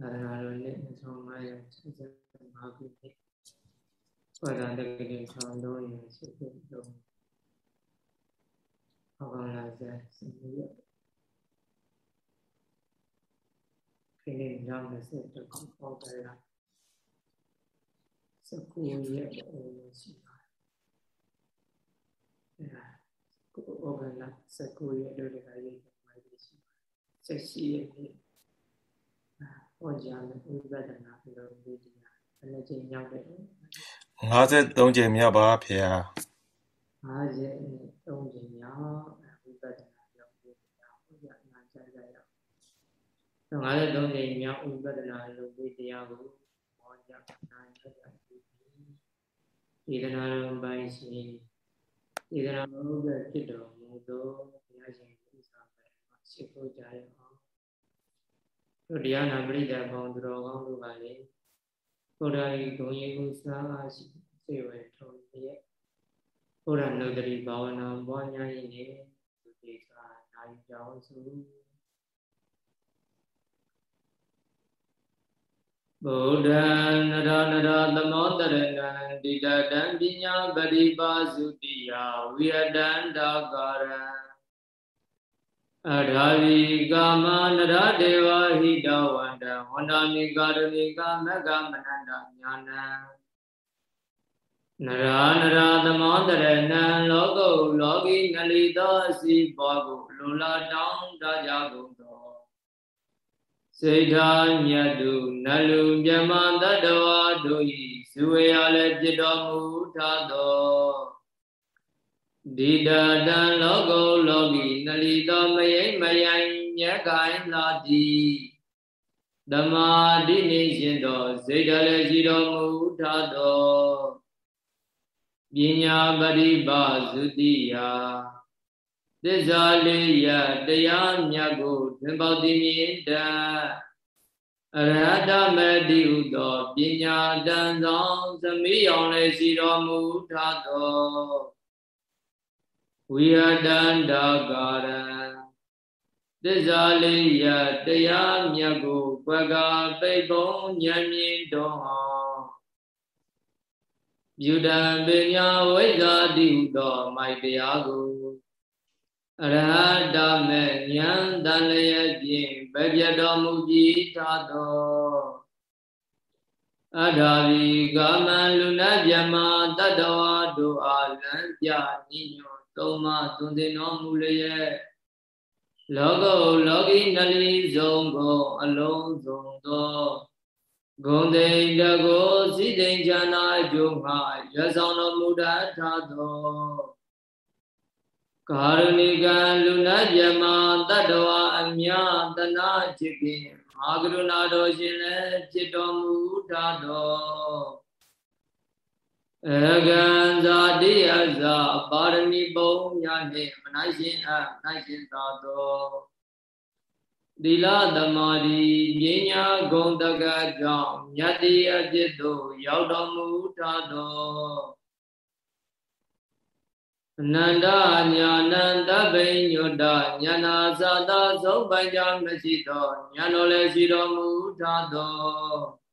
သာသနာတော်နှစ်2565ခုနှစ်ဝါဒတက္ကသိုလ်ဆောင်တော်ရရှိတဲ့လုံးဟောင်းလာစစနေရခေနေရောက်20တခုဟောတယ်လား19ရက်ရှိပါတယ်အဲကိုဩဂန်လာ19ရက်တို့တခါရေးမှရှိပါတယ်18ရက်နေ့ ဟောကြားမယ်ဝိပဿနာပြုလို့ဒီတရားဘယ်နှချိန်ရောက်တယ်53ချိန်မြောက်ပါဖေဟာ53ချိန်မြောက်ဝိပဿနာရောက်ဒီတရားဟောကြားနာကြားကြရအောင်53ချိန်မြောက်ဝိပဿနာလုပ်ပြီးတရားကိုဟောကြားနာကြားကြပြီးဒီကနာတော်ပိုင်းရှိဒီကနာဘုရားဖြစ်တော်မူသောဘုရားရှင်ဥစ္စာပဲရှိခိုးကြရအောင် တို့တရားနာပရိသတ်ပေါင်းသူတော်ကောင်းတို့ပါလေဘုရားဤဂုဏ်ရည်ကိုစားအားရှိစေဝေထုံးရဲ့ဘုရားနုဒတိဘာဝနာပွားများရင်းနဲ့ဒီကိစ္စနိုင်ကြောင်းစုဗုဒ္ဓံနရနရသမောတရဏံတိတတံပညာပရိပါစုတိယဝိယတန္တာကာရံ အထာဝီကာမနရဒေဝဟိတဝန္တဝန္တာမိကာရမိကာမကမနန္တညာနံနရာနရာသမောတရဏံလောကုလောကီနလီသောအစီဘောကိုလူလာတောင်းတကြကုန်သောစေထာမြတ်သူနလူမြမတတ္တဝါတို့ဤဇူဝေရလည်းပြတော်မူထသော ဒီတတံလောကုလောကီနလီသောမယိမယိုင်မြတ်ကိုင်းလာတိဓမ္မာတိနေရှင်သောစေတလည်းရှိတော်မူထသောပညာပရိပါစုတိယသစ္စာလေးရတရားမြတ်ကိုသင်္ဘောတိမြင့်တအရဟတမတိဟုသောပညာတန်သောသမီးအောင်လည်းရှိတော်မူထသော ဝိဟတန္တာကာရံသစ္စာလေးရတရားမြတ်ကိုကွက်ကပိတ်ပုံဉာဏ်မြင်တော်အောင်ပြုတံပညာဝိဇ္ဇာတိဟုသောမိုက်တရားကိုအရဟတမေဉာဏ်တန်လျက်ဖြင့်ပဲပြတော်မူပြီးသာသောအထာဝီကာမလူနာမြမတတ္တဝါတို့အားလံပြနိညော သုံးမသွန်သင်တော်မူလျက်လောကုလောကီနလီဆုံးကိုအလုံးစုံသောဂုံတိန်တကိုစိတိန်ချာနာအကျိုးငါရဆောင်တော်မူတတ်သောကာရဏိကလူနာမြမတတ္တဝအမြတနာจิตဖြင့်မာကရုဏာတော်ရှင်လည်းဖြစ်တော်မူတတ်သော အကံဇာတိအဇာပါရမီပုံညာနှင့်မနိုင်ရှင်အနိုင်ရှင်သာသောသီလသမာဓိပညာဂုဏ်တကကြောင့်မြတ်တိအဖြစ်သို့ရောက်တော်မူထသောအနန္တညာနန္တဗိညုတညာနာသာသာသုံးပိုင်ကြမရှိသောညာတော်လည်းရှိတော်မူထသော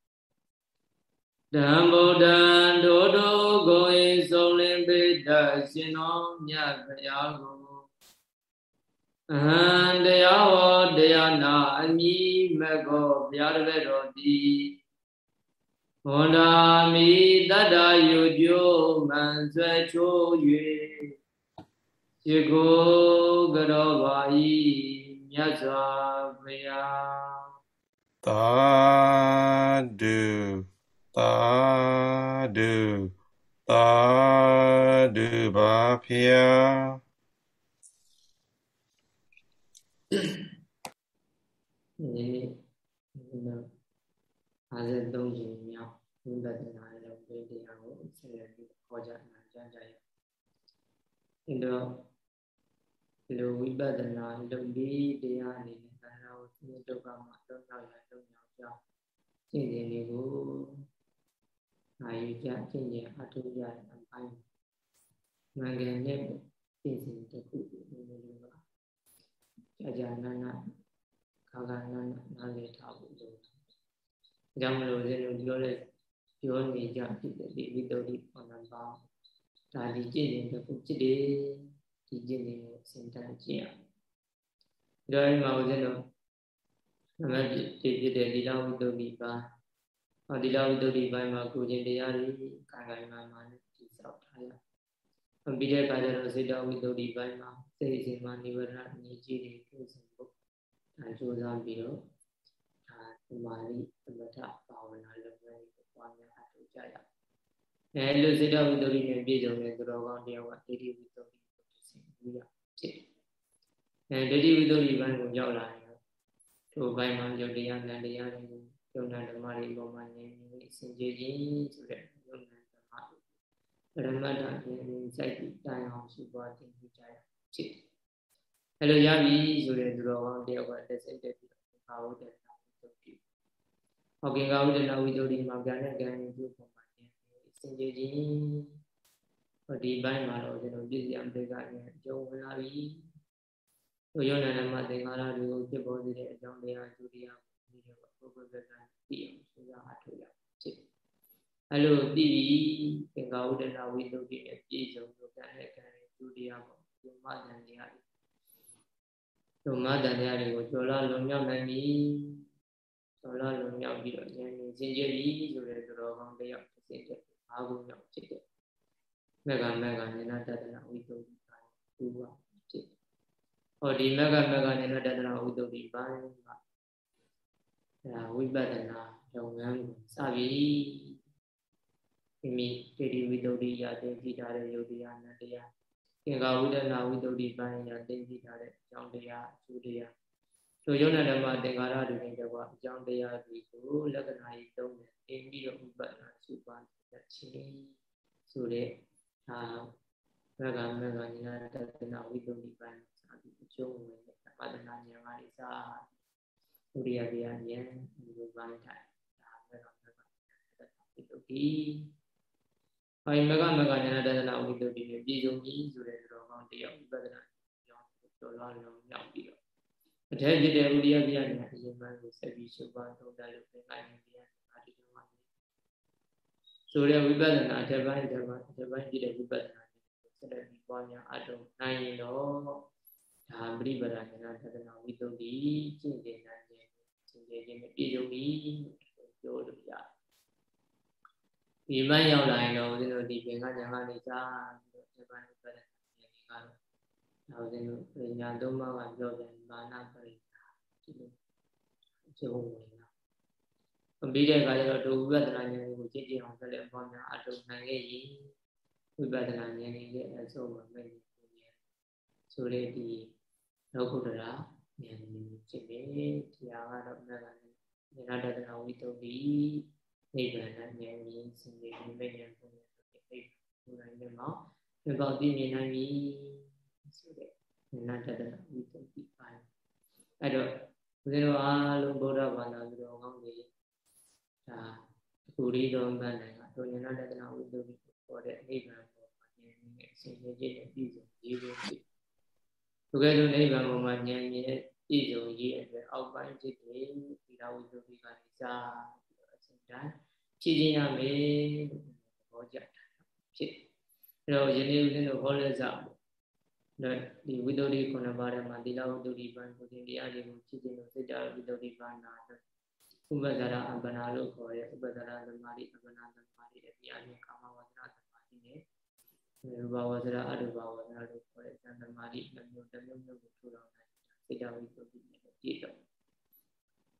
တံဗုဒ္ဓံဒိုဒိုကိုယ်၏ဆုံးလင်းပေတရှင်တော်မြတ်ဗျာကိုအဟံတရားဟောတရားနာအမိမကောဗျာတပည့်တော်သည်ဝန္ဒာမိတတ္တယုကျိုးမှန်ဆွဲချိုး၍ရေကိုကြောပါ၏မြတ်စွာဘုရားသာဓု သာဓုသာဓုပါဖျားဒီနေ့53ကြိမ်မြောက်ဝိပဿနာရဲ့ဝိတရားကိုဆက်လက်ပြီးဟောကြားနိုင်ကြကြရ။အဲတော့ဒီလိုဝိပဿနာလုပ်ပြီးတရားအနေနဲ့သံဃာကိုသိဒုက္ခမှာတော့နောက်ရတော့ညောင်းကြောင်းရှင်းတယ်လေးကို နာယူကြအကျင့်ကြအထုကြတဲ့အပိုင်းမင်္ဂလာနဲ့ပြင်ဆင်တခုလိုလိုပါကြာကြာနာနာခါခါနာနာနားလေထားဖို့လိုအကြောင်းမလို့ဦးဇင်းတို့ပြောလဲပြောနေကြဖြစ်တဲ့ဒီဝိတ္တုဒီပုံစံပါဒါဒီကြည့်ရင်တစ်ခုဖြစ်တယ်ဒီကြည့်ရင်ကိုစင်တန်းကြည့်ရဒါဒီမှာဦးဇင်းတို့နမတိဖြစ်တဲ့ဒီလောက်ဝိတ္တုဒီပါ ဟောဒီလောက်ဝိတ္တုဒီပိုင်းမှာကိုခြင်းတရားတွေကာယကံမှာနဲ့တည်ဆောက်ထားရပြီးတဲ့အခါကျတော့စေတဝိတ္တုဒီပိုင်းမှာစိတ်စဉ်မှာနိဝရဏအငြိကြီးတွေပြုစုဖို့ဒါကြိုးစားပြီးတော့ဒါသမာဓိသမထဘာဝနာလုပ်ငန်းကိုပွားများအထောက်ကြရအဲလိုစေတဝိတ္တုဒီနဲ့ပြည့်စုံတဲ့သူတော်ကောင်းတယောက်ကဒိဋ္ဌိဝိတ္တုဒီကိုသိစေမှုရဖြစ်အဲဒိဋ္ဌိဝိတ္တုဒီပိုင်းကိုရောက်လာရင်ထိုပိုင်းမှာယုတ်တရားနန္တရားတွေကို ယုံနာဓမ္မတွေပေါ်မှာဉာဏ်ကြီးစင်ကြယ်ခြင်းဆိုတဲ့ယုံနာဓမ္မတွေပရမတ္ထဉာဏ်ကြီးစိုက်ပြီးတိုင်အောင်ရှိပွားတင်ပြကြရဖြစ်တယ်။အဲလိုရပြီဆိုတဲ့သူတော်ကောင်းတယောက်ကတက်စိတ်တက်ပြီးတော့ဘာဝတ္တနာဝိတ္တုတိ။ဟောကင်္ဂဝတ္တနာဝိတ္တုတိမှာပြန်တဲ့ကံကြီးပြုပေါ်မှာဉာဏ်ကြီးစင်ကြယ်ခြင်းဟောဒီဘိုင်းမှာတော့ကျွန်တော်ပြည့်စည်အမေကဉာဏ်အကျုံးဝင်လာပြီ။တို့ယောနာနမသင်္ကာရတွေကိုဖြစ်ပေါ်စေတဲ့အကြောင်းတရားဒုတိယဒီတော့ ပုဂ္ဂိုလ်ကံသိအောင်စဉ်းစားအထောက်ရဖြစ်အဲလိုသိပြီးသင်္ကာဝတ္တနာဝိသုဒ္ဓိနဲ့ပြည့်စုံလို့ကံနဲ့ကံဒုတိယပေါ့ဒီမတန်တရားတွေဒီမတန်တရားတွေကိုကျော်လာလုံမြောက်နိုင်ပြီကျော်လာလုံမြောက်ပြီးတော့ဉာဏ်ဉာဏ်စင်ကြယ်ပြီဆိုတဲ့သတော်ကောင်းတစ်ယောက်တစ်စိတ်တဲ့ဘာကိုမြောက်ဖြစ်တဲ့မက္ကမက္ကဉာဏတတနာဝိသုဒ္ဓိကဥပဖြစ်ဟောဒီမက္ကမက္ကဉာဏတတနာဝိသုဒ္ဓိပိုင်းမှာ အဲဝိပဿနာလုပ်ငန်းကိုစပြီမိမိတေဒီဝိတ္တုရိယသိသိထားတဲ့ယုတ်တရားနတ်တရားသင်္ကာဝိဒနာဝိတ္တုရိပိုင်းရသိသိထားတဲ့အကြောင်းတရားအကျိုးတရားတို့ယုံနာဓမ္မသင်္ကာရတွေနဲ့တကွာအကြောင်းတရားတွေကိုလက္ခဏာကြီးသုံးတယ်အင်းပြီးတော့ဥပဒနာစုပါတဲ့ချင်းဆိုတဲ့အာမဂ္ဂမဂ္ဂညာတတနာဝိတ္တုရိပိုင်းစပြီးအကျုံးဝင်တဲ့ပဒနာဉာဏ်ပါလိစာ ဥရိယပြဉာဏ်ဒီလိုပိုင်းထိုင်ဒါမဲ့တော့မဲ့ပါဝိတုဒ္ဓိဟိုင်မကမကဉာဏတဒနာဝိတုဒ္ဓိနဲ့ပြည်စုံကြီးဆိုတဲ့တော်ကောင်းတရားဥပဒနာကြောင့်တော်တော်လုံးမြောက်ပြီးတော့အထက်ဖြစ်တဲ့ဥရိယပြဉာဏ်အရင်မှကိုဆက်ပြီးရှုပါသုံးတယ်လို့ပြန်လိုက်နေပြန်အာဒီတော်မှာဆိုတဲ့ဝိပဿနာအထက်ပိုင်းအထက်ပိုင်းအထက်ပိုင်းဖြစ်တဲ့ဝိပဿနာကိုဆက်လက်ပြီးပွားများအထုံနိုင်ရင်တော့ဒါပရိပဒဉာဏတဒနာဝိတုဒ္ဓိကျင့်ကြံနိုင် င်ကြယ်ခြင်းနဲ့ပြည့်စုံပြီပြောလို့ရတယ်ဒီမှရောက်လာရင်တော့ဦးဇင်းတို့ဒီပင်ကညာကနေကြားပြီးတော့ဒီပိုင်းပြတဲ့ဉာဏ်တွေကတော့ဦးဇင်းတို့ပညာသုံးပါးကပြောတယ်မာနပရိဒါဒီလိုကျုံဝင်လာပြီးတဲ့အခါကျတော့ဒုဝိပဿနာဉာဏ်ကိုကြည့်ကြည့်အောင်ဆက်လက်ပေါ်များအထုံနိုင်ခဲ့ရင်ဝိပဿနာဉာဏ်ရဲ့အဆုံးမှာမဲ့ဉာဏ်ဆိုတဲ့ဒီလောကုတ္တရာ ဉာဏ်ကြီးဖြစ်တယ်တရားကတော့မကလည်းဉာဏတတနာဝိတုဒ္ဓိနိဗ္ဗာန်ဉာဏ်ကြီးစင်ကြယ်နိဗ္ဗာန်ပုံစံဖြစ်နိဗ္ဗာန်ပုံစံမျိုးမှာပြပောက်သိမြင်နိုင်ပြီဆိုတဲ့ဉာဏတတနာဝိတုဒ္ဓိပိုင်းအဲ့တော့ဘုရားအားလုံးဗုဒ္ဓဘာသာသူတော်ကောင်းတွေဒါအခုလေးတော်မှန်တယ်ကတို့ဉာဏတတနာဝိတုဒ္ဓိပေါ်တဲ့နိဗ္ဗာန်ပေါ်မှာဉာဏ်ကြီးနဲ့အစဉ်ကြီးနဲ့ပြည့်စုံရေးဖို့ဖြစ် သူကဲ့သို့နိဗ္ဗာန်ပေါ်မှာဉာဏ်မြင်ပြည့်စုံရေးအတွက်အောက်ပိုင်းဖြစ်တဲ့သီလဝိသုဒ္ဓိကနေစပြီးတော့အစဉ်တိုင်းဖြည့်ခြင်းရမယ်လို့သဘောကျတာဖြစ်အဲတော့ယနေ့ဦးဇင်းတို့ဟောလက်စတော့ဒီဝိသုဒ္ဓိခုနပါးထဲမှာသီလဝိသုဒ္ဓိပိုင်းကိုသင်တရားတွေကိုဖြည့်ခြင်းလို့စိတ်တဝိသုဒ္ဓိပိုင်းနာဥပဒရာအပနာလို့ခေါ်တဲ့ဥပဒရာသမာဓိအပနာသမာဓိတဲ့တရားတွေကာမဝဇ္ဇသမာဓိနဲ့ ရူပဝဇ္ဇအရူပဝဇ္ဇလို့ခေါ်တဲ့သံသမာဓိမျိုးမျိုးတစ်မျိုးမျိုးကိုထူထောင်နိုင်စေတဝိသုဒ္ဓိနဲ့ပြည့်တော့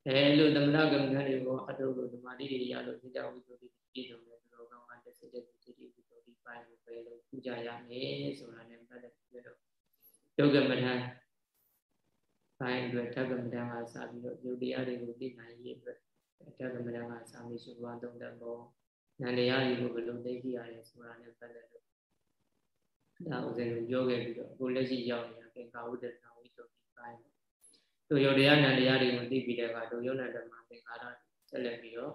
အဲလိုသမဏကမ္မဋ္ဌာန်းတွေကိုအတုလို့ဓမ္မတိတွေရလို့စေတဝိသုဒ္ဓိပြည့်စုံတဲ့သူတော်ကောင်းကတစ်စိတ်တစ်စိတ်ဝိသုဒ္ဓိပိုင်းကိုပဲလို့ပူဇာရမယ်ဆိုတာနဲ့ပတ်သက်ပြီးတော့ယုတ်ကမ္မဋ္ဌာန်းပိုင်းအတွက်ဓကမ္မဋ္ဌာန်းကစပြီးတော့ယုတ်တရားတွေကိုသိနိုင်ရေးအတွက်ဓကမ္မဋ္ဌာန်းကစာမေရှုပါသုံးတဲ့ပေါ်နန္တရားတွေကိုဘယ်လိုသိသိရတယ်ဆိုတာနဲ့ပတ်သက်လို့ ဒါဥစဉ်ပြောခဲ့ပြီးတော့အခုလက်ရှိရောက်နေတာကင်္ကာဝတ္တနာဝိသုဒ္ဓိပိုင်းတို့ယောတရားနံတရားတွေကိုသိပြီးတဲ့အခါတို့ယောနဓမ္မသင်္ခါရဆက်လက်ပြီးတော့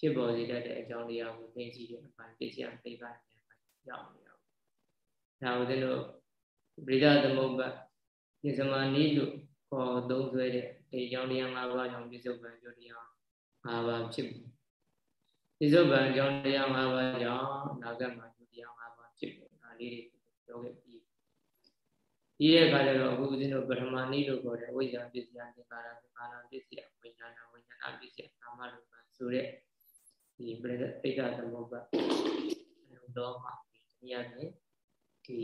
ဖြစ်ပေါ်စေတတ်တဲ့အကြောင်းတရားကိုသိရှိတဲ့အပိုင်းသိချင်သိပါနေတဲ့အပိုင်းရောက်နေတော့ဒါဥစဉ်တို့ပရိဒသမုပ္ပတ်ဒီစမာနိလို့ခေါ်သုံးဆွဲတဲ့ဒီအကြောင်းတရား၅ပါးကြောင့်ပြစ္ဆုတ်ပံပြောတရား၅ပါးဖြစ်ဒီစုပန်အကြောင်းတရား၅ပါးကြောင့်အနာဂတ်မှာဒုတိယ၅ပါးဖြစ်ပေါ်ဒါလေးတွေ ပြောခဲ့ပြီးဒီရဲ့အခါကျတော့အခုဦးဇင်းတို့ပထမနည်းလို့ခေါ်တဲ့ဝိဇ္ဇာပစ္စယသင်္ခါရသင်္ခါရပစ္စယဝိညာဏဝိညာဏပစ္စယနာမရူပဆိုတဲ့ဒီပရိသေတသမုပ္ပါတော့မှာဒီရနေဒီ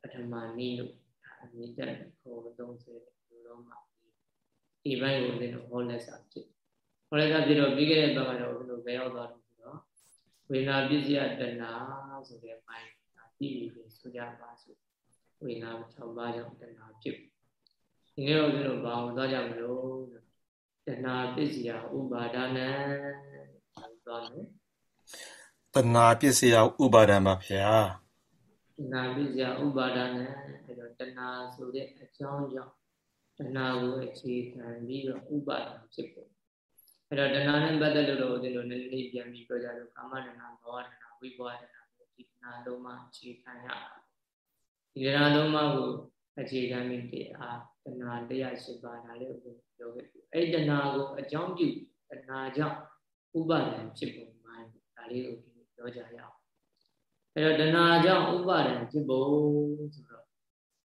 ပထမနည်းလို့အမြင့်တက်ခေါ်သုံးဆွဲလို့တော့မှာဒီဘက်ကိုလည်းဟောလက်စာဖြစ်ဟောလက်စာဖြစ်တော့ပြီးခဲ့တဲ့ဘက်ကတော့ဘယ်လိုပဲရောက်သွားလို့ဆိုတော့ ဝေနာပစ္စယတဏဆိုတဲ့ဘိုင်းပြည်ပြီးဆိုကြပါစို့ဝေနာ6ပါးကြောင့်တဏဖြစ်ဒီနေ့တော့ကျွန်တော်ဘာအောင်သွားကြမလို့တဏပစ္စယဥပါဒနာသွားမယ်တဏပစ္စယဥပါဒံပါဗျာတဏပစ္စယဥပါဒနာအဲ့တော့တဏဆိုတဲ့အကြောင်းကြောင့်တဏကိုအခြေခံပြီးတော့ဥပါဒံဖြစ်ပေါ် အဲ့တော့တဏနဲ့ပတ်သက်လို့တော့ဦးဇင်းတို့နည်းနည်းပြန်ပြီးပြောကြလို့ကာမတဏဘောဝတဏဝိဘဝတဏဒီတဏလုံးမှအခြေခံရဒီတဏလုံးမှကိုအခြေခံပြီးတရားတဏတရားရှိပါတာလေဦးဇင်းပြောခဲ့ပြီအဲ့တဏကိုအကြောင်းပြုတဏကြောင့်ဥပါဒံဖြစ်ပေါ်မှာဒါလေးကိုဒီပြောကြရအောင်အဲ့တော့တဏကြောင့်ဥပါဒံဖြစ်ပေါ်ဆိုတော့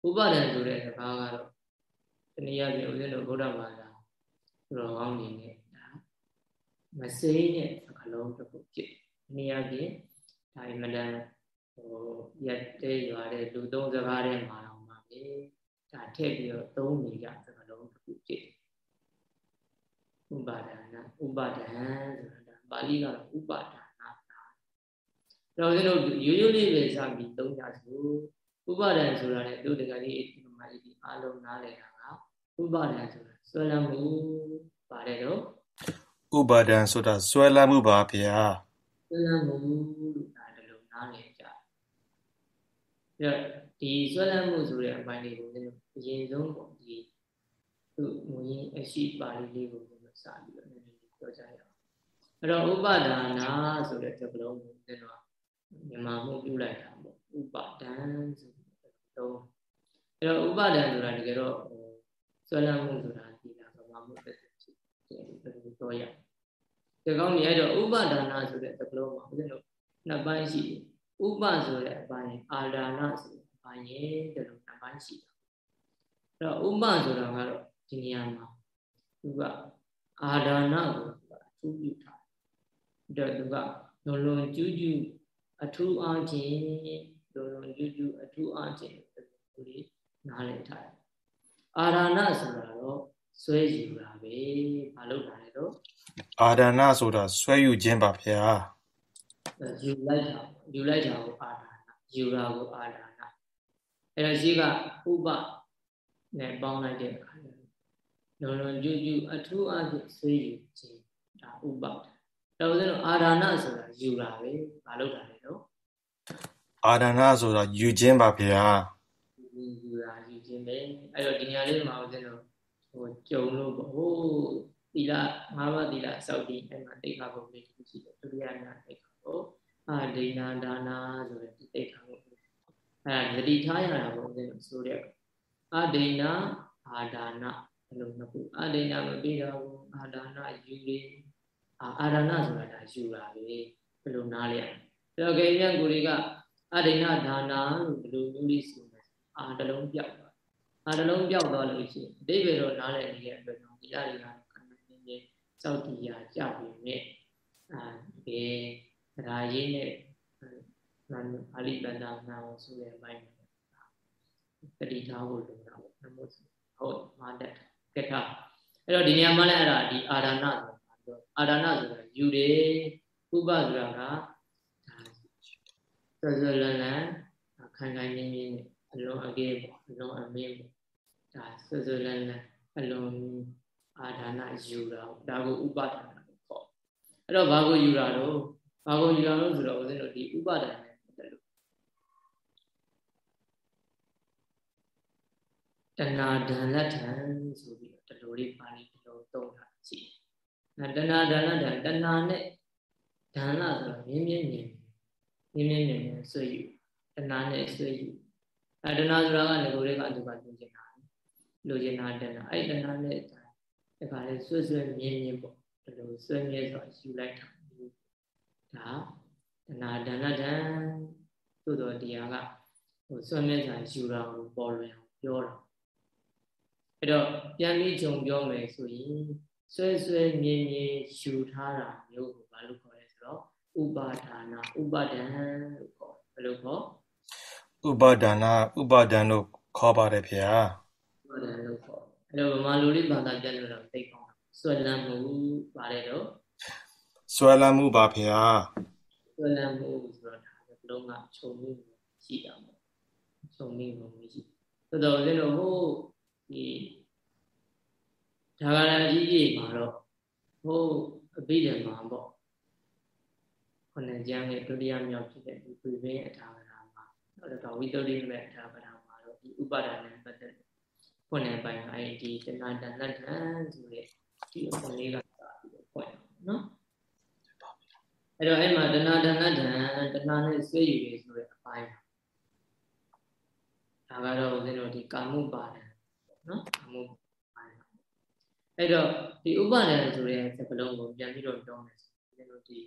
ဥပါဒံဆိုတဲ့စကားကတော့တနည်းအားဖြင့်ဦးဇင်းတို့ဗုဒ္ဓဘာသာသူတော်ကောင်းနေနဲ့ဒါ မစိမ့်တဲ့စကားလုံးတစ်ခုဖြစ်တနည်းအားဖြင့်ဒါအမတန်ဟိုရက်တဲ့ရွာတဲ့လူသုံးစကားတဲ့မှာတော့မှာပဲဒါထည့်ပြီးတော့သုံးနေကြစကားလုံးတစ်ခုဖြစ်ဥပါဒနာဥပါဒံဆိုတာပါဠိကတော့ဥပါဒနာတော့ကျွန်တော်ရိုးရိုးလေးပဲစပြီးသုံးကြစို့ဥပါဒံဆိုတာလည်းတို့တကလေးဒီမှာဒီအားလုံးနားလည်တာကဥပါဒံဆိုတာဆွဲလမ်းမှုပါတယ်တော့ ဥပါဒံဆိုတာဆွဲလမ်းမှုပါဗျာဆွဲလမ်းမှုလို့ဒါလည်းလို့နားလည်ကြတယ်ဒီဆွဲလမ်းမှုဆိုတဲ့အပိုင်းလေးကိုကျွန်တော်အရင်ဆုံးပေါ့ဒီသူ့မူရင်းအရှိပါဠိလေးကိုကျွန်တော်စပြီးတော့နည်းနည်းပြောကြရအောင်အဲ့တော့ဥပါဒနာဆိုတဲ့စကားလုံးကိုကျွန်တော်မြန်မာမှုပြုလိုက်တာပေါ့ဥပါဒံဆိုတော့အဲ့တော့ဥပါဒံဆိုတာတကယ်တော့ဆွဲလန်းမှုဆိုတာဒီလားဗမာမှုတစ်ဖြစ်တယ်ဘယ်လိုပြောရ ဒီကောင်းနေအဲ့တော့ဥပါဒနာဆိုတဲ့စကားလုံးမှာဦးဇင်းတို့နှစ်ပိုင်းရှိတယ်ဥပဆိုတဲ့အပိုင်းအာဒါနဆိုတဲ့အပိုင်းရဲ့ဒီလိုနှစ်ပိုင်းရှိတာအဲ့တော့ဥပဆိုတာကတော့ဒီနေရာမှာသူကအာဒါနကိုအထူးပြုထားတယ်အဲ့တော့သူကလုံလုံကျူးကျူးအထူးအားဖြင့်လုံလုံကျူးကျူးအထူးအားဖြင့်ဒီလိုနားလည်ထားတယ်အာရဏဆိုတာတော့ဆွဲယူတာပဲမလုပ်တာ လေတော့အာရဏဆိုတာဆွဲယူခြင်းပါဗျာယူလိုက်တာယူလိုက်တာကိုအာရဏယူတာကိုအာရဏအဲ့တော့ရှိကဥပနဲ့ပေါင်းလိုက်တဲ့အခါလုံလုံကျူးကျူးအထူးအဖြင့်ဆွေးယူခြင်းဒါဥပတော့ဦးဇင်းတို့အာရဏဆိုတာယူတာပဲမလုပ်တာလေတော့အာရဏဆိုတာယူခြင်းပါဗျာယူတာယူခြင်းပဲအဲ့တော့ဒီနေရာလေးမှာဦးဇင်းတို့ဟိုကြုံလို့ပေါ့ဟို သီလငါးပါးသီလစောက်တည်အဲ့မှာတိတ်ခါဖို့လေးရှိတယ်ဒုတိယနာတိတ်ခါဖို့အာဒိနာဒါနာဆိုတဲ့တိတ်ခါဖို့အဲ့ဒါသတိထားရတာပေါ့ဦးဇင်းတို့ဆိုတဲ့အာဒိနာအာဒါနာအဲ့လိုနှစ်ခုအာဒိနာမပြီးတော့ဘူးအာဒါနာယူရင်းအာအာဒါနာဆိုတာဒါယူတာပဲဘယ်လိုနားလဲအဲ့တော့ခေမြတ်ကိုတွေကအာဒိနာဒါနာလို့ဘယ်လိုမျိုးလေးဆိုအာတလုံးပြောက်သွားအာတလုံးပြောက်သွားလို့ရှိရင်အတိပ္ပယ်တော့နားလည်နေတဲ့အတွက်ကြောင့်ဒီအရာတွေကခန္ဓာနည်းနည်း စောက်တီရာကြပြီနဲ့အာဒီရာရင်းနဲ့နာအာလိပန္နာနာဆိုတဲ့အပိုင်းတတိထားဖို့လိုတာပေါ့နမို့ဟုတ်မာတတ်ကထအဲ့တော့ဒီနေရာမှာလည်းအဲ့ဒါဒီအာရဏဆိုတာအာရဏဆိုတာယူတယ်ဥပဆိုတာကဆွဆွလန်းလန်းခိုင်ခိုင်မြင်းမြင်းအလွန်အကဲပေါ့အလွန်အမင်းပေါ့ဒါဆွဆွလန်းလန်းအလွန် အာဒါနယူတာဒါကိုဥပါဒနာလို့ခေါ်အဲ့တော့ဘာကိုယူတာတော့ဘာကိုယူတာလို့ဆိုတော့ဦးဇင်းတို့ဒီဥပါဒနာနဲ့ပတ်သက်လို့တဏှာဒဏ္ဍထံဆိုပြီးတော့ဒီလိုလေးပါဠိလိုသုံးတာရှိတယ်။တဏှာဒဏ္ဍထံတဏှာနဲ့ဒဏ္ဍဆိုတော့မြင်းမြင်းမြင်းမြင်းမြင်းမြင်းဆွေးယူတဏှာနဲ့ဆွေးယူအဲတဏှာဆိုတာကငကိုတွေကသူကလူကျင်တာလူကျင်တာတဏှာအဲ့တဏှာနဲ့ တခါလေဆွဆွမြင်းမြင်းပေါ့ဒီလိုဆွဲမြဲစွာယူလိုက်တာဒါတဏှာဒဏ္ဍဒံသို့တော်တရားကဟိုဆွဲမြဲစွာယူတာကိုပေါ်လွင်အောင်ပြောတာအဲ့တော့ပြန်ပြီးဂျုံပြောမယ်ဆိုရင်ဆွဲဆွဲမြဲမြဲယူထားတာမျိုးကိုဘာလို့ခေါ်လဲဆိုတော့ဥပါဒါနာဥပါဒံလို့ခေါ်ဘယ်လိုခေါ်ဥပါဒါနာဥပါဒံလို့ခေါ်ပါတယ်ဗျာဥပါဒံလို့ခေါ် အဲ့တော့ဗမာလူလေးဘာသာပြန်လို့တော့သိကောင်းဆွဲလန်းမှုပါတယ်တော့ဆွဲလန်းမှုပါဗျာဆွဲလန်းမှုဆိုတော့ဒါဘလုံးကခြုံမှုရှိတာပေါ့ခြုံမှုမရှိတော်တော်လည်းတော့ဟိုဒီဒါကလည်းအကြီးကြီးမှာတော့ဟိုအဘိဓမ္မာပေါ့ခொနကျမ်းရဲ့ဒုတိယမြောက်ဖြစ်တဲ့ဒီပြပင်းအထာဝရမှာနောက်တော့ဝိတ္တရိမေအထာဝရမှာတော့ဒီဥပါဒာနဲ့ပတ်သက် ဖွင့်တဲ့ပိုင်းကအဲဒီတဏ္ဍတဏ္ဍထံဆိုတဲ့ဒီအခွင့်လေးကစာပြီးတော့ဖွင့်အောင်နော်အဲ့တော့အဲ့မှာတဏ္ဍတဏ္ဍထံတဏ္ဍနဲ့ဆွေးယူရဆိုတဲ့အပိုင်းဒါကတော့ဦးဇင်းတို့ဒီကာမှုပါဒံနော်ကာမှုပါဒံအဲ့တော့ဒီဥပါဒံဆိုတဲ့စကားလုံးကိုပြန်ပြီးတော့ပြောမယ်ဆိုဦးဇင်းတို့ဒီ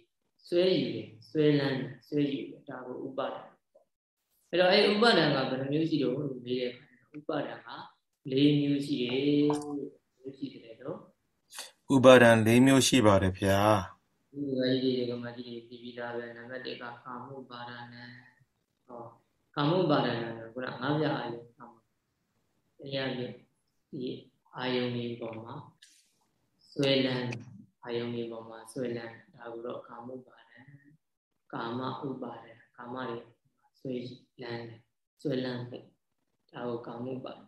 ဆွဲယူတယ်ဆွဲလန်းတယ်ဆွဲယူတယ်ဒါကိုဥပါဒံအဲ့တော့အဲ့ဥပါဒံကဘယ်နှမျိုးရှိတော့လို့မေးတဲ့အခါဥပါဒံက ၄မျိုးရှိတယ်မျိုးရှိတယ်နော်ဥပါဒံ၄မျိုးရှိပါတယ်ဗျာဒီကကြီးတွေကမှကြီးပြီးပြီးသားပဲနံပါတ်1ကကာမှုပါဒနာဟောကာမှုပါဒနာကခုနငါးပြအာယုကာမှုတရားပြဒီအာယုန်ဒီပေါ်မှာဆွဲလန်းအာယုန်ဒီပေါ်မှာဆွဲလန်းဒါကိုတော့ကာမှုပါဒကာမဥပါဒကာမတွေဆွဲလန်းတယ်ဆွဲလန်းတယ်ဒါကိုကာမှုပါဒ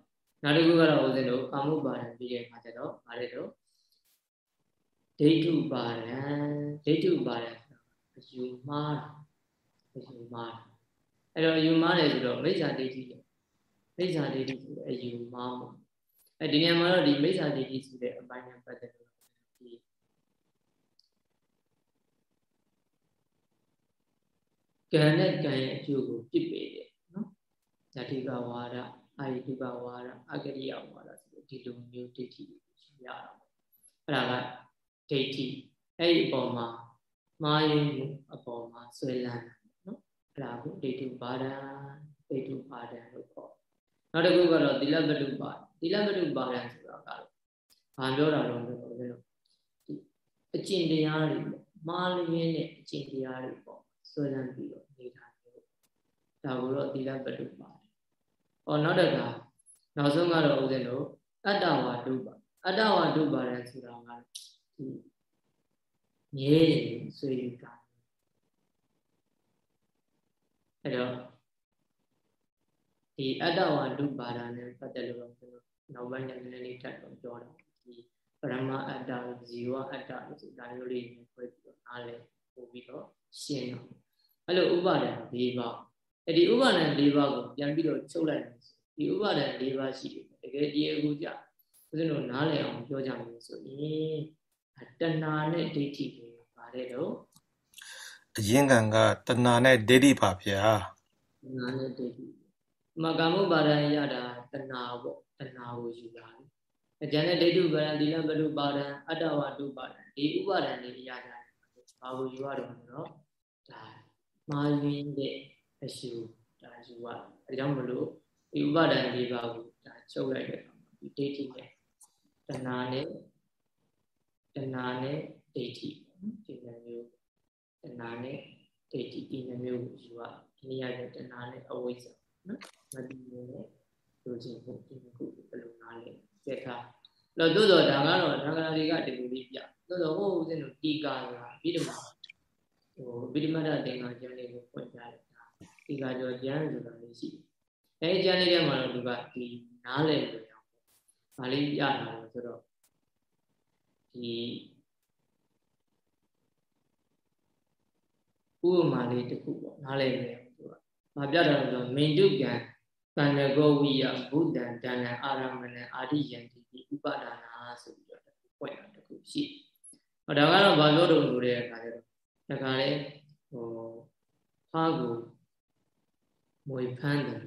နောက်တစ်ခုကတော့ဦးဇင်းတို့ကာမုပါဒံပြီးတဲ့အခါကျတော့ဗါတဲ့တော့ဒိဋ္ဌုပါဒံဒိဋ္ဌုပါဒံအယူမှားတာအယူမှားတာအဲ့တော့အယူမှားတယ်ဆိုတော့မိစ္ဆာဒိဋ္ဌိမိစ္ဆာဒိဋ္ဌိဆိုတဲ့အယူမှားမှာအဲ့ဒီနေရာမှာတော့ဒီမိစ္ဆာဒိဋ္ဌိဆိုတဲ့အပိုင်းနဲ့ပတ်သက်လို့ဒီကံနဲ့ကံရဲ့အကျိုးကိုပြစ်ပေတယ်နော်ဇတိကဝါဒ အာယတုကဝါဒအကရိယဝါဒဆိုဒီလိုမျိုးဒိဋ္ဌိရှိရတာပေါ့အဲ့ဒါကဒိဋ္ဌိအဲ့ဒီအပေါ်မှာမာယုံမှုအပေါ်မှာဆွဲလန်းတာနော်အဲ့ဒါကိုဒိဋ္ဌိပါဒံဒိဋ္ဌိပါဒံလို့ခေါ်နောက်တစ်ခုကတော့သီလပတုပါသီလပတုပါဒံဆိုတာကတော့ဘာပြောတာလဲဆိုတော့ဒီအကျင့်တရားတွေပေါ့မာလရင်းနဲ့အကျင့်တရားတွေပေါ့ဆွဲလန်းပြီးတော့နေတာမျိုးဒါကိုတော့သီလပတုပါ ဟောနောက်တစ်ခါနောက်ဆုံးကတော့ဦးဇင်းတို့အတ္တဝါဒုပါအတ္တဝါဒုပါလဲဆိုတာကဒီငြဲရင်ဆွေယူတာအဲ့တော့ဒီအတ္တဝါဒုပါဒာနဲ့ပတ်သက်လို့ကျွန်တော်နောက်ပိုင်းနဲ့နည်းနည်းလေးထပ်တော့ပြောတာဒီပရမအတ္တဇီဝအတ္တလို့ဆိုတာမျိုးလေးကိုဖွဲ့ပြီးတော့နားလည်ပို့ပြီးတော့ရှင်းတော့အဲ့လိုဥပါဒံ၄ပါး အဲ့ဒီဥပါဒံ၄ပါးကိုပြန်ပြီးတော့ချုပ်လိုက်တယ်ဒီဥပါဒံ၄ပါးရှိတယ်တကယ်ဒီအခုကြဦးဇင်းတို့နားလည်အောင်ပြောကြမယ်ဆိုရင်တဏှာနဲ့ဒိဋ္ဌိတွေပါတယ်တော့အရင်ကံကတဏှာနဲ့ဒိဋ္ဌိပါဗျာတဏှာနဲ့ဒိဋ္ဌိမကမ္မပါဒံရတာတဏှာပေါ့တဏှာကိုယူတာအကျန်တဲ့ဒိဋ္ဌုပါဒံသီလပတုပါဒံအတ္တဝတုပါဒံဒီဥပါဒံတွေရကြတယ်ဘာကိုယူရတော့ဆိုတော့ဒါမာရင်းတဲ့ အရှုဒါယူရအဲကြောင့်မလို့ဒီဥပါဒံ၄ပါးကိုဒါချုပ်လိုက်တဲ့အခါမှာဒီဒိဋ္ဌိနဲ့တဏှာနဲ့တဏှာနဲ့ဒိဋ္ဌိဒီနှမျိုးတဏှာနဲ့ဒိဋ္ဌိဒီနှမျိုးကိုယူရဒီနေရာကျတဏှာနဲ့အဝိဇ္ဇာနော်မတိနဲ့လူချင်းကိုဒီခုဘယ်လိုနားလဲစက်ထားတော့သို့တော့ဒါကတော့ဒါကရာတွေကဒီလိုလေးပြသို့တော့ဟိုဦးဇင်းတို့တီကာကပြီးတော့ဟိုဗိဓမတသင်္ကန်းကျမ်းလေးကိုဖွင့်ပြတယ် တီကာကျော်ကျမ်းဆိုတာလေးရှိတယ်အဲကျမ်းလေးထဲမှာတော့သူကဒီနားလည်လို့ရအောင်ဗာလေးပြတာလို့ဆိုတော့ဒီဥပမာလေးတစ်ခုပေါ့နားလည်လို့ရအောင်သူကဗာပြတာလို့ဆိုမိန္ဒုကံတဏ္ဍကောဝိယဘုဒ္ဓံတဏ္ဍအာရမဏံအာရိယံတိဥပဒါနာဆိုပြီးတော့ပွင့်တာတစ်ခုရှိဟောဒါကတော့ဘာလို့တော့လို့တဲ့အခါကျတော့ဒါကလည်းဟိုဖားကို မွေဖမ်းတယ်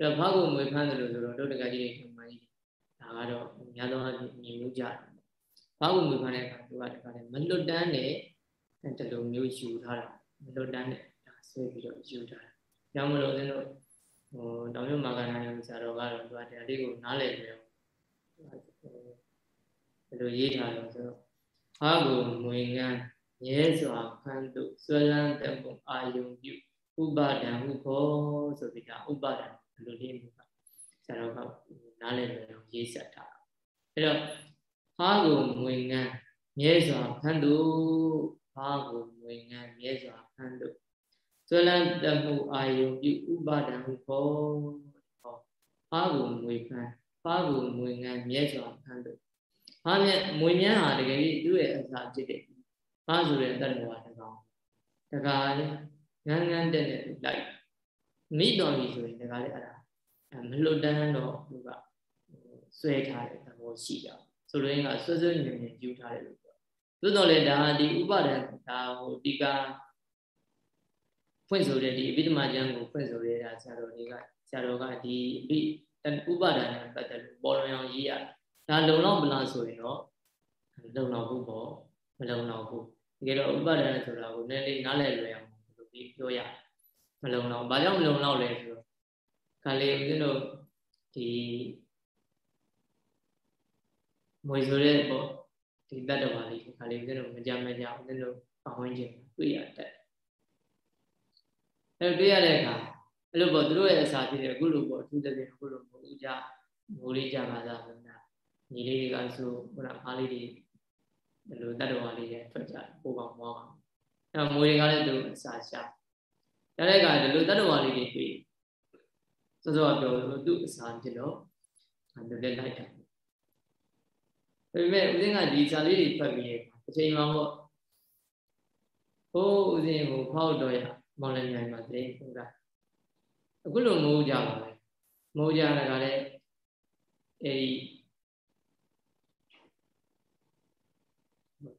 တော့ဖောက်ကိုမွေဖမ်းတယ်လို့ဆိုတော့တို့တကကြီးတွေထုံမှန်ကြီးဒါကတော့များသောအားဖြင့်မြင်မှုကြတယ်ဖေဘာကိုမွေးဖမ်းတဲ့အခါသူကတခါတည်းမလွတ်တန်းနဲ့ဒီလိုမျိုးယူထားတာမလွတ်တန်းနဲ့ဒါဆွဲပြီးတော့ယူထားတာ။ကြောင့်မလို့ဦးဇင်းတို့ဟိုတောင်မြမာကနာယုံဆရာတော်ကတော့သူကတရားလေးကိုနားလည်တယ်ဘယ်လိုရေးထားလဲဆိုတော့ဟာကိုမွေငန်းရဲစွာဖန်တုဆွဲလန်းတဲ့ပုံအာယုံပြု ဥပါဒံဟုခေါ်ဆိုပြီးဒါဥပါဒံဘယ်လိုလေးမျိုးကဆရာတော်ကနားလည်တယ်ရေးဆက်ထားအဲ့တော့ဟာကိုမွေငန်းရဲစွာဖန်တုဟာကိုမွေငန်းရဲစွာဖန်တုဆွဲလန်းတဲ့မှုအာယုံပြုဥပါဒံဟုခေါ်ဟောဟာကိုမွေဖန်ဟာကိုမွေငန်းရဲစွာဖန်တုဟာမြမွေမြန်းဟာတကယ်ကြီးသူ့ရဲ့အစာဖြစ်တဲ့ဘာဆိုတဲ့တဏှာတကောင်တကားလေ ငန်းငန်းတက်တက်လိုက်မိတော်ပြီဆိုရင်တကားလေအဲ့ဒါမလွတ်တန်းတော့သူကဆွဲထားတဲ့သဘောရှိကြဆိုလိုရင်းကဆွဆွညင်ညင်ယူထားတယ်လို့ပြောသို့တော်လေဒါဒီဥပါဒံဒါဟိုဒီကဖွင့်ဆိုတဲ့ဒီအဘိဓမ္မာကျမ်းကိုဖွင့်ဆိုရတာဆရာတော်တွေကဆရာတော်ကဒီအဘိဥပါဒံနဲ့ပတ်သက်လို့ပေါ်လွင်အောင်ရေးရတယ်ဒါလုံလောက်မလားဆိုရင်တော့လုံလောက်ဘူးပေါ့မလုံလောက်ဘူးတကယ်တော့ဥပါဒဏ်ဆိုတာကိုနည်းနည်းနားလည်လွယ်အောင် လို့ပြောရမလုံလောက်ဘာကြောင့်မလုံလောက်လဲဆိုတော့ခါလေးဦးဇင်းတို့ဒီမွေဆိုတဲ့ပေါ့ဒီတတ္တဝါလေးခါလေးဦးဇင်းတို့မကြမ်းမကြဦးဇင်းတို့ပဝန်းကျင်တွေ့ရတတ်အဲတွေ့ရတဲ့အခါအဲ့လိုပေါ့သူတို့ရဲ့အစာဖြစ်တဲ့အခုလိုပေါ့အထူးသဖြင့်အခုလိုပေါ့ဦးကြမိုးလေးကြပါသားဆိုတာညီလေးတွေကဆိုခုနဖားလေးတွေဒီလိုတတ္တဝါလေးတွေထွက်ကြပိုးကောင်မောကောင် အဲမွေတွေကလည်းသူအစာရှာဒါတဲ့ကဒီလိုတတ္တဝါလေးတွေတွေ့စောစောပြောလို့သူ့အစာဖြစ်တော့ဒါလည်းလိုက်တာဒါပေမဲ့ဦးဇင်းကဒီစာလေးတွေဖတ်ပြီးအချိန်မှပေါ့ဟိုးဦးဇင်းကိုဖောက်တော့ရမောင်လည်းမြိုင်မှာသိဟုတ်တာအခုလိုမိုးကြပါလေမိုးကြတာကလည်းအဲဒီ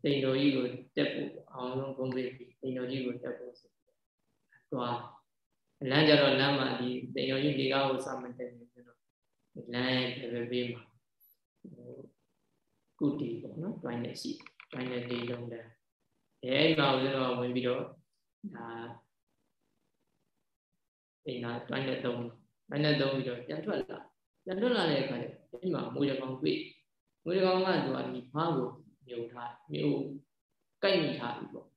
တိန်တော်ကြီးကိုတက်ဖို့အောင်ဆုံးဂုံးပေးပြီးတိန်တော်ကြီးကိုတက်ဖို့ဆိုသွားလမ်းကြတော့လမ်းမှာဒီတိန်တော်ကြီးဒီကားကိုစမတက်နေဆိုတော့လမ်းပဲပဲပေးမှာကုတီပေါ့နော်တွိုင်းနေရှိတွိုင်းနေလေးလုံးတန်းအဲအဲ့မှာဦးဇင်းတော်ဝင်ပြီးတော့ဒါအိမ်ကတွိုင်းနေသုံးတွိုင်းနေသုံးပြီးတော့ပြန်ထွက်လာပြန်ထွက်လာတဲ့အခါကျအဲ့မှာမွေးရကောင်တွေ့မွေးရကောင်ကသူကဒီဘာကို မြုပ်ထားမြို့ကိုက်မိထားပြီပေါ့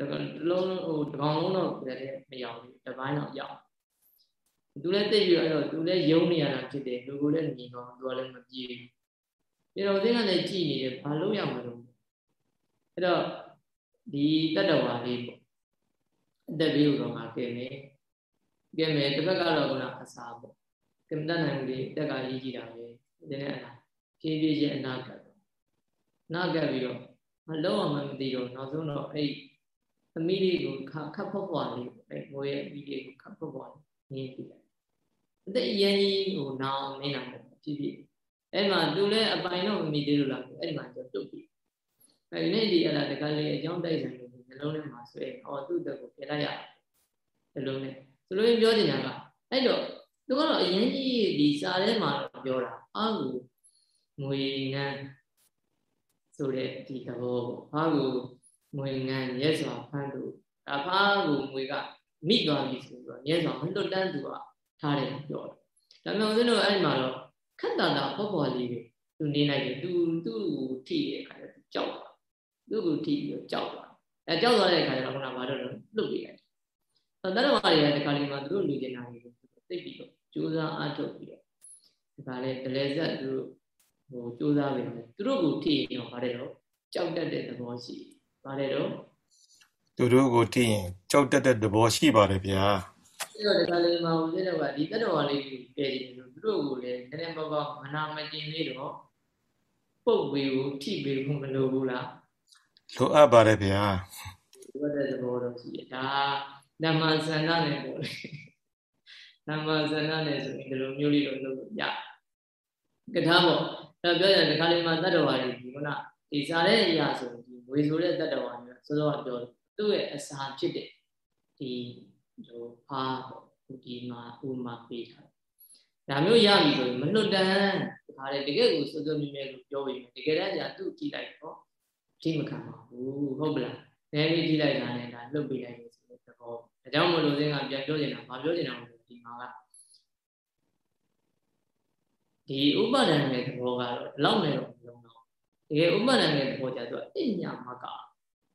တကလုံးဟိုတကောင်လုံးတော့လည်းမရောက်ဘူးတပိုင်းတော့ရောက်သူလည်းသိပြီးတော့သူလည်းယုံနေရတာဖြစ်တယ်လူကိုလည်းမြင်တော့သူကလည်းမပြေဘူးပြီးတော့သင်ကလည်းကြည်နေတယ်ဘာလို့ရမှာလို့အဲ့တော့ဒီတတ္တဝါလေးပေါ့အသက်ဘေးကိုတော့ငါကဲမယ်ကဲမယ်တစ်ဖက်ကတော့ကုနာအစာပေါ့ကမ္မတနိုင်မှုလေးတက်ကရေးကြည့်တာပဲဒီနေ့အနာဖြည်းဖြည်းချင်းအနာကတ် နားကပ်ပြီးတော့မလုံးအောင်မသိတော့နောက်ဆုံးတော့အဲ့သမီးလေးကိုခခတ်ဖွက်ဖွာလေးအဲ့ငွေရဲ့အမီးလေးကိုခတ်ဖွက်ဖွာလေးနင်းပြီးတယ်အသက်အရင်ကြီးဟိုနောင်နေတာပေါ့ဖြစ်ဖြစ်အဲ့မှာသူလည်းအပိုင်တော့မမိသေးလို့လားအဲ့မှာကျတုတ်ပြီအဲ့ဒီနေ့ဒီအဲ့ဒါတကလေးအကြောင်းတိုက်ဆိုင်လို့နှလုံးထဲမှာဆွဲအော်သူ့တက်ကိုပြင်လိုက်ရတယ်နှလုံးထဲဆိုလို့ပြောချင်တာကအဲ့တော့သူကတော့အရင်ကြီးဒီစာထဲမှာပြောတာအာကိုငွေငန်း ဆိုတဲ့ဒီသဘောပေါ့ဘာကိုငွေငံရဲစွာဖမ်းလို့ဒါဘာကိုငွေကမိသွားပြီဆိုတော့ရဲစွာမလွတ်တန်းသူကထားတယ်ပြောတယ်ဒါမျိုးဦးဇင်းတို့အဲ့ဒီမှာတော့ခက်တာတာပေါ့ပေါ့လေးပဲသူနေလိုက်တယ်သူသူ့ကိုထိတဲ့အခါကျသူကြောက်သွားသူ့ကိုထိပြီးတော့ကြောက်သွားအဲကြောက်သွားတဲ့အခါကျတော့ခုနကဘာလို့လဲလွတ်ပြီးလိုက်တယ်တတ္တဝါတွေကဒီခါလေးမှာသူတို့လူကျင်တာတွေကိုသိပြီးတော့ကြိုးစားအားထုတ်ပြီးတော့ဒီခါလေးဒလဲဆက်သူတို့ ဟိုစူးစမ်းနေတယ်သူတို့ကိုထိရင်တော့ဗါတယ်တော့ကြောက်တတ်တဲ့သဘောရှိဗါတယ်တော့သူတို့ကိုထိရင်ကြောက်တတ်တဲ့သဘောရှိပါတယ်ဗျာအဲ့တော့ဒီကလေးမှာဦးဇင်းတို့ကဒီတတော်လေးကိုပြည့်တယ်လို့သူတို့ကိုလည်းနည်းနည်းပေါ့ပေါ့မနာမကျင်လေးတော့ပုတ်ပေးကိုထိပေးဖို့မလိုဘူးလားလိုအပ်ပါတယ်ဗျာဒီဘက်တဲ့သဘောတော့ရှိတယ်ဒါဓမ္မစန္ဒနဲ့ပေါ့လေဓမ္မစန္ဒနဲ့ဆိုရင်ဒီလိုမျိုးလေးတော့လုပ်လို့ရကထားပေါ့ အဲပြောရင်ဒီခါလေးမှာတတ္တဝါတွေဒီခုနဒီစားတဲ့အရာဆိုဒီဝေဆိုတဲ့တတ္တဝါမျိုးစောစောကပြောသူ့ရဲ့အစာဖြစ်တဲ့ဒီဟိုဖားပေါ့ဒီမှာဥမာပေးထားဒါမျိုးရပြီဆိုရင်မလွတ်တမ်းဒါလေတကယ်ကိုစွစွမြဲမြဲလို့ပြောပြီးတကယ်တမ်းကျသူ့ကြည့်လိုက်တော့အထိမခံပါဘူးဟုတ်ပလားနည်းနည်းကြည့်လိုက်တာနဲ့ဒါလွတ်ပေးလိုက်လို့ဆိုတဲ့သဘောဒါကြောင့်မလို့စင်းကပြန်ပြောနေတာမပြောနေတာမဟုတ်ဒီမှာက ဒီဥပါဒံရဲ့သဘောကတော့ဒီလောက်နဲ့တော့မလုံးတော့တကယ်ဥပါဒံရဲ့သဘောကျတော့အညာမက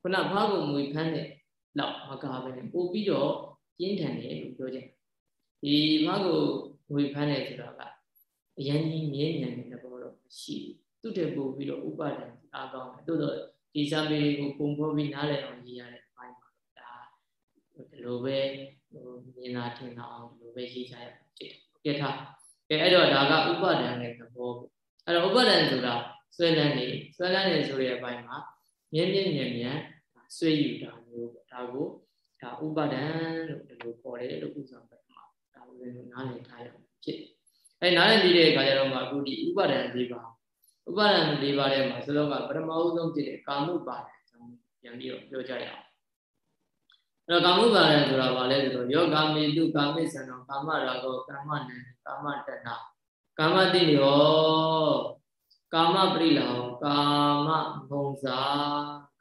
ခုနဘာကိုမွေဖမ်းတဲ့လောက်မကပဲပို့ပြီးတော့ပြင်းထန်တယ်လို့ပြောချင်ဒီဘာကိုမွေဖမ်းတယ်ဆိုတာကအရင်ကြီးမြဲမြံတဲ့သဘောတော့မရှိဘူးသူ့တဲ့ပို့ပြီးတော့ဥပါဒံအားကောင်းတယ်တိုးတော့ဒီစာပေကိုပုံဖော်ပြီးနားလည်အောင်ရေးရတဲ့အပိုင်းမှာဒါဒီလိုပဲဟိုမြင်လာထင်လာအောင်ဒီလိုပဲရေးချရဖြစ်တယ်ပြထား ကဲအဲ့တော့ဒါကဥပါဒံရဲ့သဘောပေါ့အဲ့တော့ဥပါဒံဆိုတာဆွဲလန်းနေဆွဲလန်းနေဆိုတဲ့အပိုင်းမှာမြင်းမြင်းမြင်မြင်ဆွဲယူတာမျိုးပေါ့ဒါကိုဒါဥပါဒံလို့ဒီလိုခေါ်တယ်လို့ဥဆောင်ပဲမှာဒါကိုလည်းနားလည်ထားရအောင်ဖြစ်အဲ့နားလည်ပြီးတဲ့အခါကျတော့မှအခုဒီဥပါဒံ၄ပါးဥပါဒံ၄ပါးထဲမှာဆိုတော့ကပထမဦးဆုံးဖြစ်တဲ့ကာမုပါဒံအကြောင်းပြန်ပြီးတော့ပြောကြရအောင်အဲ့ တော့ကာမုပါဒံဆိုတာဘာလဲဆိုတော့ယောဂာမေတုကာမိသံတော်ကာမရာဂောကာမနံကာမတဏကာမတိရောကာမပရိလာဟောကာမမုံစာ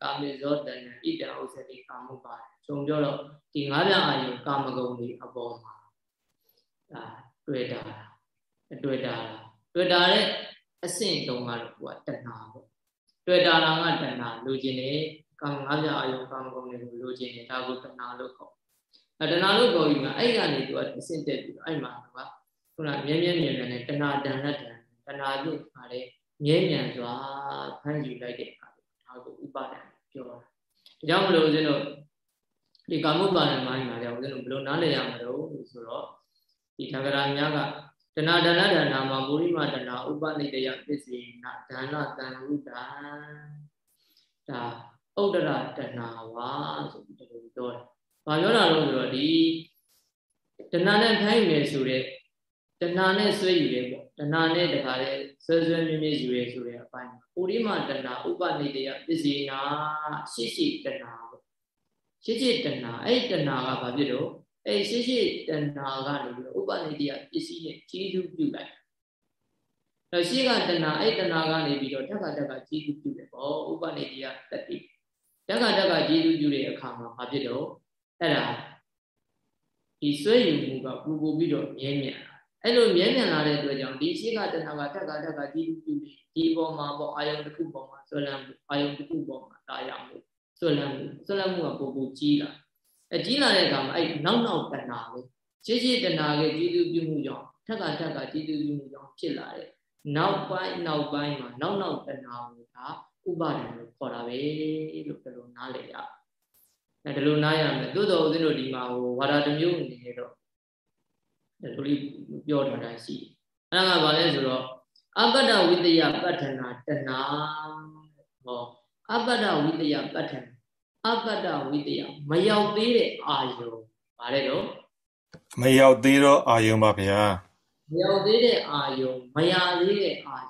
ကာမေဇောတဏဣတံဥစ္စတိကာမုပါဒံခြုံပြောတော့ဒီငါးပြအာယုကာမဂုဏ်တွေအပေါ်မှာဒါတွေ့တာတွေ့တာတွေ့တာတဲ့အဆင့်တုံးကတော့ဟိုကတဏှာပေါ့တွေ့တာလာကတဏှာလူကျင်နေ ကာမငါးပြအာယုကာမဂုဏ်တွေကိုလူကျင်နေဒါကိုတဏှာလို့ခေါ်အဲတဏှာလို့ခေါ်ပြီးမှအဲ့ကနေသူကအဆင့်တက်ပြီးတော့အဲ့မှာကခုနမြဲမြဲမြဲမြဲနဲ့တဏှာတန်လက်တန်တဏှာပြုတ်ပါလေမြဲမြံစွာဖန်ယူလိုက်တဲ့အခါဒါကိုဥပါဒံပြောတာဒါကြောင့်မလို့ဦးဇင်းတို့ဒီကာမုပါဒံမိုင်းမှာကြောင့်ဦးဇင်းတို့ဘယ်လိုနားလည်ရမလို့ဆိုတော့ဒီသံဃာများကတဏှာဒဏဒနာမှာပုရိမတဏှာဥပနိတယပစ္စေနာဒါနတန်ဥဒ္ဒံဒါ ဥဒ္ဒရတဏှာဝါဆိုပြီးဒီလိုပြောတယ်။ဘာပြောတာလဲဆိုတော့ဒီတဏှာနဲ့ဖိုင်းမယ်ဆိုတဲ့တဏှာနဲ့ဆွဲယူရဲပေါ့တဏှာနဲ့တခါလဲဆွဲဆွဲမြဲမြဲယူရဲဆိုတဲ့အပိုင်းပုရိမတဏှာဥပနိတယပစ္စေနာရှိရှိတဏှာပေါ့ရှိရှိတဏှာအဲ့တဏှာကဘာဖြစ်တော့အဲ့ရှိရှိတဏှာကနေပြီးတော့ဥပနိတယပစ္စည်းနဲ့ကြီးစုပြုလိုက်အဲ့ရှိကတဏှာအဲ့တဏှာကနေပြီးတော့တက္ကတက္ကကြီးစုပြုတယ်ပေါ့ဥပနိတယတတိ တက္ကတက္ကကြီးစုပြုတဲ့အခါမှာဘာဖြစ်တော့အဲ့ဒါဒီဆွဲယူမှုကပူပူပြီးတော့မြဲမြံလာအဲ့လိုမြဲမြံလာတဲ့အတွက်ကြောင့်ဒီရှိကတဏှာကတက္ကတက္ကကြီးစုပြုပြီးဒီအပေါ်မှာပေါ့အာယုံတစ်ခုပေါ်မှာဆွဲလန်းမှုအာယုံတစ်ခုပေါ်မှာတာယာမှုဆွဲလန်းမှုဆွဲလန်းမှုကပူပူကြီးလာအကြီးလာတဲ့အခါမှာအဲ့နောက်နောက်တဏှာကိုရှေ့ရှေ့တဏှာကကြီးစုပြုမှုကြောင့်ထက်ကထက်ကကြီးစုပြုမှုကြောင့်ဖြစ်လာတဲ့နောက်ပိုင်းနောက်ပိုင်းမှာနောက်နောက်တဏှာကိုဒါ ဥပါဒံလို့ခေါ်တာပဲလို့ဒီလိုနားလည်ရအဲဒီလိုနားရမယ်သို့တော်ဦးဇင်းတို့ဒီမှာဟိုဝါဒတစ်မျိုးအနေနဲ့တော့ဒီလိုလေးပြောထားတာရှိအဲ့ဒါကဘာလဲဆိုတော့အပ္ပဒဝိတယပဋ္ဌနာတဏှာဟောအပ္ပဒဝိတယပဋ္ဌနာအပ္ပဒဝိတယမရောက်သေးတဲ့အာယုံဗါလဲတော့မရောက်သေးတော့အာယုံပါဗျာမရောက်သေးတဲ့အာယုံမရသေးတဲ့အာယုံ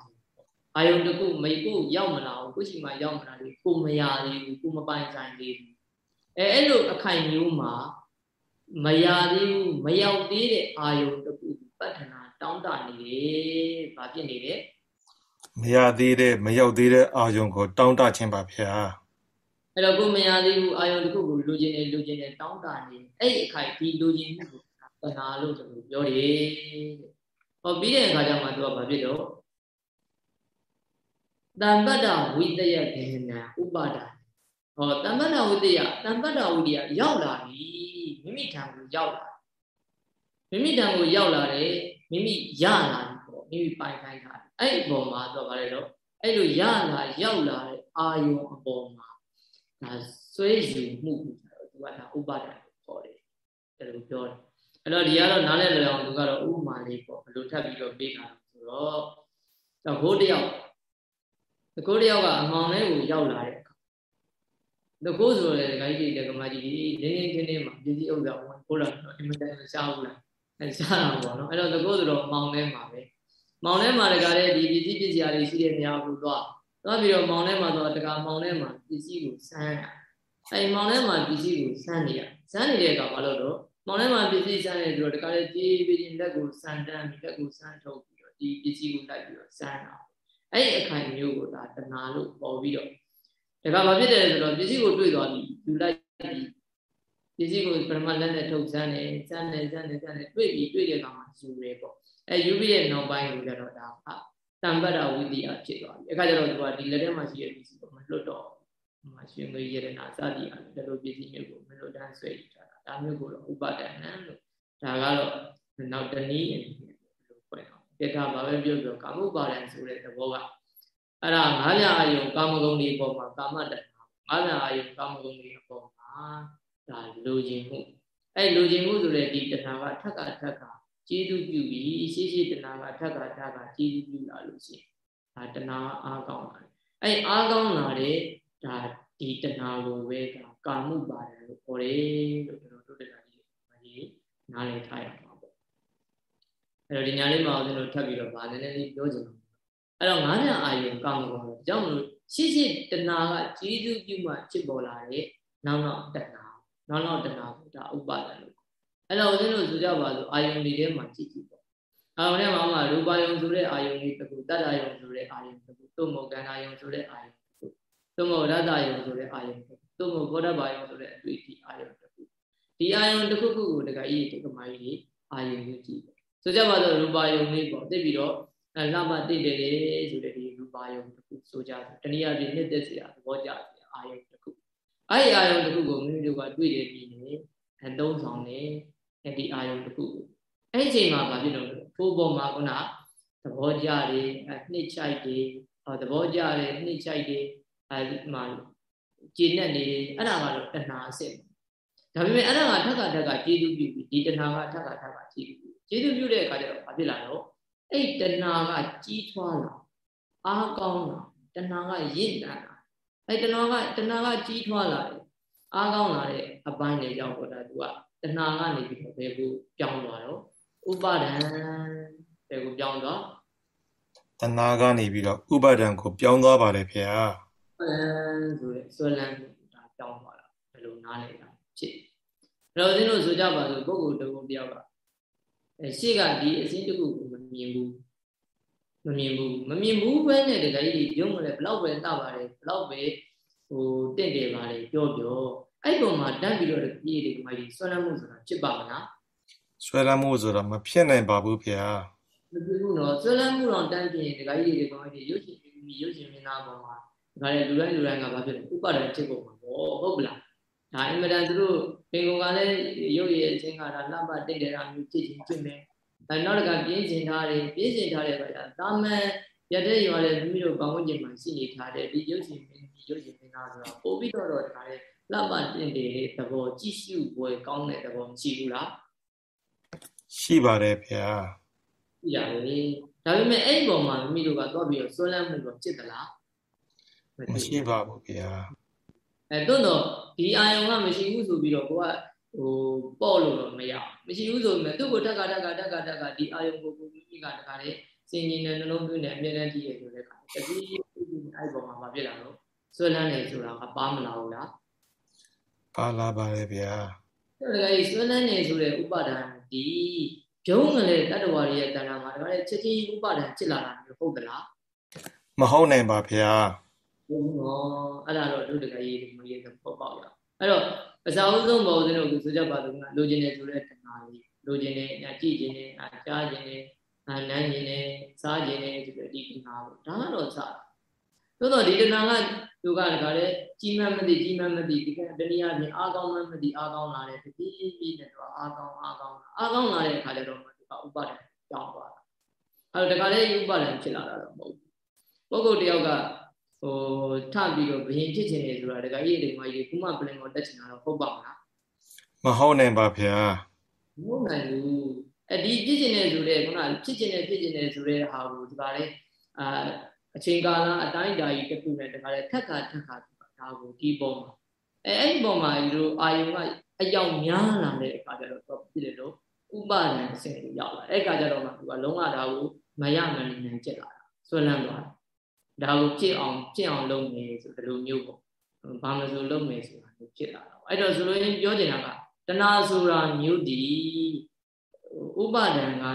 အာယုံတခုမိကိုရောက်မလာဘူးကိုရှိမှရောက်မလာဘူးကိုမရသေးဘူးကိုမပိုင်ဆိုင်သေးဘူးအဲအဲ့လိုအခိုင်မျိုးမှာမရသေးဘူးမရောက်သေးတဲ့အာယုံတခုပဋ္ဌနာတောင်းတနေတယ်ဘာဖြစ်နေလဲမရသေးတဲ့မရောက်သေးတဲ့အာယုံကိုတောင်းတခြင်းပါဗျာအဲ့တော့ကိုမရသေးဘူးအာယုံတစ်ခုကိုလိုချင်တယ်လိုချင်တယ်တောင်းတနေအဲ့အခိုက်ဒီလိုချင်မှုကိုတဏှာလို့ဆိုလို့ပြောတယ်ဟောပြီးတဲ့အခါကျမှသူကဘာဖြစ်တော့ တမ္ပတ္တဝိတယခေနံဥပါဒာဟောတမ္ပတ္တဝိတယတမ္ပတ္တဝိတယရောက်လာပြီမိမိထံကိုရောက်လာမိမိထံကိုရောက်လာတယ်မိမိရလာပြီပေါ့မိမိပိုင်ခိုင်းတာအဲ့အပေါ်မှာတော့ဗါလဲတော့အဲ့လိုရလာရောက်လာတဲ့အာယုံအပေါ်မှာဒါဆွဲယူမှုသူကဒါဥပါဒံကိုခေါ်တယ်အဲ့လိုပြောတယ်အဲ့တော့ဒီကတော့နားလည်လွယ်အောင်သူကတော့ဥပမာလေးပေါ့ဘယ်လိုထပ်ပြီးတော့ပေးတာဆိုတော့တော့ဘိုးတယောက် တကိုးတယောက်ကအမောင်လေးကိုရောက်လာတဲ့အခါတကိုးဆိုရတဲ့ဂိုင်းကြီးတကမကြီးလင်းလင်းချင်းချင်းမှာပြည်စည်းဥစ္စာဝင်ပို့လာတော့အင်မတန်ရှားဘူးလားအဲရှားတာပေါ့နော်အဲ့တော့တကိုးဆိုတော့မောင်ထဲမှာပဲမောင်ထဲမှာတကတဲ့ဒီပြည်စည်းပစ္စည်းတွေရှိတဲ့နေရာကိုသွားသွားပြီးတော့မောင်ထဲမှာတော့တကမောင်ထဲမှာပစ္စည်းကိုစမ်းရအဲမောင်ထဲမှာပစ္စည်းကိုစမ်းနေရစမ်းနေတဲ့အခါဘာလို့တော့မောင်ထဲမှာပစ္စည်းစမ်းနေဆိုတော့တခါလေကြေးပြီးရင်လက်ကိုစမ်းတန်းပြီးလက်ကိုစမ်းထုတ်ပြီးတော့ဒီပစ္စည်းကိုလိုက်ပြီးတော့စမ်းတာ အဲ့ဒီအခိုင်မျိုးကိုဒါတဏှာလို့ပေါ်ပြီးတော့ဒါကဘာဖြစ်တယ်ဆိုတော့ပစ္စည်းကိုတွေ့သွားပြီယူလိုက်ပြီးပစ္စည်းကိုပထမလက်နဲ့ထုတ်စမ်းတယ်စမ်းတယ်စမ်းတယ်စမ်းတယ်တွေ့ပြီးတွေ့တဲ့အခါမှာယူရဲပေါ့အဲယူပြီးရဲ့နောက်ပိုင်းကိုကြတော့ဒါအတံပတ္တဝိတိယဖြစ်သွားပြီအခါကျတော့သူကဒီလက်ထဲမှာရှိတဲ့ပစ္စည်းကိုမလွတ်တော့မှာရွှေငွေရတနာစသည်အားဒီလိုပစ္စည်းမျိုးကိုမလွတ်တန်းဆွဲထားတာဒါမျိုးကိုတော့ဥပါဒဏ်လို့ဒါကတော့နောက်တနည်းအနေနဲ့လို့ဖွင့်တော့ တေထာဘာပဲပြောပြောကာမုပါဒံဆိုတဲ့သဘောကအဲ့ဒါငါးပြအာယုံကာမဂုဏ်တွေပေါ်မှာကာမတဏ္ဍာငါးပြအာယုံကာမဂုဏ်တွေအပေါ်မှာဒါလိုချင်မှုအဲ့လိုချင်မှုဆိုတဲ့ဒီတဏှာကထက်ကထက်ကကျေးဇူးပြုပြီးရှိရှိတဏှာကထက်ကထက်ကကျေးဇူးပြုလာလို့ရှိရင်ဒါတဏှာအားကောင်းလာတယ်အဲ့အားကောင်းလာတဲ့ဒါဒီတဏှာကိုပဲဒါကာမှုပါတယ်လို့ခေါ်တယ်လို့ကျွန်တော်တို့တရားကြီးဒီနားလည်ထားရမှာပေါ့ အဲ့တော့ဒီညာလေးမှာဦးဇင်းတို့ထပ်ပြီးတော့ဗာနည်းနည်းလေးပြောချင်တယ်အဲ့တော့ငါးညအာယုံကာမဂုဏ်ကြောင့်မလို့ရှိရှိတဏှာကကျေးဇူးပြုမှဖြစ်ပေါ်လာတဲ့နောက်နောက်တဏှာနောက်နောက်တဏှာကိုဒါဥပါဒံလို့အဲ့တော့ဦးဇင်းတို့ဆိုကြပါစို့အာယုံတွေထဲမှာကြည့်ကြည့်ပေါ့အာယုံထဲမှာမှရူပါယုံဆိုတဲ့အာယုံလေးတစ်ခုတတ္တယုံဆိုတဲ့အာယုံတစ်ခုသုမောကန္နာယုံဆိုတဲ့အာယုံတစ်ခုသုမောရတ္တယုံဆိုတဲ့အာယုံတစ်ခုသုမောဘောဓဘာယုံဆိုတဲ့အတွေ့အထိအာယုံတစ်ခုဒီအာယုံတစ်ခုခုကိုတခါကြီးဒီကမာကြီးအာယုံကိုကြည့် ဆိုကြပါစို့ရူပါယုံလေးပေါ့သိပြီးတော့အဲလှမတိတ်တယ်လေဆိုတဲ့ဒီရူပါယုံတစ်ခုဆိုကြတယ်တနည်းအားဖြင့်နှစ်သက်စရာသဘောကျစရာအာယုံတစ်ခုအဲ့ဒီအာယုံတစ်ခုကိုမိမိတို့ကတွေ့တယ်ပြီးနေအသုံးဆောင်နေအဲ့ဒီအာယုံတစ်ခုအဲ့ဒီအချိန်မှာဘာဖြစ်လို့လဲဖိုးပေါ်မှာခုနသဘောကြတယ်နှစ်ချိုက်တယ်သဘောကြတယ်နှစ်ချိုက်တယ်အဲဒီမှာကျင့်နေနေအဲ့ဒါကတော့တဏှာအစစ်ဒါပေမဲ့အဲ့ဒါကထက်ကထက်ကကျေးဇူးပြုပြီးဒီတဏှာကထက်ကထက်ကကျေးဇူးပြု ကျေးဇူးပြုတဲ့အခါကျတော့ဘာဖြစ်လာတော့အဲ့တဏှာကကြီးထွားလာအားကောင်းလာတဏှာကရင့်တန်လာအဲ့တဏှာကတဏှာကကြီးထွားလာတယ်အားကောင်းလာတဲ့အပိုင်းတွေကြောင့်ပေါ့ဒါသူကတဏှာကနေပြီးတော့ဘယ်ကိုပြောင်းသွားတော့ဥပါဒံဘယ်ကိုပြောင်းသွားတဏှာကနေပြီးတော့ဥပါဒံကိုပြောင်းသွားပါတယ်ဖေဟာအဲဆိုရဲဆွဲလန်းဒါပြောင်းသွားတာဘယ်လိုနားလဲတာဖြစ်အဲ့တော့ဦးဇင်းတို့ဆိုကြပါစို့ပုဂ္ဂိုလ်တစ်ခုတယောက်က အဲရှေ့ကဒီအစင်းတစ်ခုကိုမမြင်ဘူးမမြင်ဘူးမမြင်ဘူးပဲနဲ့တကယ်ကြီးရုံးမလဲဘလောက်ပဲနှောက်ပါတယ်ဘလောက်ပဲဟိုတင့်တယ်ပါလေပြောပြောအဲ့ပုံမှာတန်းပြီးတော့ဒီဒီကမိုင်းဆွဲလန်းမှုဆိုတာဖြစ်ပါမလားဆွဲလန်းမှုဆိုတာမဖြစ်နိုင်ပါဘူးဗျာမဖြစ်ဘူးနော်ဆွဲလန်းမှုတော့တန်းပြင်ဒီကကြီးဒီကမိုင်းရုပ်ရှင်ရုပ်ရှင်မင်းသားပေါ်မှာဒါလည်းလူတိုင်းလူတိုင်းကဘာဖြစ်လဲဥပါဒ်ဖြစ်ကုန်မှာပေါ့ဟုတ်ပလား ဒါအင်မတန်သူတို့ပင်ကုန်ကလည်းရုပ်ရည်အချင်းကဒါလှပတိတ်တယ်အမျိုးဖြစ်ချင်းဖြစ်မယ်အဲနောက်တစ်ခါပြင်းကျင်ထားတယ်ပြင်းကျင်ထားတဲ့အခါကျတာမန်ရတဲ့ရွာတဲ့မိမိတို့ကောင်းဝန်းကျင်မှာရှိနေထားတဲ့ဒီရုပ်ရှင်မင်းဒီရုပ်ရှင်မင်းသားဆိုတော့ပို့ပြီးတော့တော့ဒါလည်းလှပတင်တယ်သဘောကြည့်ရှုပွဲကောင်းတဲ့သဘောမရှိဘူးလားရှိပါတယ်ဗျာရှိရတယ်ဒါပေမဲ့အဲ့ဒီပုံမှာမိမိတို့ကတော့ပြီးတော့ဆွဲလန်းမှုတော့ဖြစ်သလားမရှိပါဘူးဗျာ အဲတွန်းတော့ဒီအာယုံကမရှိဘူးဆိုပြီးတော့ကိုကဟိုပေါ့လို့တော့မရမရှိဘူးဆိုပေမဲ့သူ့ကိုတက်ကတက်ကတက်ကတက်ကဒီအာယုံကိုကိုမိမိကတခါလေစင်ကြီးနဲ့နှလုံးသွင်းနဲ့အမြဲတမ်းကြည့်ရဆိုတဲ့ခါတတိအဲ့ပေါ်မှာမဖြစ်လာတော့ဆွဲလန်းနေဆိုတာကပါမလာဘူးလားပါလာပါတယ်ဗျာအဲ့ဒါကြီးဆွဲလန်းနေဆိုတဲ့ဥပါဒံဒီဂျုံငလေတတ္တဝါရဲ့တဏ္ဍာမှာဒါလည်းချက်ချင်းဥပါဒံဖြစ်လာတာမျိုးဟုတ်သလားမဟုတ်နိုင်ပါဗျာ ဟုတ်နော်အဲ့ဒါတော့ဒုဒကရေးမရေးတော့ပေါ့ပေါ့ရအဲ့တော့အစာအုပ်ဆုံးပေါ်ဦးဇင်းတို့ကဆိုကြပါတော့ကလိုချင်တယ်ဆိုတဲ့တဏှာကြီးလိုချင်တယ်အကြည့်ချင်တယ်အကြားချင်တယ်အနမ်းချင်တယ်စားချင်တယ်ဆိုတဲ့ဒီတဏှာပေါ့ဒါကတော့စသို့တော့ဒီတဏှာကသူကတခါလေကြီးမှန်းမသိကြီးမှန်းမသိဒီကတနည်းအားဖြင့်အားကောင်းမှန်းမသိအားကောင်းလာတယ်တတိပိနဲ့တော့အားကောင်းအားကောင်းအားကောင်းလာတဲ့အခါကျတော့သူကဥပါဒံကြောင်းသွားတာအဲ့တော့တခါလေဥပါဒံဖြစ်လာတာတော့မဟုတ်ဘူးပုဂ္ဂိုလ်တယောက်က ဟိုထပြီးတော့ဘယင်ဖြစ်ချင်တယ်ဆိုတာတခါကြီးဒီမှာရေကုမပလင်ကိုတက်ချင်တာတော့ဟုတ်ပါမလားမဟုတ်နိုင်ပါဗျာမဟုတ်နိုင်ဘူးအဒီဖြစ်ချင်တယ်ဆိုတဲ့ခုနဖြစ်ချင်တယ်ဖြစ်ချင်တယ်ဆိုတဲ့ဟာကိုဒီပါလေအာအချိန်ကာလအတိုင်းဓာကြီးတစ်ခုနဲ့တခါလေထက်ခါထက်ခါဒါကိုဒီပုံမှာအဲအဲ့ဒီပုံမှာဒီလိုအာယုံကအယောင်များလာတဲ့အခါကျတော့ဖြစ်တယ်လို့ဥပါဒံအဆင့်ကိုရောက်လာအဲ့အခါကျတော့မှသူကလုံးဝဒါကိုမရမနေနိုင်ချက်လာတာဆွဲလန်းသွားတာ ဒါကိုပြည့်အောင်ပြည့်အောင်လုပ်မယ်ဆိုဒီလိုမျိုးပေါ့ဘာမဆိုလုပ်မယ်ဆိုတာဖြစ်လာတာအဲ့တော့ဆိုလို့ရင်ပြောချင်တာကတဏှာဆိုတာမျိုးဒီဥပါဒံက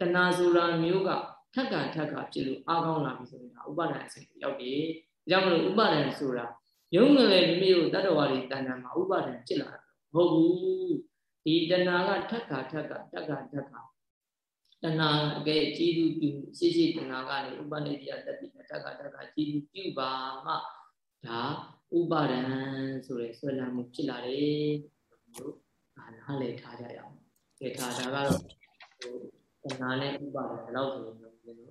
တဏှာဆိုတာမျိုးကထက်ကထက်ကဖြစ်လို့အားကောင်းလာပြီဆိုရင်ဒါဥပါဒံအဆင့်ရောက်တယ်ဒါကြောင့်မလို့ဥပါဒံဆိုတာယုံငယ်မိမိကိုတတ္တဝါတွေတဏ္ဍာမှာဥပါဒံဖြစ်လာတာမဟုတ်ဘူးဒီတဏှာကထက်ကထက်ကထက်ကထက်က တဏှာအကဲကြီးသူပြုရှိရှိတဏှာကနေဥပနိတိယတတိထက်ကထက်ကကြီးသူပြုပါမှဒါဥပါဒံဆိုရယ်ဆွဲလမ်းမှုဖြစ်လာတယ်လို့ဒါနားလည်ထားကြရအောင်။ဒီထားဒါကတော့ဟိုတဏှာနဲ့ဥပါဒံတော့ဆိုရင်တော့ဒီလို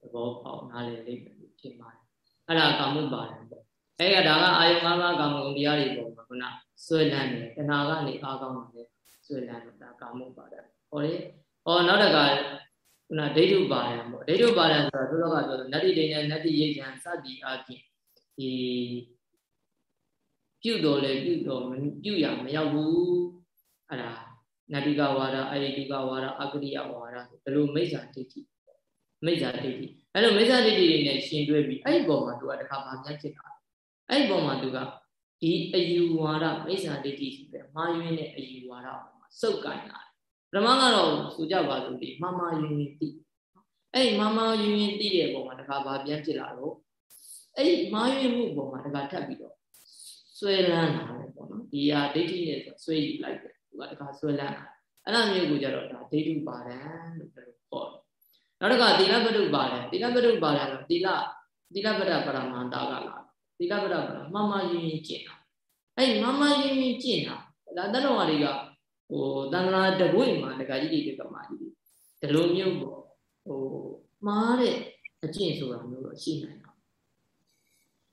သဘောပေါက်နားလည်လိမ့်မယ်လို့ထင်ပါတယ်။အဲ့ဒါကာမုပါဒံပေါ့။အဲ့ဒါကအာယု၅ပါးကာမဂုဏ်တရားတွေပုံမှာခုနဆွဲလန်းတယ်တဏှာကနေအားကောင်းတယ်ဆွဲလန်းတယ်ဒါကာမုပါဒံ။ဟောလေ ဟောနောက်တကခုနဒိဋ္ဌုပါဒံပေါ့ဒိဋ္ဌုပါဒံဆိုတာတို့တော့ကပြောနတ္တိဒိဋ္ဌံနတ္တိယိဉ္ဇံစသည်အပြင်ဒီပြုတော်လဲပြုတော်ပြုရမရောက်ဘူးအဲ့ဒါနတိကဝါဒအယိတုကဝါဒအကရိယဝါဒဘယ်လိုမိစ္ဆာဒိဋ္ဌိမိစ္ဆာဒိဋ္ဌိအဲ့လိုမိစ္ဆာဒိဋ္ဌိတွေနဲ့ရှင်တွဲပြီးအဲ့ဒီပုံမှာသူကတခါမှမြတ်ဖြစ်တာအဲ့ဒီပုံမှာသူကဒီအယူဝါဒမိစ္ဆာဒိဋ္ဌိဆိုတဲ့မှားယွင်းတဲ့အယူဝါဒမှာစုပ်ကိုင်လာတ ယ်ပထမကတော့ဆိုကြပါလို့ဒီမှားမှားယွင်းယွင်းသိအဲ့ဒီမှားမှားယွင်းယွင်းသိတဲ့ပုံမှာတခါဘာပြန်ဖြစ်လာတော့အဲ့ဒီမှားယွင်းမှုပုံမှာတခါထပ်ပြီးတော့ဆွဲလန်းလာတယ်ပေါ့နော်ဒီဟာဒိဋ္ဌိနဲ့ဆိုဆွဲယူလိုက်တယ်သူကတခါဆွဲလန်းလာအဲ့လိုမျိုးကိုကြတော့ဒါဒိဋ္ဌုပါဒံလို့ပြောခေါ်တယ်နောက်တစ်ခါသီလပတုပါဒံသီလပတုပါဒံတော့သီလသီလပဒပရမန္တာကလာသီလပဒပရမမယဉ်ယဉ်ကျင့်တာအဲ့မမယဉ်ယဉ်ကျင့်တာဒါတတော်တွေက ဟိုတန္တရာတပွေမှာဒကာကြီးတွေကမာကြီးဒီလိုမျိုးပေါ့ဟိုမှားတဲ့အကျင့်ဆိုတာမျိုးတော့ရှိနိုင်တာ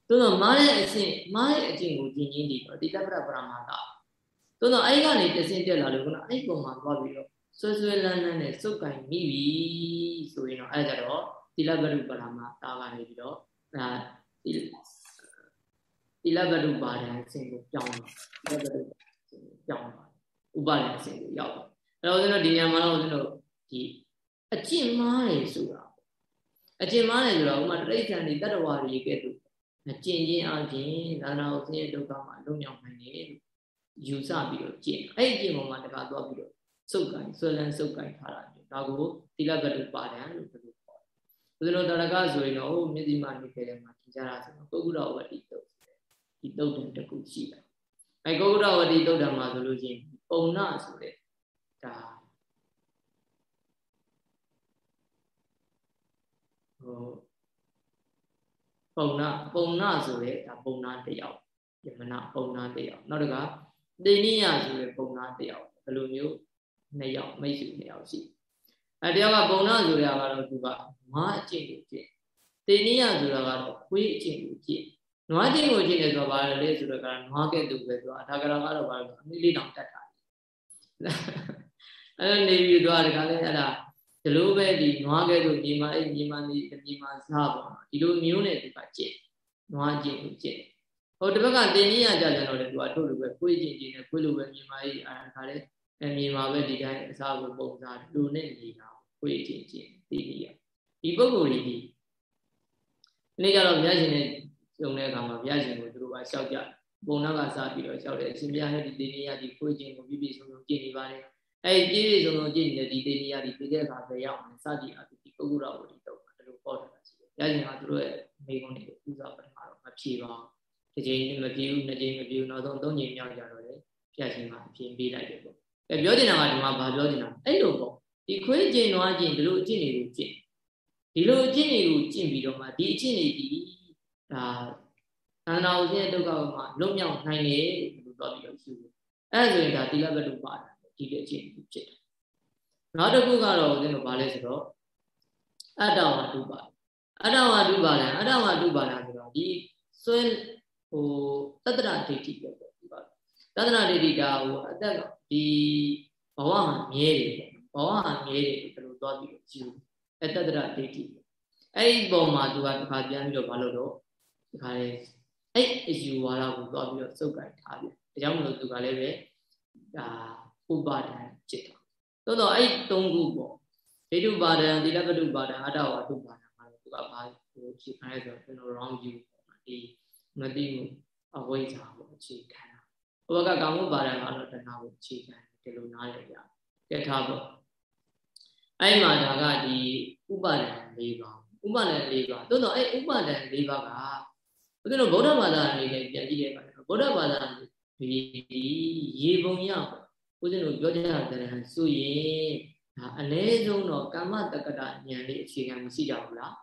သို့တော့မားတဲ့အကျင့်မားတဲ့အကျင့်ကိုကျင့်ရင်းဒီတော့တိတ္တပရပရမန္တာသို့တော့အဲ့ကနေတဆင့်တက်လာလို့ခုနအဲ့ပုံမှာသွားပြီးတော့ဆွဲဆွဲလန်းလန်းနဲ့စုပ်ကင်မိပြီဆိုရင်တော့အဲ့ကြတော့သီလဘရုပရမတာကနေပြီးတော့ဒါသီသီလဘရုပါဒံအစဉ်ကိုပြောင်းတော့သီလဘရုပြောင်းတော့ ဥပါဒံအစဉ်ကိုရောက်တော့အဲ့တော့ဦးဇင်းတို့ဒီညမှာတော့ဦးဇင်းတို့ဒီအကျင့်မားတယ်ဆိုတာအကျင့်မားတယ်ဆိုတော့ဥမာတိဋ္ဌာန်ဒီတတ္တဝါတွေကဲ့သို့ကျင့်ခြင်းအပြင်ဒါနာကိုဆင်းရဲဒုက္ခမှာလုံမြောက်နိုင်တယ်လို့ယူဆပြီးတော့ကျင့်အဲ့ဒီကျင့်ပေါ်မှာတခါသွားပြီးတော့စုပ်ကိုင်ဆွဲလန်းစုပ်ကိုင်ထားတာမျိုးဒါကိုသီလဘတုပါဒံလို့ပြောလို့ခေါ်တယ်။ဘုရားတော်တရကဆိုရင်တော့မြစ်ဒီမှာနေခဲ့တယ်မှာထင်ကြတာဆိုတော့ပုဂ္ဂုရဝတိတုတ်ဒီတုတ်တကူရှိတယ်။အဲကုဂ္ဂုရဝတိတုတ်တံမှာဆိုလို့ရှိရင် ပုံနာဆိုတဲ့ဒါဟိုပုံနာပုံနာဆိုတဲ့ဒါပုံနာတယောက်ယမနာပုံနာတယောက်နောက်တကတေနိယဆိုတဲ့ပုံနာတယောက်ဘယ်လိုမျိုးနှစ်ယောက်မိတ်ဆွေနှစ်ယောက်ရှိအဲတယောက်ကပုံနာဆိုတဲ့ကတော့သူကငါအကျင့်ကိုကျင့်တေနိယဆိုတာကတော့ခွေးအကျင့်ကိုကျင့်နွားကျင့်ကိုကျင့်တယ်ဆိုတော့ဘာလဲဆိုတော့ကနွားကဲ့သို့ပဲသူအထာကရာကတော့ဘာလဲအမိလေးတောင်တတ်တာ အဲ့နေပြီးတော့ဒီကလည်းအဲ့ဒါဒီလိုပဲဒီနွားကဲ့သို့ညီမအဲ့ညီမနေညီမစားပေါ့ဒီလိုမျိုးနဲ့သူကကျင့်နွားကျင့်ကိုကျင့်ဟိုတစ်ဘက်ကတင်နည်းရကြကြတော့လေသူကထုတ်လို့ပဲခွေးကျင့်ကျင့်နဲ့ခွေးလိုပဲညီမကြီးအဲ့ဒါလည်းအမြင်မှာပဲဒီတိုင်းအစားကိုပုံစားလူနဲ့နေတာခွေးကျင့်ကျင့်သိနေရဒီပုဂ္ဂိုလ်ကြီးဒီနေ့ကျတော့မြတ်ရှင်နဲ့ကြုံတဲ့အခါမှာမြတ်ရှင်ကိုသူတို့ကလျှောက်ကြ ပုံနောက်ကစားပြီးတော့လျှောက်တယ်အရှင်မြတ်ဟဲ့ဒီတေနိယဒီခွေးကျင့်ကိုပြည့်ပြည့်စုံစုံကျင့်နေပါတယ်အဲ့ဒီပြည့်ပြည့်စုံစုံကျင့်နေတဲ့ဒီတေနိယဒီပြည့်တဲ့အခါပဲရောက်မယ်စသည်အဒီပုဂ္ဂိုလ်တော်ဝတိတော့ဒီလိုပေါ်တာရှိတယ်မြတ်ရှင်ကသူတို့ရဲ့မိကုန်းတွေကိုပူဇော်ပထမတော့မဖြေပါဘူးတစ်ချိန်မပြေဘူးနှစ်ချိန်မပြေဘူးနောက်ဆုံးသုံးချိန်မြောက်ကြတော့လေပြရှင်ကအပြင်ပေးလိုက်တယ်ပေါ့အဲပြောချင်တာကဒီမှာဘာပြောချင်တာအဲ့လိုပေါ့ဒီခွေးကျင်သွားကျင်ဒီလိုအကျင့်တွေကိုကျင့်ဒီလိုအကျင့်တွေကိုကျင့်ပြီးတော့မှဒီအကျင့်တွေဒီဒါ သန္တာဥစဉ်ဒုက္ခမှာလွတ်မြောက်နိုင်တယ်လို့ပြောပြီးတော့ရှိတယ်အဲ့ဒါဆိုရင်ဒါတိလဘတုပါဒဒီလိုအကျင့်ကိုဖြစ်တယ်နောက်တစ်ခုကတော့ဦးဇင်းတို့ဗာလဲဆိုတော့အတ္တဝါတုပါအတ္တဝါတုပါဒအတ္တဝါတုပါဒဆိုတော့ဒီဆွဲဟိုတတ္တရဒိဋ္ဌိပဲပေါ့ဒီပါတတ္တရဒိဋ္ဌိဒါဟိုအတ္တဒီဘဝမှာမြဲတယ်ပေါ့ဘဝမှာမြဲတယ်ဒီလိုသွားပြီးကြည့်အတ္တရဒိဋ္ဌိအဲ့ဒီပုံမှာသူကတစ်ခါပြန်ပြီးတော့မလုပ်တော့ဒီခါလေး အဲ့အယူဝါဒကိုသွားပြီးတော့စုပ်ကိုင်ထားပြန်ဒါကြောင့်မလို့သူကလည်းပဲဒါဥပါဒံจิตတော့တော့အဲ့သုံးခုပေါ့ဒိဋ္ဌုပါဒံသီလပတုပါဒံအတ္တဝါတုပါဒံမှာသူကဘာဟိုခြေခံရဲဆိုတော့ကျွန်တော် wrong view ပေါ့ဒီမသိမှုအဝိဇ္ဇာပေါ့အခြေခံတာဘကကာမုပါဒံကတော့တဏှာကိုအခြေခံဒီလိုနားလည်ကြကဲထားပေါ့အဲ့မှာဒါကဒီဥပါဒံ၄ပါးဥပါဒံ၄ပါးသို့တော့အဲ့ဥပါဒံ၄ပါးက ဘုရားဗုဒ္ဓဘာသာအနေနဲ့ပြန်ကြည့်ရပါမယ်ဗုဒ္ဓဘာသာဒီဒီရေပုံရပေါ့ဘုရားတို့ပြောကြတဲ့ဆိုရင်ဒါအ ਨੇ ဆုံးတော့ကာမတက္ကတာဉာဏ်လေးအခြေခံမရှိကြဘူးလား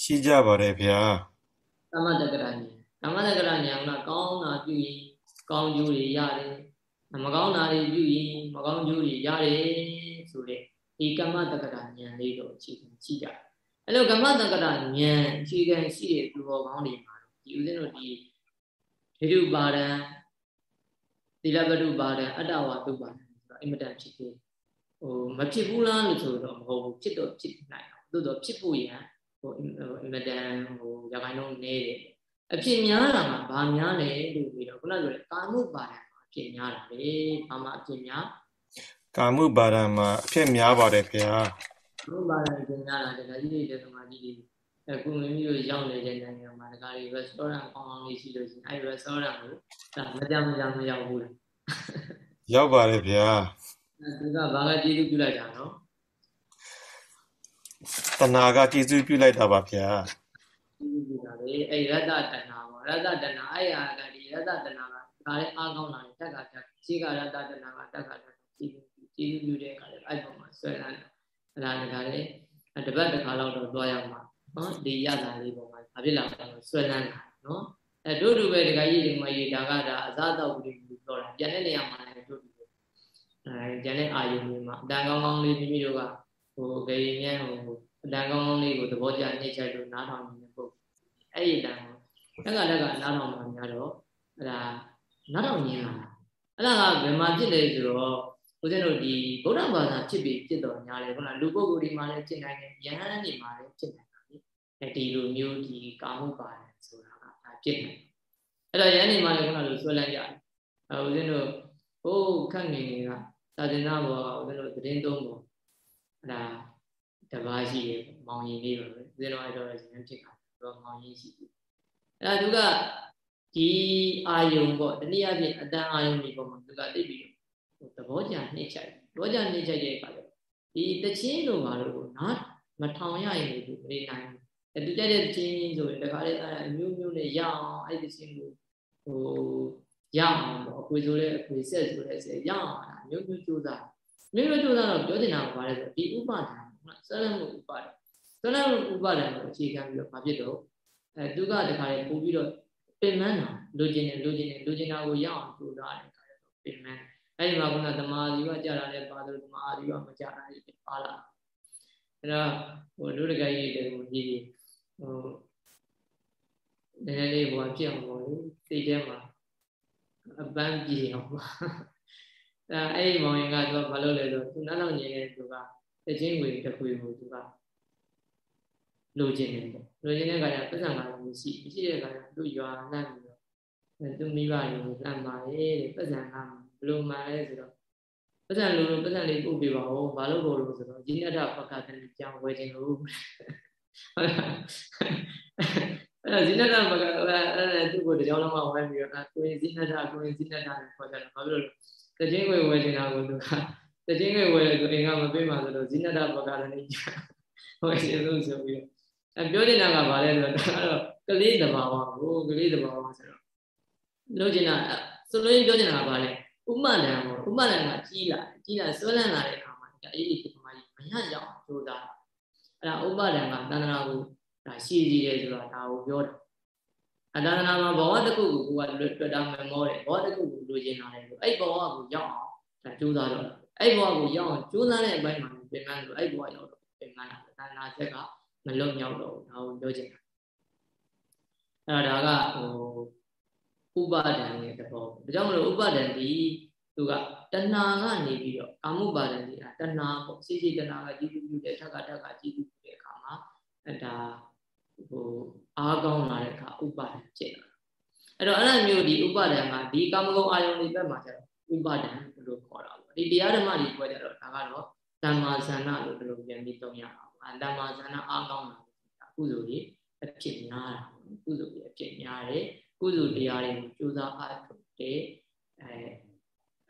ရှိကြပါတယ်ဗျာကာမတက္ကတာဉာဏ်ကာမတက္ကတာဉာဏ်ကကောင်းတာပြုရင်ကောင်းကျိုးတွေရတယ်မကောင်းတာတွေပြုရင်မကောင်းကျိုးတွေရတယ်ဆိုတဲ့ဒီကမ္မတက္ကတာဉာဏ်လေးတော့အခြေခံရှိကြတယ်အဲ့လိုကမ္မတက္ကတာဉာဏ်အခြေခံရှိတဲ့သူတော်ကောင်းတွေမှာ ဒီဦးဇင်းတို့ဒီဓိတုပါဒံသီလပတုပါဒံအတ္တဝါတုပါဒံဆိုတော့အင်မတန်ဖြစ်သေးဟိုမဖြစ်ဘူးလားလို့ဆိုတော့မဟုတ်ဘူးဖြစ်တော့ဖြစ်နိုင်အောင်သို့တော့ဖြစ်ဖို့ရန်ဟိုအင်မတန်ဟိုရခိုင်လုံးနေတယ်အဖြစ်များတာမှာဘာများလဲလို့ပြီးတော့ခုနကပြောကာမှုပါဒံမှာအဖြစ်များတာလေဘာမှအဖြစ်များကာမှုပါဒံမှာအဖြစ်များပါတယ်ခင်ဗျာကာမှုပါဒံအဖြစ်များတာဒါကြီးတွေတက္ကမကြီးတွေ အခုမိမိတို့ရောက်နေတဲ့နိုင်ငံမှာဒါကလေး restaurant ကောင်းကောင်းလေးရှိလို့ရှိရင်အဲ restaurant ကိုဒါမကြမကြမရောက်ဘူးလားရောက်ပါတယ်ဗျာသူကဘာကကျေးဇူးပြုလိုက်တာနော်တဏှာကကျေးဇူးပြုလိုက်တာပါဗျာကျေးဇူးပြုတာလေအဲ့ရတ္တတဏှာပေါ့ရတ္တတဏှာအဲ့ဟာကဒီရတ္တတဏှာကဒါလည်းအားကောင်းလာတယ်တက်ကတက်ရှိကရတ္တတဏှာကတက်ကတက်ကျေးဇူးကျေးဇူးပြုတဲ့အခါလည်းအဲ့ပုံမှာဆွဲလာတယ်အဲ့ဒါကလည်းတပတ်တစ်ခါလောက်တော့တွားရမှာ နော်ဒီရတာလေးပုံမှာဘာဖြစ်လာလဲဆွဲလန်းလာနော်အဲတို့တူပဲတခါကြီးဒီမှာရေဒါကဒါအစားတော့ဘူးလို့ပြောတာပြန်တဲ့နေရာမှာလည်းတို့တူပဲအဲကျန်တဲ့အာယုံတွေမှာအတန်ကောင်းကောင်းလေးမိမိတို့ကဟိုဂရင်ញ្ញဟိုအတန်ကောင်းကောင်းလေးကိုသဘောကျနှိမ့်ချက်လို့နားထောင်နေတဲ့ပုဂ္ဂိုလ်အဲ့ဒီတန်ကိုတက်ကတက်ကနားထောင်မှများတော့အဲ့ဒါနားထောင်ရင်းလာအဲ့ဒါကဘယ်မှာဖြစ်လဲဆိုတော့ဦးဇင်းတို့ဒီဗုဒ္ဓဘာသာဖြစ်ပြီးဖြစ်တော်ညာလေခုနလူပုဂ္ဂိုလ်ဒီမှာလည်းဖြစ်နိုင်တယ်ယဟန်ဒီမှာလည်းဖြစ်နိုင် ဒီလိုမျိုးဒီကာမှုပါတယ်ဆိုတာကဒါဖြစ်တယ်အဲ့တော့ရန်နေမှာလည်းခုနလိုဆွဲလိုက်ရတယ်အဲဦးဇင်းတို့ဟိုးခန့်ငယ်ငယ်ကသာသနာဘောကဦးဇင်းတို့သတင်းသုံးပုံအဲ့ဒါတပါးရှိရမောင်ရင်လေးပါပဲဦးဇင်းတို့အဲ့တော့ရန်ဖြစ်တာတော့မောင်ရင်ရှိတယ်အဲ့ဒါသူကဒီအာယုံပေါ့တနည်းအားဖြင့်အတန်အာယုံဒီပုံမှာသူကသိပြီးသဘောကြနှိမ့်ချိုက်သဘောကြနှိမ့်ချိုက်တဲ့အခါကျဒီတချင်းတို့ဘာလို့နားမထောင်ရရင်ဒီမနေနိုင်ဘူး အဲသူကြတဲ့ချင်းဆိုရင်တခါလေအဲမျိုးမျိုးနဲ့ရအောင်အဲ့ဒီချင်းကိုဟိုရအောင်ပေါ့အခွေဆိုလဲအခွေဆက်ဆိုလဲဆက်ရအောင်မျိုးမျိုးကြိုးစားမျိုးမျိုးကြိုးစားတော့ပြောနေတာကဘာလဲဆိုဒီဥပါဒံဆလမှုဥပါဒံဆလမှုဥပါဒံကိုအခြေခံပြီးတော့ဘာဖြစ်တော့အဲသူကတခါလေပို့ပြီးတော့ပင်မန်းတာလိုချင်တယ်လိုချင်တယ်လိုချင်တာကိုရအောင်ကြိုးစားတယ်ခါတော့ပင်မန်းအဲ့ဒီမှာကသမာဓိကကြာတာလည်းပါတယ်သမာဓိကမကြာတာလည်းပါလာအဲ့တော့ဟိုဒုဒကကြီးတွေကိုကြည့် ဟိုနည်းနည်းလေးဘဝဖြစ်အောင်ပေါ့လေစိတ်ထဲမှာအပန်းပြေအောင်ပါအဲအဲ့ဒီမောင်ရင်ကသူကဘာလုပ်လဲဆိုသူနောက်နောက်ညင်နေသူကတချင်းဝင်တစ်ခွေကိုသူကလိုချင်တယ်ပေါ့လိုချင်တဲ့ခါကျပတ်စံကလည်းမရှိမရှိတဲ့ခါကျသူရွာလှမ်းပြီးတော့သူမိဘတွေကိုလှမ်းပါလေတဲ့ပတ်စံကဘလို့မှလဲဆိုတော့ပတ်စံလိုလိုပတ်စံလေးပို့ပေးပါဦးဘာလို့ပို့လို့ဆိုတော့ဂျိနတပကတန်ကြောင်ဝယ်ခြင်းလို့ ဟုတ်လားအဲ့ဇိနတမကအဲ့သူ့ကိုတကြောင်လုံးမဝိုင်းပြီးတော့ကိုရင်ဇိနတကိုရင်ဇိနတနဲ့ခေါ်ကြတယ်ဘာဖြစ်လို့တချင်းကိုဝယ်နေတာကိုသူကတချင်းကိုဝယ်တယ်သူအိမ်ကမပေးမှဆိုတော့ဇိနတပကလည်းဟိုရှင်လို့ဆိုပြီးအဲပြောနေတာကဘာလဲဆိုတော့အဲ့တော့ကလေးတဘာဝကိုကလေးတဘာဝဆိုတော့လို့ချင်တာဆိုလို့ပြောချင်တာကဘာလဲဥမလန်ပေါ့ဥမလန်ကကြီးလာကြီးလာဆွဲလန်းလာတဲ့အခါမှာဒါအေးဒီကမကြီးမရကြအောင်ကြိုးစား အဲ့ဒါဥပဒံကတန္တရာကိုဒါရှိကြည့်တယ်ဆိုတာဒါကိုပြောတာအတန္တရာမှာဘဝတစ်ခုကိုကိုကတွေ့တာမမောတယ်ဘဝတစ်ခုကိုလိုချင်တာလေအဲ့ဘဝကိုရောက်အောင်ဒါကြိုးစားတော့အဲ့ဘဝကိုရောက်အောင်ကြိုးစားတဲ့အပိုင်းမှာပြင်မှန်းလို့အဲ့ဘဝရောက်တော့ပြင်မှန်းတာတန္တရာချက်ကမလွတ်မြောက်တော့ဒါကိုပြောချင်တာအဲ့တော့ဒါကဟိုဥပါဒံရဲ့သဘောဒါကြောင့်မလို့ဥပါဒံဒီ သူကတဏှာကနေပြီးတော့ကာမှုပါဒံကြီးတဏှာပေါ့စိစိတဏှာကကြည်တူပြုတယ်ထက်ကထက်ကကြည်တူပြုတဲ့အခါမှာအဲဒါဟိုအားကောင်းလာတဲ့အခါဥပါဒံဖြစ်လာအဲ့တော့အဲ့လိုမျိုးဒီဥပါဒံကဒီကာမဂုဏ်အာယုန်တွေဘက်မှာကျတော့ဥပါဒံလို့ခေါ်တာပေါ့ဒီတရားဓမ္မတွေပြောကြတော့ဒါကတော့တမ္မာဇဏလို့ဒီလိုပြန်ပြီးသုံးရအောင်အတမ္မာဇဏအားကောင်းလာတာကုသိုလ်တွေအဖြစ်များတာကုသိုလ်တွေအဖြစ်များတယ်ကုသိုလ်တရားတွေကိုကြိုးစားအားထုတ်တဲ့အဲ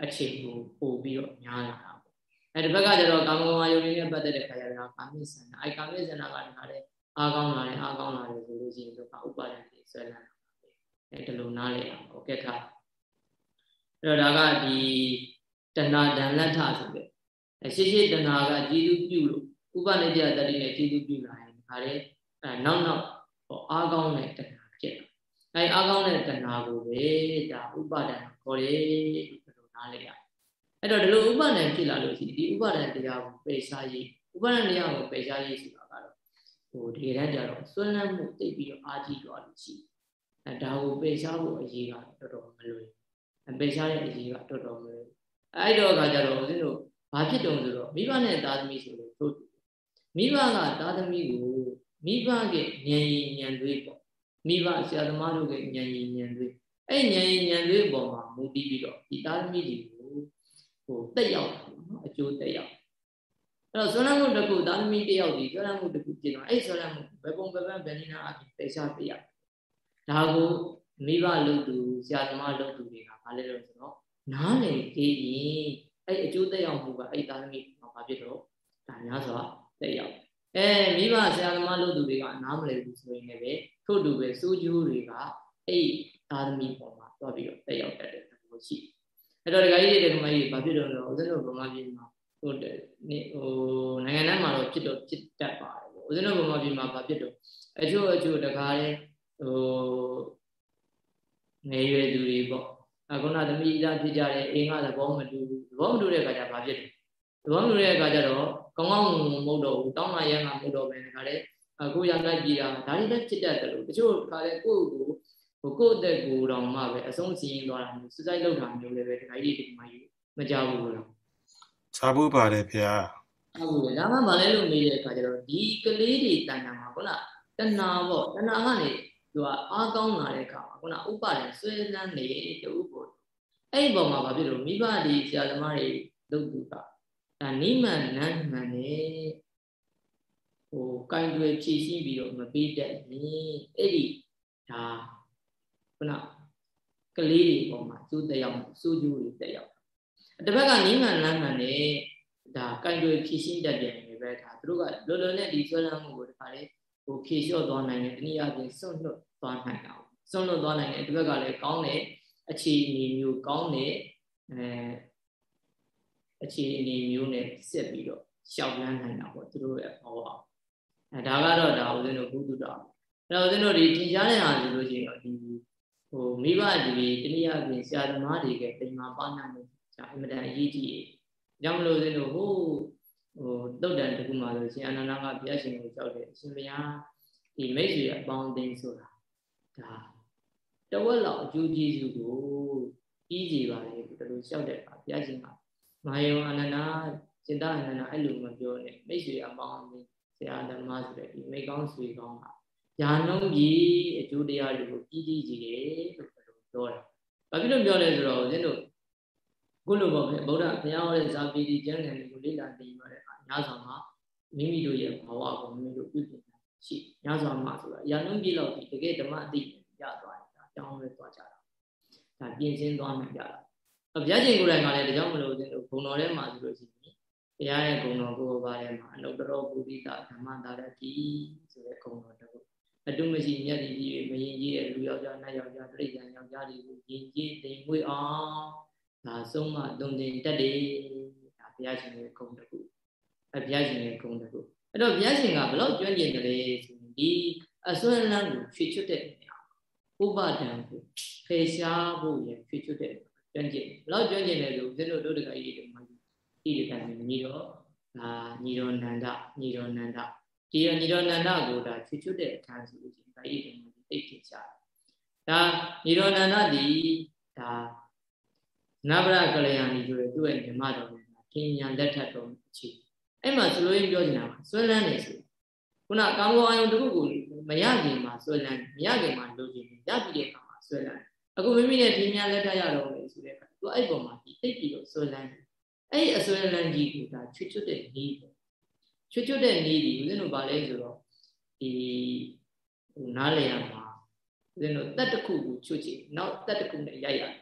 အခြေကိုပို့ပြီးတော့များလာတာပေါ့အဲဒီဘက်ကကျတော့ကာမဂုဏ်အာယုန်နဲ့ပတ်သက်တဲ့ခါကျတော့ကာမိဆန္ဒအဲကာမိဆန္ဒကလည်းအားအားကောင်းလာတယ်အားကောင်းလာတယ်ဆိုလို့ရှိရင်တော့ဥပါဒဏ်တွေဆွဲလာတာအဲဒီလိုနားလည်အောင်ဟုတ်ကဲ့ခါအဲ့တော့ဒါကဒီတဏ္ဍဒဏ်လက်ထဆိုတဲ့ရှေ့ရှေ့တဏ္ဍာကကျေသူပြုလို့ဥပနိစ္စတတိနဲ့ကျေသူပြုလာရင်ဒါလည်းအဲနောက်နောက်ဟောအားကောင်းတဲ့တဏ္ဍာဖြစ်တာအဲအားကောင်းတဲ့တဏ္ဍာကိုပဲဒါဥပါဒံခေါ်တယ်လို့ပြော နားလေရအဲ့တော့ဒီလိုဥပါဒံဖြစ်လာလို့ရှိရင်ဒီဥပါဒံတရားကိုပယ်ရှားရေးဥပါဒံတရားကိုပယ်ရှားရေးဆိုတာကတော့ဟိုဒီကတည်းကကြတော့ဆွလန်းမှုတိတ်ပြီးတော့အာကြီးသွားလို့ရှိအဲဒါကိုပယ်ရှားဖို့အရေးကတော်တော်မလွယ်အပယ်ရှားတဲ့အရေးကတော်တော်မလွယ်အဲ့တော့အခါကျတော့ဦးဇင်းတို့ဘာဖြစ်တုံဆိုတော့မိဘနဲ့သားသမီးဆိုလို့တို့မိဘကသားသမီးကိုမိဘကဉာဏ်ရည်ဉာဏ်တွေပေါ့မိဘဆရာသမားတို့ကဉာဏ်ရည်ဉာဏ်တွေ အဲ့ဉာဏ်ရည်ဉာဏ်တွေပေါ်မှာမူတည်ပြီးတော့ဒီသားသမီးတွေကိုဟိုတက်ရောက်တာပေါ့နော်အကျိုးတက်ရောက်အဲ့တော့ဆွမ်းလန်းမှုတစ်ခုသားသမီးတယောက်ဒီဆွမ်းလန်းမှုတစ်ခုပြင်တော့အဲ့ဆွမ်းလန်းမှုဘယ်ပုံဘယ်ပန်းဘယ်နည်းနာအပြင်ပေရှားပြရဒါကိုမိဘလုပ်သူဆရာသမားလုပ်သူတွေကဘာလဲလို့ဆိုတော့နားလေကြည့်ရင်အဲ့အကျိုးသက်ရောက်မှုကအဲ့သားသမီးမှာဘာဖြစ်တော့ဒါများစွာသက်ရောက်အဲမိဘဆရာသမားလုပ်သူတွေကနားမလည်ဘူးဆိုရင်လည်းထို့တူပဲစိုးကျိုးတွေက အဲ့သားသမီးပေါ်မှာတွားပြီးတော့သက်ရောက်တတ်တဲ့သဘောရှိအဲ့တော့ဒကာကြီးတွေဒကာမကြီးဘာဖြစ်တော့လဲဦးဇင်းတို့ဗမာပြည်မှာဟိုနေဟိုနိုင်ငံထဲမှာတော့ဖြစ်တော့ဖြစ်တတ်ပါတယ်ပေါ့ဦးဇင်းတို့ဗမာပြည်မှာဘာဖြစ်တော့အချို့အချို့ဒကာရဲ့ဟိုငယ်ရွယ်သူတွေပေါ့အခုနသမီးသားဖြစ်ကြတဲ့အိမ်ကသဘောမတူဘူးသဘောမတူတဲ့အခါကျဘာဖြစ်လဲသဘောမတူတဲ့အခါကျတော့ကောင်းကောင်းမဟုတ်တော့ဘူးတောင်းလာရမ်းမှာမဟုတ်တော့ဘဲခါလေအခုရလိုက်ကြည့်တာဒါတွေလည်းဖြစ်တတ်တယ်လို့တချို့ခါလေကိုယ့်ကို ဟိုကိုယ့်အသက်ကိုယ်တော်မှပဲအဆုံးစီရင်သွားတာမျိုးစစိုက်လောက်တာမျိုးလည်းပဲဒီခါကြီးဒီမှာယူမကြဘူးလို့ချာဘူးပါတယ်ဖေဟာဟုတ်ဘူးဒါမှမလဲလို့မေးတဲ့အခါကျတော့ဒီကလေးတွေတန်တာမှာခုနတဏှာပေါ့တဏှာကနေသူကအားကောင်းလာတဲ့အခါမှာခုနဥပါဒံဆွဲလန်းနေတူပေါ့အဲ့ဒီပုံမှာဘာဖြစ်လို့မိဘတွေဆရာသမားတွေလုပ်သူကဒါနိမန်နန်းမှန်နေဟိုကင်တွေဖြည့်ရှင်းပြီးတော့မပေးတတ်ရင်အဲ့ဒီဒါ ခုနကလေးတွေပေါ်မှာကျိုးတက်ရောက်စိုးကျိုးတွေတက်ရောက်တစ်ဘက်ကနိမန်နန်းမှန်နေဒါကင်တွေဖြည့်ရှင်းတတ်တယ်ပဲဒါသူတို့ကလောလောနဲ့ဒီဆွဲလန်းမှုကိုတခါလေဟိုဖြည့်လျှော့သွားနိုင်တယ်တနည်းအားဖြင့်စွန့်လွတ်သွားနိုင်တာစွန့်လွတ်သွားနိုင်တယ်တစ်ဘက်ကလည်းကောင်းတဲ့အခြေအနေမျိုးကောင်းတဲ့အဲအခြေအနေမျိုးနဲ့ဆက်ပြီးတော့ရှောက်လန်းနိုင်တာပေါ့သူတို့ရဲ့ဘောပါအဲဒါကတော့ဒါဦးဇင်းတို့ဘုဒ္ဓတော်အဲတော့ဦးဇင်းတို့ဒီသင်ကြားတဲ့ဟာဆိုလို့ရှိရင်ဒီ ဟိုမိဘတွေတနည်းအားဖြင့်ဆရာသမားတွေကတိမ်မာပါဏမှုကြာအင်မတန်အရေးကြီးတယ်။ကြောင့်မလို့ဦးဇင်းတို့ဟိုဟိုတုတ်တန်တခုမှဆိုရှင်အနန္ဒကဘုရားရှင်ကိုကြောက်တယ်အရှင်ဘုရားဒီမိတ်ဆွေအပေါင်းအသင်းဆိုတာဒါတဝက်လောက်အကျိုးကျေးဇူးကိုပြီးစီပါလေဒီလိုလျှောက်တဲ့အခါဘုရားရှင်ကမာယောအနန္ဒစိတ္တအနန္ဒအဲ့လိုမပြောနဲ့မိတ်ဆွေအပေါင်းအသင်းဆရာဓမ္မဆိုတဲ့ဒီမိကောင်းဆွေကောင်းက ညာနှုံးကြီးအကျိုးတရားတွေကိုပြီးပြီးစီတယ်လို့ပြောတာ။ဘာဖြစ်လို့ပြောလဲဆိုတော့ဦးဇင်းတို့ခုလိုပေါ့ဗုဒ္ဓဘုရားဟောတဲ့ဇာပိတိကျမ်းဂန်တွေကိုလေ့လာသိရတဲ့အခါညာဆောင်မှာမိမိတို့ရဲ့ဘဝကိုမိမိတို့ပြုပြင်ရှိညာဆောင်မှာဆိုတာရာနှုံးကြီးလောက်ဒီတကယ်ဓမ္မအသိရသွားတယ်ဒါကြောင်းလဲသွားကြတာဒါပြင်ဆင်သွားမှကြတာဘုရားရှင်ကိုယ်တိုင်ကလည်းဒါကြောင့်မလို့ဦးဇင်းတို့ဘုံတော်ထဲမှာဆိုလို့ရှိရင်ဘုရားရဲ့ဂုဏ်တော်ကိုယ်ပါထဲမှာအနုတ္တရောပုရိသဓမ္မတာရတိဆိုတဲ့ဂုဏ်တော်တစ်ခု အတုမရှိမြတ်တည်ကြီးမရင်ကြီးတဲ့လူယောက်ျားနတ်ယောက်ျားတိရစ္ဆာန်ယောက်ျားတွေကိုယဉ်ကျေးသိမ်မွေ့အောင်ဒါဆုံးမတုံတင်တတ်တယ်ဒါဘုရားရှင်ရဲ့ဂုဏ်တစ်ခုအဲဘုရားရှင်ရဲ့ဂုဏ်တစ်ခုအဲ့တော့ဘုရားရှင်ကဘလို့ကျွမ်းကျင်တယ်လဲဆိုရင်ဒီအစွမ်းလန်းကိုဖြည့်ချွတ်တဲ့နေရာဥပဒံကိုဖေရှားဖို့ရဖြည့်ချွတ်တဲ့ကျွမ်းကျင်ဘလို့ကျွမ်းကျင်တယ်လို့ဦးဇင်းတို့တို့တကကြီးတွေမှာဤတကကြီးညီတော့ဒါညီတော်နန္ဒညီတော်နန္ဒ ဒီညီတော်နန္ဒကိုဒါဖြည့်ချွတ်တဲ့အခါဆိုလို့ရှိရင်ဒါဤတွေမှာသိသိချာဒါညီတော်နန္ဒဒီဒါနဗရကလျာဏီဆိုတဲ့သူ့ရဲ့ဓမ္မတော်မှာထင်ညာလက်ထပ်တော်အခြေအဲ့မှာဆိုလို့ရင်ပြောချင်တာဆွဲလန်းနေဆိုခုနကောင်းကောင်းအယုံတစ်ခုကိုမရခင်မှာဆွဲလန်းမရခင်မှာလိုချင်ရပြီးတဲ့အခါမှာဆွဲလန်းအခုမိမိနဲ့ထင်ညာလက်ထပ်ရတော့လေဆိုတဲ့အခါသူအဲ့ပေါ်မှာဒီတိတ်ပြီးတော့ဆွဲလန်းတယ်အဲ့အဆွဲလန်းကြီးကဒါချွတ်ချွတ်တဲ့နေပေါ့ ချွတ်ချွတ်တဲ့နေဒီဦးဇင်းတို့ဗာလဲဆိုတော့ဒီဟိုနားလေရမှာဦးဇင်းတို့တက်တစ်ခုကိုချွတ်ချင်နောက်တက်တစ်ခုနဲ့ရိုက်ရတယ်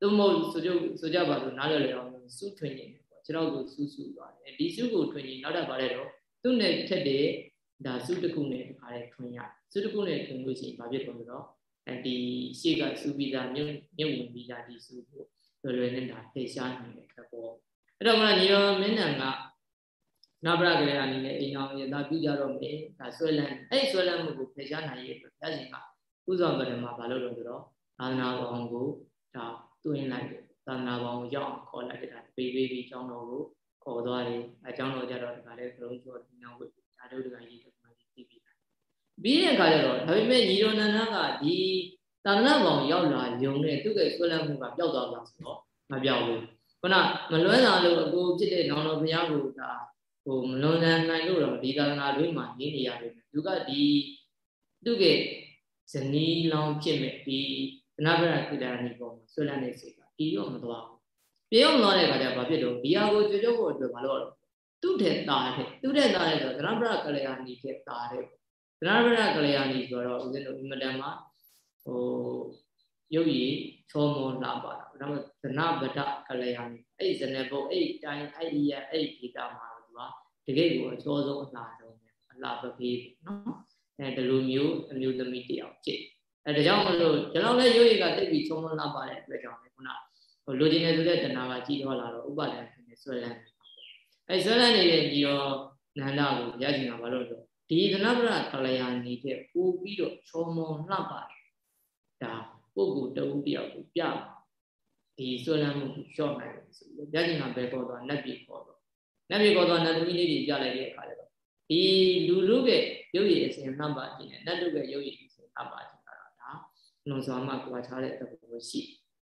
သို့မဟုတ်ဆိုကြဆိုကြပါလို့နားလည်လည်အောင်စုထွင်နေတယ်ပေါ့ခြေထောက်ကိုစူးစူးသွားတယ်ဒီစုကိုထွင်ရင်နောက်ထပ်ပါလဲတော့သူ့နဲ့ထက်တဲ့ဒါစုတစ်ခုနဲ့တစ်ခါလေးထွင်ရစုတစ်ခုနဲ့ထွင်လို့ရှိရင်ဘာဖြစ်လို့လဲဆိုတော့အဲဒီရှေ့ကစူပြီးသားမြုပ်မြုပ်ဝင်ပြီးသားဒီစုကိုလွယ်လွယ်နဲ့ဒါထေရှားနိုင်တဲ့သဘောအဲ့တော့ကညီတော်မင်းနံက နာပရကလေးအနေနဲ့အိမ်အောင်ရတာပြုကြတော့မယ်ဒါဆွဲလန်းအဲ့ဆွဲလန်းမှုကိုထေရှားနိုင်ရဲ့အတွက်ဘုရားရှင်ကဥဇောပရမဘာလို့လဲဆိုတော့သာသနာတော်ကိုဒါတွင်းလိုက်တယ်သာသနာတော်ကိုရောက်အောင်ခေါ်လိုက်တယ်ဒါပေးပေးပြီးကျောင်းတော်ကိုခေါ်သွားတယ်အဲကျောင်းတော်ကြတော့ဒီကလေးကလုံးကျော်ဒီနောက်ဝိဒါတို့တကကြီးတမကြီးပြီးပြီးပြီးတဲ့အခါကျတော့ဒါပေမဲ့ညီတော်နန္ဒကဒီသာသနာပေါ်ရောက်လာယုံနဲ့သူ့ရဲ့ဆွဲလန်းမှုကပျောက်သွားတာဆိုတော့မပြောက်ဘူးခုနမလွဲတာလို့အကိုဖြစ်တဲ့နောင်တော်ဘုရားကိုဒါ ဟိုမလွန်နိုင်လို့တော့ဒီသာသနာတွင်းမှာနေနေရတယ်သူကဒီသူ့ရဲ့ဇနီးလောင်းဖြစ်မဲ့ဒီသနဗရကိတာနီပေါ်မှာဆွဲလန်းတဲ့စိတ်ကဒီရောမသွားဘူးပြေအောင်သွားတဲ့အခါကျဘာဖြစ်လို့ဒီဟာကိုကြွကြွဖို့အတွက်မလုပ်တော့သူ့ထက်တာတဲ့သူ့ထက်တာတဲ့ဆိုသနဗရကလျာဏီထက်တာတဲ့သနဗရကလျာဏီဆိုတော့ဦးဇင်းတို့အင်မတန်မှာဟိုရုပ်ရည်ချောမောလာပါတာဒါမှသနဗဒကလျာဏီအဲ့ဇနေဘုတ်အဲ့တိုင်းအဲ့ဒီရအဲ့ဒီတာမှာသူ ကတကယ်ကိုအချောဆုံးအလားဆုံးအလားပပေးနော်အဲဒီလိုမျိုးအမျိုးသမီးတယောက်ဖြစ်အဲဒါကြောင့်မလို့ကျွန်တော်လည်းရုပ်ရည်ကတိတ်ပြီးချုံမလာပါတဲ့အတွက်ကြောင့်လေခုနဟိုလိုချင်တဲ့ဆိုတဲ့တဏှာကကြီးတော့လာတော့ဥပါဒဏ်ဖြစ်နေဆွဲလန်းတယ်အဲဆွဲလန်းနေတဲ့ဒီတော့နန္ဒကိုရချင်တာဘာလို့လဲဒီသနပရကလျာဏီတဲ့ပို့ပြီးတော့ချုံမလှပါတယ်ဒါပုဂ္ဂိုလ်တဦးတယောက်ကိုပြဒီဆွဲလန်းမှုကိုရှော့နိုင်တယ်ဆိုပြီးရချင်တာပဲပေါ်သွားနတ်ပြည်ပေါ်သွား နတ်ပြည်ပေါ်သွားနတ်သမီးလေးတွေပြလိုက်တဲ့အခါကျတော့ဒီလူလူကရုပ်ရည်အစဉ်နှံ့ပါခြင်းနဲ့နတ်လူကရုပ်ရည်အစဉ်နှံ့ပါခြင်းကတော့ဒါလွန်စွာမှကြွားချတဲ့သဘောရှိ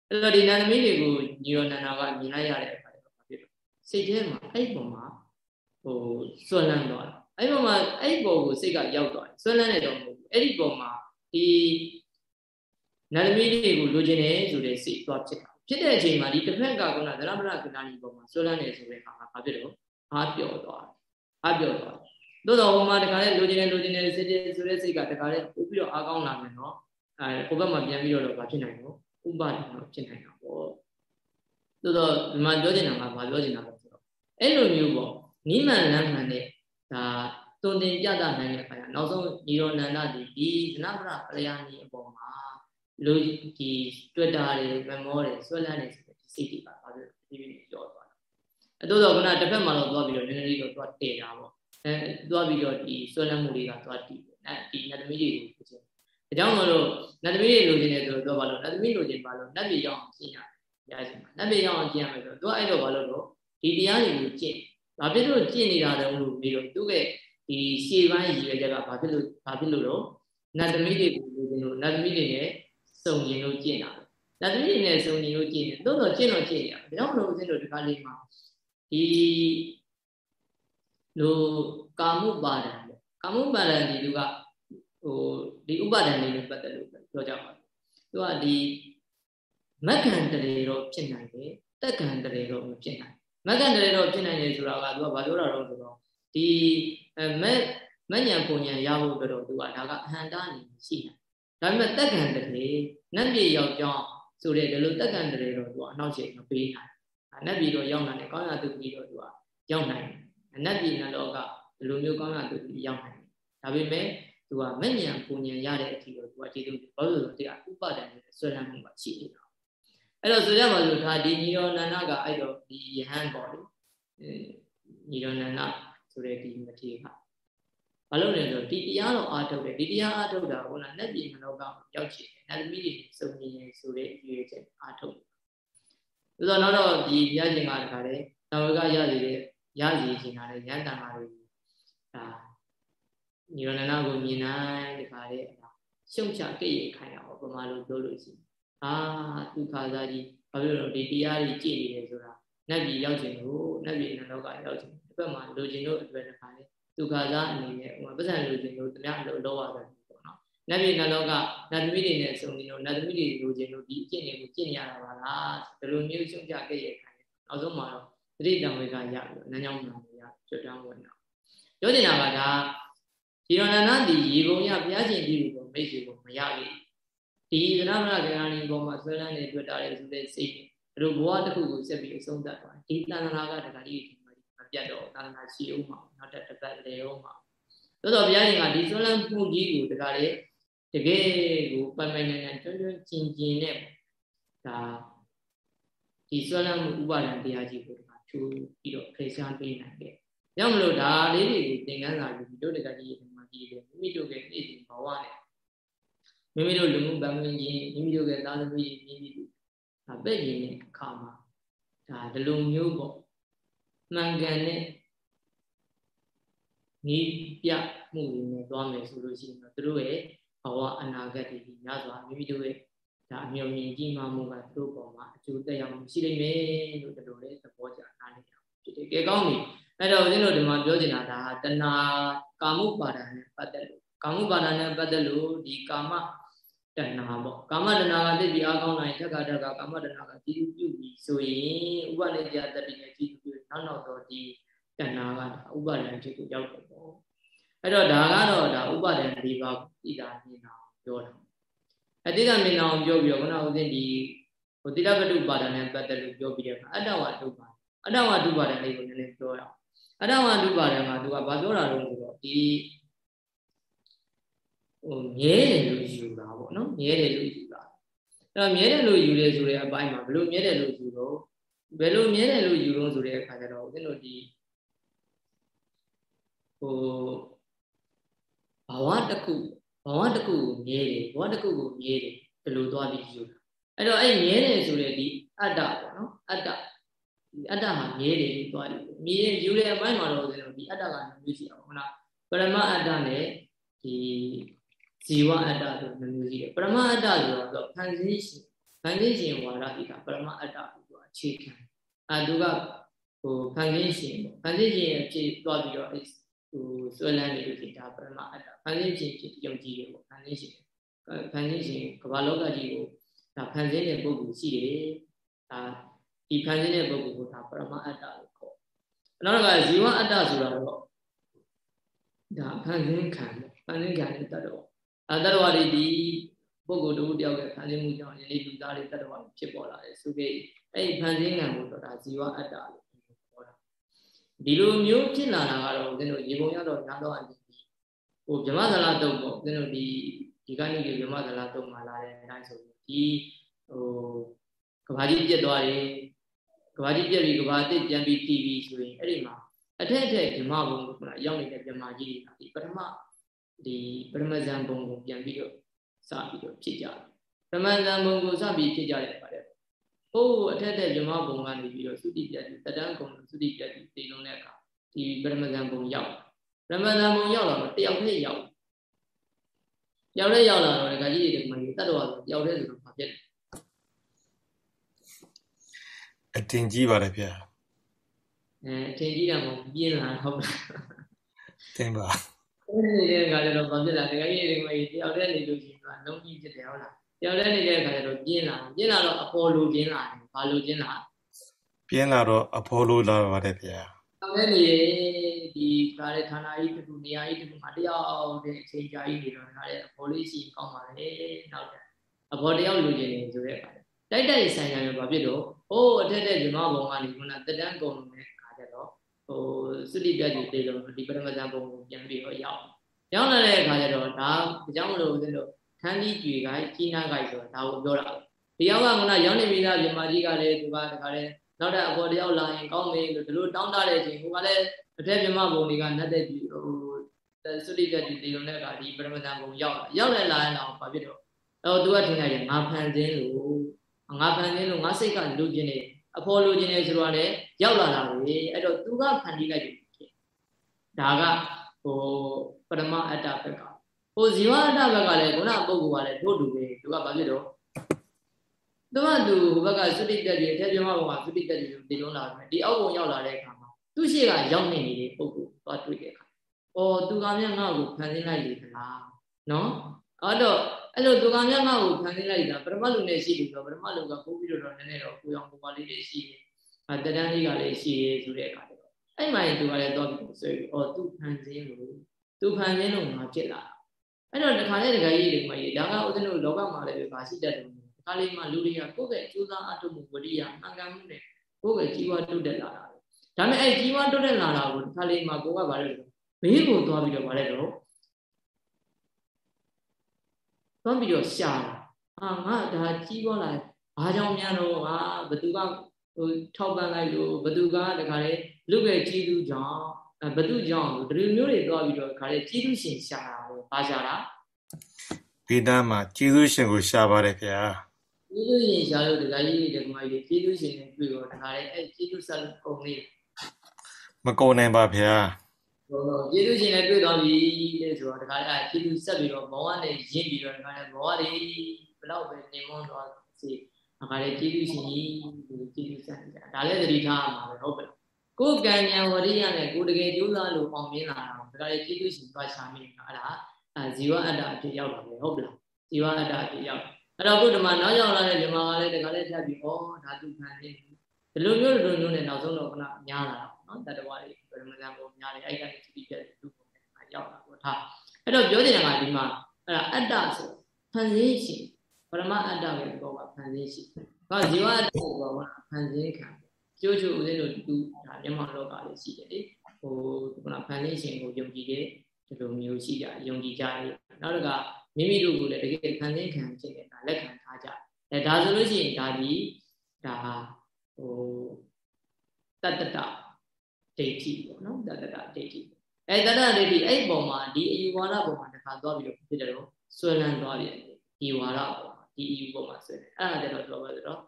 အဲ့တော့ဒီနန္ဒမီးတွေကိုညီရောနန္ဒာကမြင်လိုက်ရတဲ့အခါကျတော့ဘာဖြစ်လို့စိတ်ထဲမှာအဲ့ပုံမှာဟိုစွန့်လန်းသွားတယ်အဲ့ပုံမှာအဲ့ပုံကိုစိတ်ကရောက်သွားတယ်စွန့်လန်းနေတော့မဟုတ်ဘူးအဲ့ဒီပုံမှာဒီနန္ဒမီးတွေကိုလိုချင်တယ်ဆိုတဲ့စိတ်သွားဖြစ်တာဖြစ်တဲ့အချိန်မှာဒီတစ်ဖက်ကကနသရမရကဏ္ဍဒီပုံမှာစွန့်လန်းနေဆိုတဲ့ဟာကဘာဖြစ်လို့ အားပြော့သွားတယ်အားပြော့သွားတယ်သို့တော်ဟိုမှာတခါလေလိုချင်တယ်လိုချင်တယ်စိတ်ဆိုတဲ့စိတ်ကတခါလေပို့ပြီးတော့အားကောင်းလာမယ်နော်အဲကိုဘက်မှာပြန်ပြီးတော့ဘာဖြစ်နိုင်လို့ဥပါဒနာဖြစ်နိုင်တာပေါ့သို့တော့ဒီမှာပြောချင်တာကဘာပြောချင်တာလဲဆိုတော့အဲ့လိုမျိုးပေါ့နိမန်လမ်းမှန်တဲ့ဒါတုံတင်ပြတာနိုင်တဲ့အခါကျနောက်ဆုံးညီတော်နန္ဒဒီဒီသနပရပလျာဏီအပေါ်မှာလူဒီ Twitter တွေ memo တွေဆွဲလန်းနေဆိုတဲ့ဒီစိတ်တွေပါဘာလို့ဒီလိုပြောသွားတာ အဲသို့တော့ခုနတစ်ဖက်မှာတော့သွားပြီးတော့နည်းနည်းလေးတော့သွားတည်တာပေါ့အဲသွားပြီးတော့ဒီဆွဲလန်းမှုတွေကသွားတည်တယ်အဲဒီနတ်သမီးတွေကိုဖြစ်ချင်ဒါကြောင့်မလို့နတ်သမီးတွေလိုချင်တယ်ဆိုတော့ဘာလို့နတ်သမီးလိုချင်ပါလို့နတ်ပြည်ရောက်အောင်ကျင့်ရတယ်ရရှိမှာနတ်ပြည်ရောက်အောင်ကျင့်ရမယ်ဆိုတော့သူကအဲ့တော့ဘာလို့လို့ဒီတရားတွေကိုကျင့်ဘာဖြစ်လို့ကျင့်နေတာလဲလို့ပြီးတော့သူကဒီရှေ့ပိုင်းရည်ရွယ်ချက်ကဘာဖြစ်လို့ဘာဖြစ်လို့တော့နတ်သမီးတွေကိုလိုချင်လို့နတ်သမီးတွေနဲ့စုံကျင်လို့ကျင့်တာနတ်သမီးတွေနဲ့စုံကျင်လို့ကျင့်တယ်သို့တော့ကျင့်တော့ကျင့်ရတယ်ဒါကြောင့်မလို့ဦးဇင်းတို့ဒီကားလေးမှာ ဒီလိုကာမှုပါဒံပေါ့ကာမှုပါဒံဒီလူကဟိုဒီဥပါဒံလေးနဲ့ပတ်သက်လို့ပြောကြပါမယ်သူကဒီမက္ခံတရေတော့ဖြစ်နိုင်တယ်တက်ခံတရေတော့မဖြစ်နိုင်မက္ခံတရေတော့ဖြစ်နိုင်တယ်ဆိုတာကသူကဘာပြောတာတော့ဆိုတော့ဒီအဲမက်မညံပုံညံရဖို့အတွက်တော့သူကဒါကအဟန္တာအနေနဲ့ရှိတယ်ဒါပေမဲ့တက်ခံတရေနတ်ပြည်ရောက်ကြောင်းဆိုတဲ့ဒီလိုတက်ခံတရေတော့သူကအနောက်ချိန်မပေးနိုင် နတ်ပြည်တော့ရောက်နိုင်တယ်ကောင်းရာသူကြီးတော့သူကရောက်နိုင်တယ်အနတ်ပြည်နလောကဒီလိုမျိုးကောင်းရာသူကြီးရောက်နိုင်တယ်ဒါပေမဲ့သူကမဉ္ဇဉ်ပူဉ္ဇဉ်ရတဲ့အထိတော့သူကကျေးဇူးဘာလို့လဲဆိုတော့ဥပါဒဏ်နဲ့ဆွဲလန်းမှုကရှိနေတာအဲ့တော့ဆိုကြပါစို့ဒါဒီညီရောနန္ဒကအဲ့တော့ဒီယဟန်ပေါ့လေညီရောနန္ဒဆိုတဲ့ဒီမထေရကဘာလို့လဲဆိုတော့ဒီတရားတော်အားထုတ်တယ်ဒီတရားအားထုတ်တာဟုတ်လားနတ်ပြည်မလောကရောက်ချင်တယ်နတ်သမီးတွေစုံညီရင်ဆိုတဲ့ရည်ရွယ်ချက်အားထုတ်တယ် ဆိုတော့နောက်တော့ဒီရခြင်းကတခါလေတာဝကရစီတဲ့ရစီခြင်းကလည်းရန်တန်ပါလို့ဒါညီရဏနာကိုမြင်နိုင်တခါလေရှုံချကိရခိုင်အောင်ပမာလို့ပြောလို့ရှိရင်အာဒုက္ခသာကြီးဘာဖြစ်လို့ဒီတရားကြီးကြည်နေတယ်ဆိုတာနတ်ပြည်ရောက်ခြင်းကိုနတ်ပြည်နလောကရောက်ခြင်းဒီဘက်မှာလိုချင်လို့အတွက်တခါလေဒုက္ခသာအနေနဲ့ဟိုပဇံလိုချင်လို့တရားလို့လောရတယ်ပေါ့ နော်နတ်ပြည်နလောကနတ်သမီးတွေနဲ့စုံနေလို့နတ်သမီးတွေလိုချင်လို့ဒီအကျင့်တွေကိုကျင့်ရတာပါလားဒီလိုမျိုးရှုံချကိရခိုင်နောက်ဆုံးမှာတော့သတိတံဝေကရပြီးတော့နန်းကြောင်းမှန်ရကျွတ်တန်းဝင်တော့ပြောနေတာကဒါဒီရဏနာဒီရေပုံရဘုရားရှင်ကြီးကိုမိတ်ဆွေကိုမရဘူးဒီဒီသရမရကရဏီပေါ်မှာဆွဲလန်းနေတွေ့တာလေဆိုတဲ့စိတ်တို့ဘဝတစ်ခုကိုဆက်ပြီးအဆုံးသတ်သွားဒီတဏ္ဍာကတခါကြီးဒီမှာမပြတ်တော့တဏ္ဍာရှိအောင်မှာနောက်တစ်တစ်ပတ်လေအောင်မှာသို့တော့ဘုရားရှင်ကဒီဆွဲလန်းမှုကြီးကိုတခါလေ တကယ်ကိုပိုင်ပိုင်နိုင်နိုင်ကျွမ်းကျွမ်းကျင်ကျင်နဲ့ဒါဒီဆွဲလန်းမှုဥပါဒံတရားကြီးကိုတခါချိုးပြီးတော့ဖေရှားပေးနိုင်တယ်။ကြောင့်မလို့ဒါလေးတွေကိုသင်ခန်းစာယူပြီးတို့တကကြီးဒီမှာကြည့်တယ်မိမိတို့ရဲ့နေ့စဉ်ဘဝနဲ့မိမိတို့လူမှုဗန်ဝင်ကြီးမိမိတို့ရဲ့သားသမီးမိမိတို့ဒါပဲ့ရင်းတဲ့အခါမှာဒါဒီလိုမျိုးပေါ့မှန်ကန်တဲ့ဤပြမှုတွေနဲ့သွားမယ်ဆိုလို့ရှိရင်တော့တို့ရဲ့ ဘဝအနာဂတ်တွေညစွာမိမိတို့ရဲ့ဒါအမြင်မြင်ကြီးမှမှုကသူတို့ပေါ်မှာအကျိုးသက်ရောက်မှုရှိလိမ့်မယ်လို့ဒီလိုလေးသဘောကျနားလည်ကြဖြစ်တယ်။ကဲကောင်းပြီ။အဲ့တော့ဦးဇင်းတို့ဒီမှာပြောချင်တာဒါတဏှာကာမှုပါဒာနဲ့ပတ်သက်လို့ကာမှုပါဒာနဲ့ပတ်သက်လို့ဒီကာမတဏှာပေါ့ကာမတဏှာကသိပြီးအားကောင်းလာရင်ထက်ကထက်ကကာမတဏှာကကြည်ပြုပြီးဆိုရင်ဥပနိစ္စတတိနဲ့ကြည်ပြုနောက်နောက်တော့ဒီတဏှာကဥပါဒံဖြစ်ကိုရောက်တယ်ပေါ့ အဲ့တော့ဒါကတော့ဒါဥပါဒံ၄ပါးဣဒာမြင်တာပြောတာအတိတ်ကမြင်အောင်ပြောပြီးတော့ခုနကဦးဇင်းဒီဟိုတိရပတုပါဒံနဲ့ပတ်သက်လို့ပြောပြီးတဲ့အခါအတ္တဝတုပါအတ္တဝတုပါဒံလေးကိုနည်းနည်းပြောရအောင်အတ္တဝတုပါဒံမှာသူကဘာပြောတာလဲဆိုတော့ဒီဟိုမြဲတယ်လို့ယူတာပေါ့နော်မြဲတယ်လို့ယူတာအဲ့တော့မြဲတယ်လို့ယူတယ်ဆိုတဲ့အပိုင်းမှာဘယ်လိုမြဲတယ်လို့ယူတော့ဘယ်လိုမြဲတယ်လို့ယူလို့ဆိုတဲ့အခါကျတော့ဦးဇင်းတို့ဒီဟို ဘဝတစ်ခုဘဝတစ်ခုကိုမြဲတယ်ဘဝတစ်ခုကိုမြဲတယ်ဘယ်လိုသွားပြီးယူတာအဲ့တော့အဲ့မြဲတယ်ဆိုတဲ့ဒီအတ္တပေါ့နော်အတ္တဒီအတ္တမှာမြဲတယ်လို့သွားတယ်မြဲယူတဲ့အပိုင်းမှာတော့ဦးဇင်းတို့ဒီအတ္တကမျိုးရှိအောင်ဟုတ်လားပရမအတ္တနဲ့ဒီဇီဝအတ္တဆိုမျိုးရှိတယ်ပရမအတ္တဆိုတော့ဖန်ဆင်းရှင်ဖန်ဆင်းရှင်ဝါဒဒီကပရမအတ္တကိုသူအခြေခံအဲသူကဟိုဖန်ဆင်းရှင်ပေါ့ဖန်ဆင်းရှင်ရဲ့ဖြစ်သွားပြီးတော့ ဟိုဆွဲလန်းနေလို့ဒီဒါပရမအတ္တဖန်ဆင်းရှင်ဖြစ်ယုံကြည်တယ်ပေါ့ဖန်ဆင်းရှင်ဖန်ဆင်းရှင်ကမ္ဘာလောကကြီးကိုဒါဖန်ဆင်းတဲ့ပုဂ္ဂိုလ်ရှိတယ်ဒါဒီဖန်ဆင်းတဲ့ပုဂ္ဂိုလ်ကိုဒါပရမအတ္တလို့ခေါ်နောက်ကဇီဝအတ္တဆိုတာတော့ဒါဖန်ဆင်းခံဖန်ဆင်းခံတဲ့တတ္တဝါအဲတတ္တဝါတွေဒီပုဂ္ဂိုလ်တို့တယောက်ရဲ့ဖန်ဆင်းမှုကြောင့်ယနေ့လူသားတွေတတ္တဝါတွေဖြစ်ပေါ်လာတယ်ဆိုပြီးအဲ့ဒီဖန်ဆင်းခံမှုတော့ဒါဇီဝအတ္တလို့ခေါ်တာ ဒီလိုမျိုးဖြစ်လာတာကတော့ဦးဇင်းတို့ရေပုံရတော့ညာတော့အရင်ဟိုဗြဟ္မသလာတုံပေါ့ဦးဇင်းတို့ဒီဒီကနေ့ဒီဗြဟ္မသလာတုံမှာလာတဲ့အတိုင်းဆိုဒီဟိုကဘာကြီးပြတ်သွားတယ်ကဘာကြီးပြတ်ပြီးကဘာအစ်ပြန်ပြီးတည်ပြီးဆိုရင်အဲ့ဒီမှာအထက်ထက်ဗြဟ္မဘုံကရောက်နေတဲ့ဗြဟ္မာကြီးတွေကဒီပထမဒီပရမဇန်ဘုံကိုပြန်ပြီးတော့စပြီးတော့ဖြစ်ကြတယ်ပရမဇန်ဘုံကိုစပြီးဖြစ်ကြတဲ့ပါတယ် ဟိုအထက်ထက်ဗြဟ္မဘုံကနေပြီးတော့သုတိပြတ်တတန်းကုံသုတိပြတ်တည်လုံးတဲ့အခါဒီပရမဇန်ဘုံရောက်ပရမဇန်ဘုံရောက်လာတော့တယောက်တည်းရောက်ရောက်တဲ့ရောက်လာတော့ဒကာကြီးတွေကမကြီးတတ်တော်ဆိုရောက်တဲ့ဆိုတော့ဘာဖြစ်လဲအတင်ကြီးပါတယ်ဗျာအဲအတင်ကြီးတာမဟုတ်ပြင်းလာဟုတ်လားတင်ပါအဲ့ဒီနေတဲ့အခါကျတော့ဘာဖြစ်လဲဒကာကြီးတွေကမကြီးတယောက်တည်းနေလို့ရှိရင်ကလုံးကြီးဖြစ်တယ်ဟုတ်လား တယောက်တည်းနေတဲ့အခါကျတော့ပြင်းလာပြင်းလာတော့အပေါ်လိုပြင်းလာတယ်ဘာလိုပြင်းလာပြင်းလာတော့အဖော်လိုလာပါတယ်ဗျာအဲ့ဒီဒီကားတဲ့ဌာနကြီးတစ်ခုနေရာကြီးတစ်ခုမှာတယောက်တဲ့အချိန်ကြာကြီးနေတော့ဒါလည်းအဖော်လေးရှိကောင်းပါလေနောက်တဲ့အဖော်တယောက်လူချင်းနေဆိုတဲ့အခါတိုက်တိုက်ဆိုင်ရရောဘာဖြစ်တော့ဟိုးအထက်တဲ့ဇမဘုံကနေခုနတက်တန်းကုန်နေတဲ့အခါကျတော့ဟိုသုတိပြတ်ကြီးတေးလို့ဒီပရမဇန်ဘုံကိုပြန်ပြီးတော့ရောက်ရောက်လာတဲ့အခါကျတော့ဒါအကြောင်းမလို့ဦးဇင်းတို့ ခန်းကြီးကြွေကကြီးနာကဆိုတာဒါကိုပြောတာဒီယောက်ကခုနရောက်နေပြီသားပြမကြီးကလည်းသူကတခါလဲနောက်တဲ့အပေါ်တယောက်လာရင်ကောင်းမေးလို့ဒီလိုတောင်းတတဲ့အချိန်ဟိုကလည်းအထက်ပြမဘုံတွေကနှက်တဲ့ပြီဟိုသုတိပြတ်ကြီးတေးလို့တဲ့အခါဒီပရမဇန်ဘုံရောက်လာရောက်လာရင်တော့ဘာဖြစ်တော့တော့သူကထင်တယ်ငါဖန်ခြင်းလို့ငါဖန်ခြင်းလို့ငါစိတ်ကလူကျင်နေအဖော်လူကျင်နေဆိုတော့လည်းရောက်လာတာပဲအဲ့တော့သူကဖန်တီးလိုက်တယ်ဖြစ်ဒါကဟိုပရမအတ္တဘက်က ဟိုဇီဝအတ္တဘက်ကလည်းခုနပုဂ္ဂိုလ်ကလည်းတို့တူပဲသူကဘာဖြစ်တော့သူကသူဟိုဘက်ကသုတိတက်ကြီးအထက်ပြမဘုံကသုတိတက်ကြီးကိုဒီလုံးလာတယ်ဒီအောက်ဘုံရောက်လာတဲ့အခါမှာသူ့ရှိကရောက်နေနေတဲ့ပုဂ္ဂိုလ်သွားတွေ့တဲ့အခါအော်သူကမြတ်ငါ့ကိုဖန်ဆင်းလိုက်လေသလားနော်အဲ့တော့အဲ့လိုသူကမြတ်ငါ့ကိုဖန်ဆင်းလိုက်တာပရမလူနဲ့ရှိပြီဆိုပရမလူကပို့ပြီးတော့နည်းနည်းတော့ကိုအောင်ကိုပါလေးတွေရှိတယ်အဲတန်းလေးကလည်းရှိရဲဆိုတဲ့အခါကျတော့အဲ့မှရင်သူကလည်းတော့ပြီးဆွဲပြီးအော်သူဖန်ဆင်းလို့သူဖန်ဆင်းလို့ငါဖြစ်လာ အဲ့တော့တခါလေတခါကြီးတွေမှာကြီးဒါကဥဒ္ဒနုလောကမှာလည်းပဲဘာရှိတတ်တယ်တခါလေးမှာလူတွေကကိုယ့်ရဲ့ကြိုးစားအထုမှုဝိရိယမှန်ကန်မှုနဲ့ကိုယ့်ရဲ့ကြီးပွားတိုးတက်လာတာပဲဒါပေမဲ့အဲ့ကြီးပွားတိုးတက်လာတာကိုတခါလေးမှာကိုယ်ကဘာလဲဘေးကိုသွားပြီးတော့ဘာလဲတော့သွားပြီးတော့ရှာတာအာငါဒါကြီးပွားလာဘာကြောင့်များတော့ငါဘသူကဟိုထောက်ပံ့လိုက်လို့ဘသူကတခါလေလူပဲကြီးသူကြောင့်ဘသူကြောင့်ဒီလိုမျိုးတွေသွားပြီးတော့တခါလေကြီးသူရှင်ရှာတာပဲ ဘာရှာတာဒီတန်းမှာကျေးဇူးရှင်ကိုရှာပါတယ်ခင်ဗျာကျေးဇူးရှင်ရှာလို့တခါကြီးဒီကမကြီးကျေးဇူးရှင်နဲ့တွေ့တော့တခါလေအဲကျေးဇူးဆက်ကုန်လေးမကုန်နိုင်ပါဗျာဟိုကျေးဇူးရှင်နဲ့တွေ့သွားပြီတဲ့ဆိုတော့တခါလေကျေးဇူးဆက်ပြီးတော့ဘဝနဲ့ရင့်ပြီးတော့တခါလေဘဝတွေဘလောက်ပဲနေမွန်းတော့စီတခါလေကျေးဇူးရှင်ကြီးကျေးဇူးဆက်နေတာဒါလည်းသတိထားရမှာပဲဟုတ်ပါလားကိုယ်ကံဉာဏ်ဝရိယနဲ့ကိုယ်တကယ်ကြိုးစားလို့အောင်မြင်လာတာဒါလည်းကျေးဇူးရှင်သွားချမိတာအဲ့ဒါ အဲဇီဝအတ္တအဖြစ်ရောက်တာပဲဟုတ်ပလားဇီဝအတ္တအဖြစ်ရောက်အဲ့တော့ခုဒီမှာနောက်ရောက်လာတဲ့ဒီမှာကလည်းတခါလေးထပ်ပြီးဩဓာတုခံနေဒီလိုမျိုးလိုမျိုးနဲ့နောက်ဆုံးတော့ခုနများလာတာနော်တတဝါတွေပရမဇန်ပုံများတယ်အဲ့ကနေသတိပြတဲ့လူပုံနဲ့ရောက်လာတော့ထားအဲ့တော့ပြောနေတာကဒီမှာအဲ့ဒါအတ္တဆိုဖန်ဆင်းရှင်ပရမအတ္တပဲဘောကဖန်ဆင်းရှင်ဒါဇီဝအတ္တဘောကဖန်ဆင်းခံကျိုးကျိုးဦးဇင်းတို့တူဒါမြန်မာလောကလေးရှိတယ်လေဟိုခုနဖန်ဆင်းရှင်ကိုယုံကြည်တဲ့ ဒီလိုမျိုးရှိကြယုံကြည်ကြတယ်နောက်တစ်ခါမိမိတို့ကိုလည်းတကယ်ခံသိခံဖြစ်နေတာလက်ခံထားကြအဲဒါဆိုလို့ရှိရင်ဒါဒီဒါဟိုတတ္တတဒိဋ္ဌိပေါ့နော်တတ္တတဒိဋ္ဌိအဲတတ္တဒိဋ္ဌိအဲ့ပုံမှာဒီအယူဝါဒပုံမှာတစ်ခါသွားပြီးတော့ဖြစ်တယ်တော့ဆွဲလန်းသွားပြန်ဒီဝါဒပုံမှာဒီအယူပုံမှာဆွဲတယ်အဲ့ဒါကြတော့ပြောပါဆိုတော့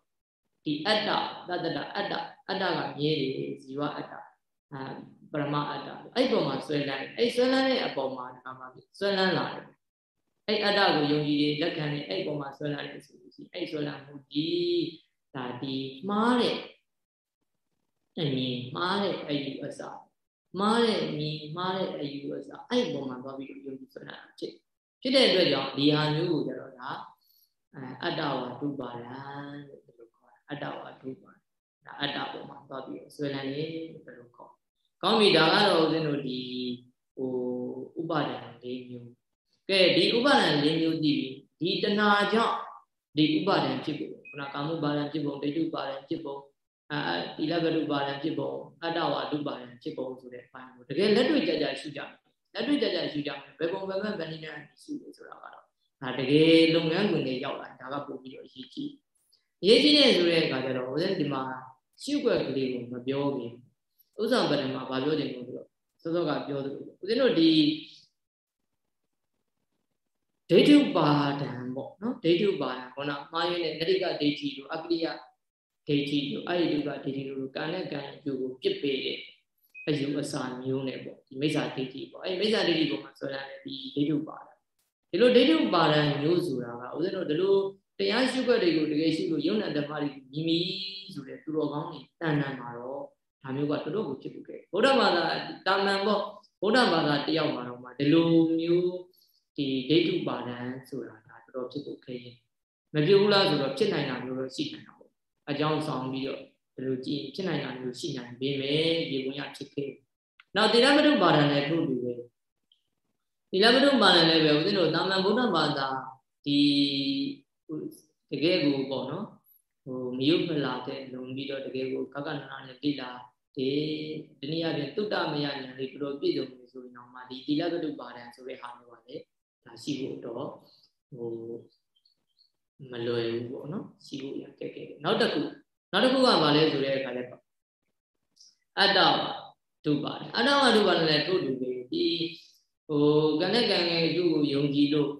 ဒီအတ္တတတ္တတအတ္တအတ္တကမြဲတယ်ဇီဝအတ္တအဲ ပရမအတ္တအဲ့ပုံမှာဆွဲလန်းအဲ့ဆွဲလန်းတဲ့အပေါ်မှာဒီမှာဆွဲလန်းလာတယ်အဲ့အတ္တကိုယုံကြည်ရလက်ခံနေအဲ့ပုံမှာဆွဲလန်းတယ်ဆိုလို့ရှိရင်အဲ့ဆွဲလန်းမှုဒီဒါဒီမှားတဲ့အမြင်မှားတဲ့အယူအဆမှားတဲ့အမြင်မှားတဲ့အယူအဆအဲ့ပုံမှာသွားပြီးယုံကြည်ဆွဲလန်းတာဖြစ်ဖြစ်တဲ့အတွက်ကြောင့်ဒီဟာမျိုးကိုကျတော့ဒါအတ္တဝါဒုပါဒံလို့ဘယ်လိုခေါ်လဲအတ္တဝါဒုပါဒါအတ္တပုံမှာသွားပြီးဆွဲလန်းနေဘယ်လိုခေါ် ကောင်းပြီဒါကတော့ဦးဇင်းတို့ဒီဟိုဥပါဒံ၄မျိုးကဲဒီဥပါဒံ၄မျိုးကြည့်ပြီးဒီတဏှာကြောင့်ဒီဥပါဒံဖြစ်ဖို့ခုနကာမှုပါဒံဖြစ်ဖို့ဒိဋ္ဌုပါဒံဖြစ်ဖို့အာတိလဘတုပါဒံဖြစ်ဖို့အတ္တဝါဒုပါဒံဖြစ်ဖို့ဆိုတဲ့အပိုင်းကိုတကယ်လက်တွေ့ကြကြရှုကြလက်တွေ့ကြကြရှုကြဘယ်ပုံဘယ်ဘက်ဗန္ဒီနာရှုလို့ဆိုတာကတော့ဒါတကယ်လုပ်ငန်းခွင်တွေရောက်လာဒါကပို့ပြီးတော့အရေးကြီးအရေးကြီးတဲ့ဆိုတဲ့အခါကျတော့ဦးဇင်းဒီမှာရှုွက်ကလေးကိုမပြောဘူး ဥစ္စာပရမဘာပြောတယ်လို့ဆိုတော့စောစောကပြောသလိုဦးဇင်းတို့ဒီဒိဋ္ဌုပါဒံပေါ့နော်ဒိဋ္ဌုပါဒံခေါနာမှားရင်းတဲ့နတိကဒိဋ္ဌိတို့အကရိယဒိဋ္ဌိတို့အဲ့ဒီဒုက္ခဒိဋ္ဌိတို့ကံနဲ့ကံအကျိုးကိုပြစ်ပေးတဲ့အယူအဆမျိုးနဲ့ပေါ့ဒီမိစ္ဆာဒိဋ္ဌိပေါ့အဲ့မိစ္ဆာဒိဋ္ဌိပုံမှာဆိုရတယ်ဒီဒိဋ္ဌုပါဒံဒီလိုဒိဋ္ဌုပါဒံမျိုးဆိုတာကဦးဇင်းတို့ဒီလိုတရားရှုခွက်တွေကိုတကယ်ရှိလို့ယုံနာဓမ္မတွေမြင်ပြီဆိုတဲ့သူတော်ကောင်းတွေတန်တန်မှာတော့ ဒါမျိုးကတော်တော်ကိုဖြစ်ဖို့ခဲ့ဗုဒ္ဓဘာသာတာမန်ပေါ့ဗုဒ္ဓဘာသာတယောက်မှာတော့မှဒီလိုမျိုးဒီဒိဋ္ဌုပါဒံဆိုတာဒါတော်တော်ဖြစ်ဖို့ခဲရင်မဖြစ်ဘူးလားဆိုတော့ဖြစ်နိုင်တာမျိုးတော့ရှိနိုင်တာပေါ့အကြောင်းဆောင်ပြီးတော့ဒီလိုကြည့်ဖြစ်နိုင်တာမျိုးရှိနိုင်ပေမဲ့ဒီဝင်ရဖြစ်ခဲ့နောက်တိရမတုပါဒံလည်းထို့တူပဲတိရမတုပါဒံလည်းပဲဦးဇင်းတို့တာမန်ဗုဒ္ဓဘာသာဒီတကယ်ကိုပေါ့နော်ဟိုမယုတ်မလာတဲ့လုံပြီးတော့တကယ်ကိုကကနနာနဲ့တိလာ ဒီဒီနေ့အပြင်တုတ္တမယဉာဏ်လေးတော်တော်ပြည့်စုံနေဆိုရင်တော့မှဒီတိလကတုပါဒံဆိုတဲ့ဟာမျိုးပါလေဒါရှိဖို့တော့ဟိုမလွယ်ဘူးပေါ့နော်ရှိဖို့ရကဲကဲနောက်တစ်ခုနောက်တစ်ခုကဘာလဲဆိုတဲ့အခါလဲအတ္တတုပါဒံအတ္တဝတုပါဒံလည်းတို့တူပဲဒီဟိုကံနဲ့ကံရဲ့အကျိုးကိုယုံကြည်လို့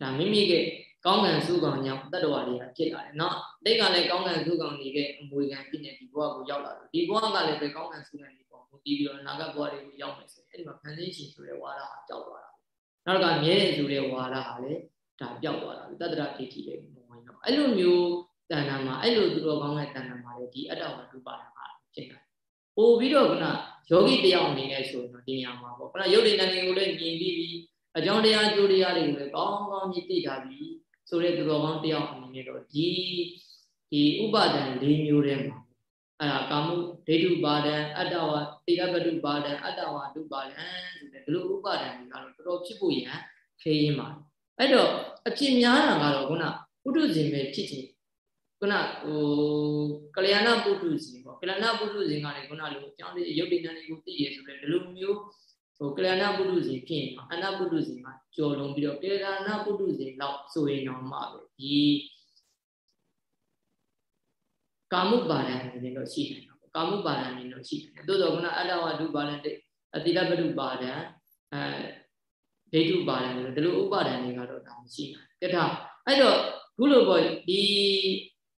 ဒါမိမိရဲ့ကောင်းကံစုကောင်းကြောင့်တတ္တဝါတွေကဖြစ်လာတယ်နော် တိတ်ကလည်းကောင်းကံစုကောင်နေတဲ့အမွေခံဖြစ်နေဒီဘဝကိုရောက်လာတယ်ဒီဘဝကလည်းပဲကောင်းကံစုခံနေပေါ့ဟိုဒီပြီးတော့နာဂတ်ဘဝတွေကိုရောက်မယ်ဆိုရင်အဲ့ဒီမှာဖန်ဆင်းရှင်ဆိုတဲ့ဝါဒဟာကြောက်သွားတာနောက်ကမြဲတဲ့ဆိုတဲ့ဝါဒဟာလည်းဒါပျောက်သွားတာတတ္တရဒိဋ္ဌိလည်းမဝင်တော့အဲ့လိုမျိုးတဏ္ဍာမှာအဲ့လိုသူတော်ကောင်းတဲ့တဏ္ဍာမှာလည်းဒီအတ္တဝါဒုပါဒကဖြစ်တာပို့ပြီးတော့ကနယောဂီတယောက်အနေနဲ့ဆိုရင်တော့ဒီနေရာမှာပေါ့ကနရုပ်တည်နေကိုလည်းမြင်ပြီးပြီးအကြောင်းတရားအကျိုးတရားတွေကိုလည်းကောင်းကောင်းကြီးသိတာပြီးဆိုတဲ့သူတော်ကောင်းတယောက်အနေနဲ့တော့ဒီ ဒီဥပါဒံ၄မျိုးထဲမှာအဲ့ဒါကာမှုဒိဋ္ဌုပါဒံအတ္တဝတိရပတုပါဒံအတ္တဝဒုပါဒံဆိုတဲ့ဒီလိုဥပါဒံတွေကတော့တော်တော်ဖြစ်ဖို့ရန်ခေးရင်ပါအဲ့တော့အဖြစ်များတာကတော့ခုနပုထုဇဉ်ပဲဖြစ်ချင်ခုနဟိုကလျာဏပုထုဇဉ်ပေါ့ကလျာဏပုထုဇဉ်ကလည်းခုနလိုအကြောင်းလေးရုပ်တည်ဉာဏ်တွေကိုသိရဆိုတဲ့ဒီလိုမျိုးဟိုကလျာဏပုထုဇဉ်ဖြစ်ရင်အနာပုထုဇဉ်ကကြော်လွန်ပြီးတော့ကလျာဏပုထုဇဉ်လောက်ဆိုရင်တော့မှပဲဒီ ကာမုပါဒံနေတော့ရှိတယ်နော်ကာမုပါဒံနေတော့ရှိတယ်တိုးတော့ခုနအတ္တဝဒုပါဒံအတိလပတုပါဒံအဲဒိဋ္ဌုပါဒံလို့ဒီလိုဥပါဒံတွေကတော့ဒါမရှိဘူးကထအဲ့တော့ခုလိုပေါ့ဒီ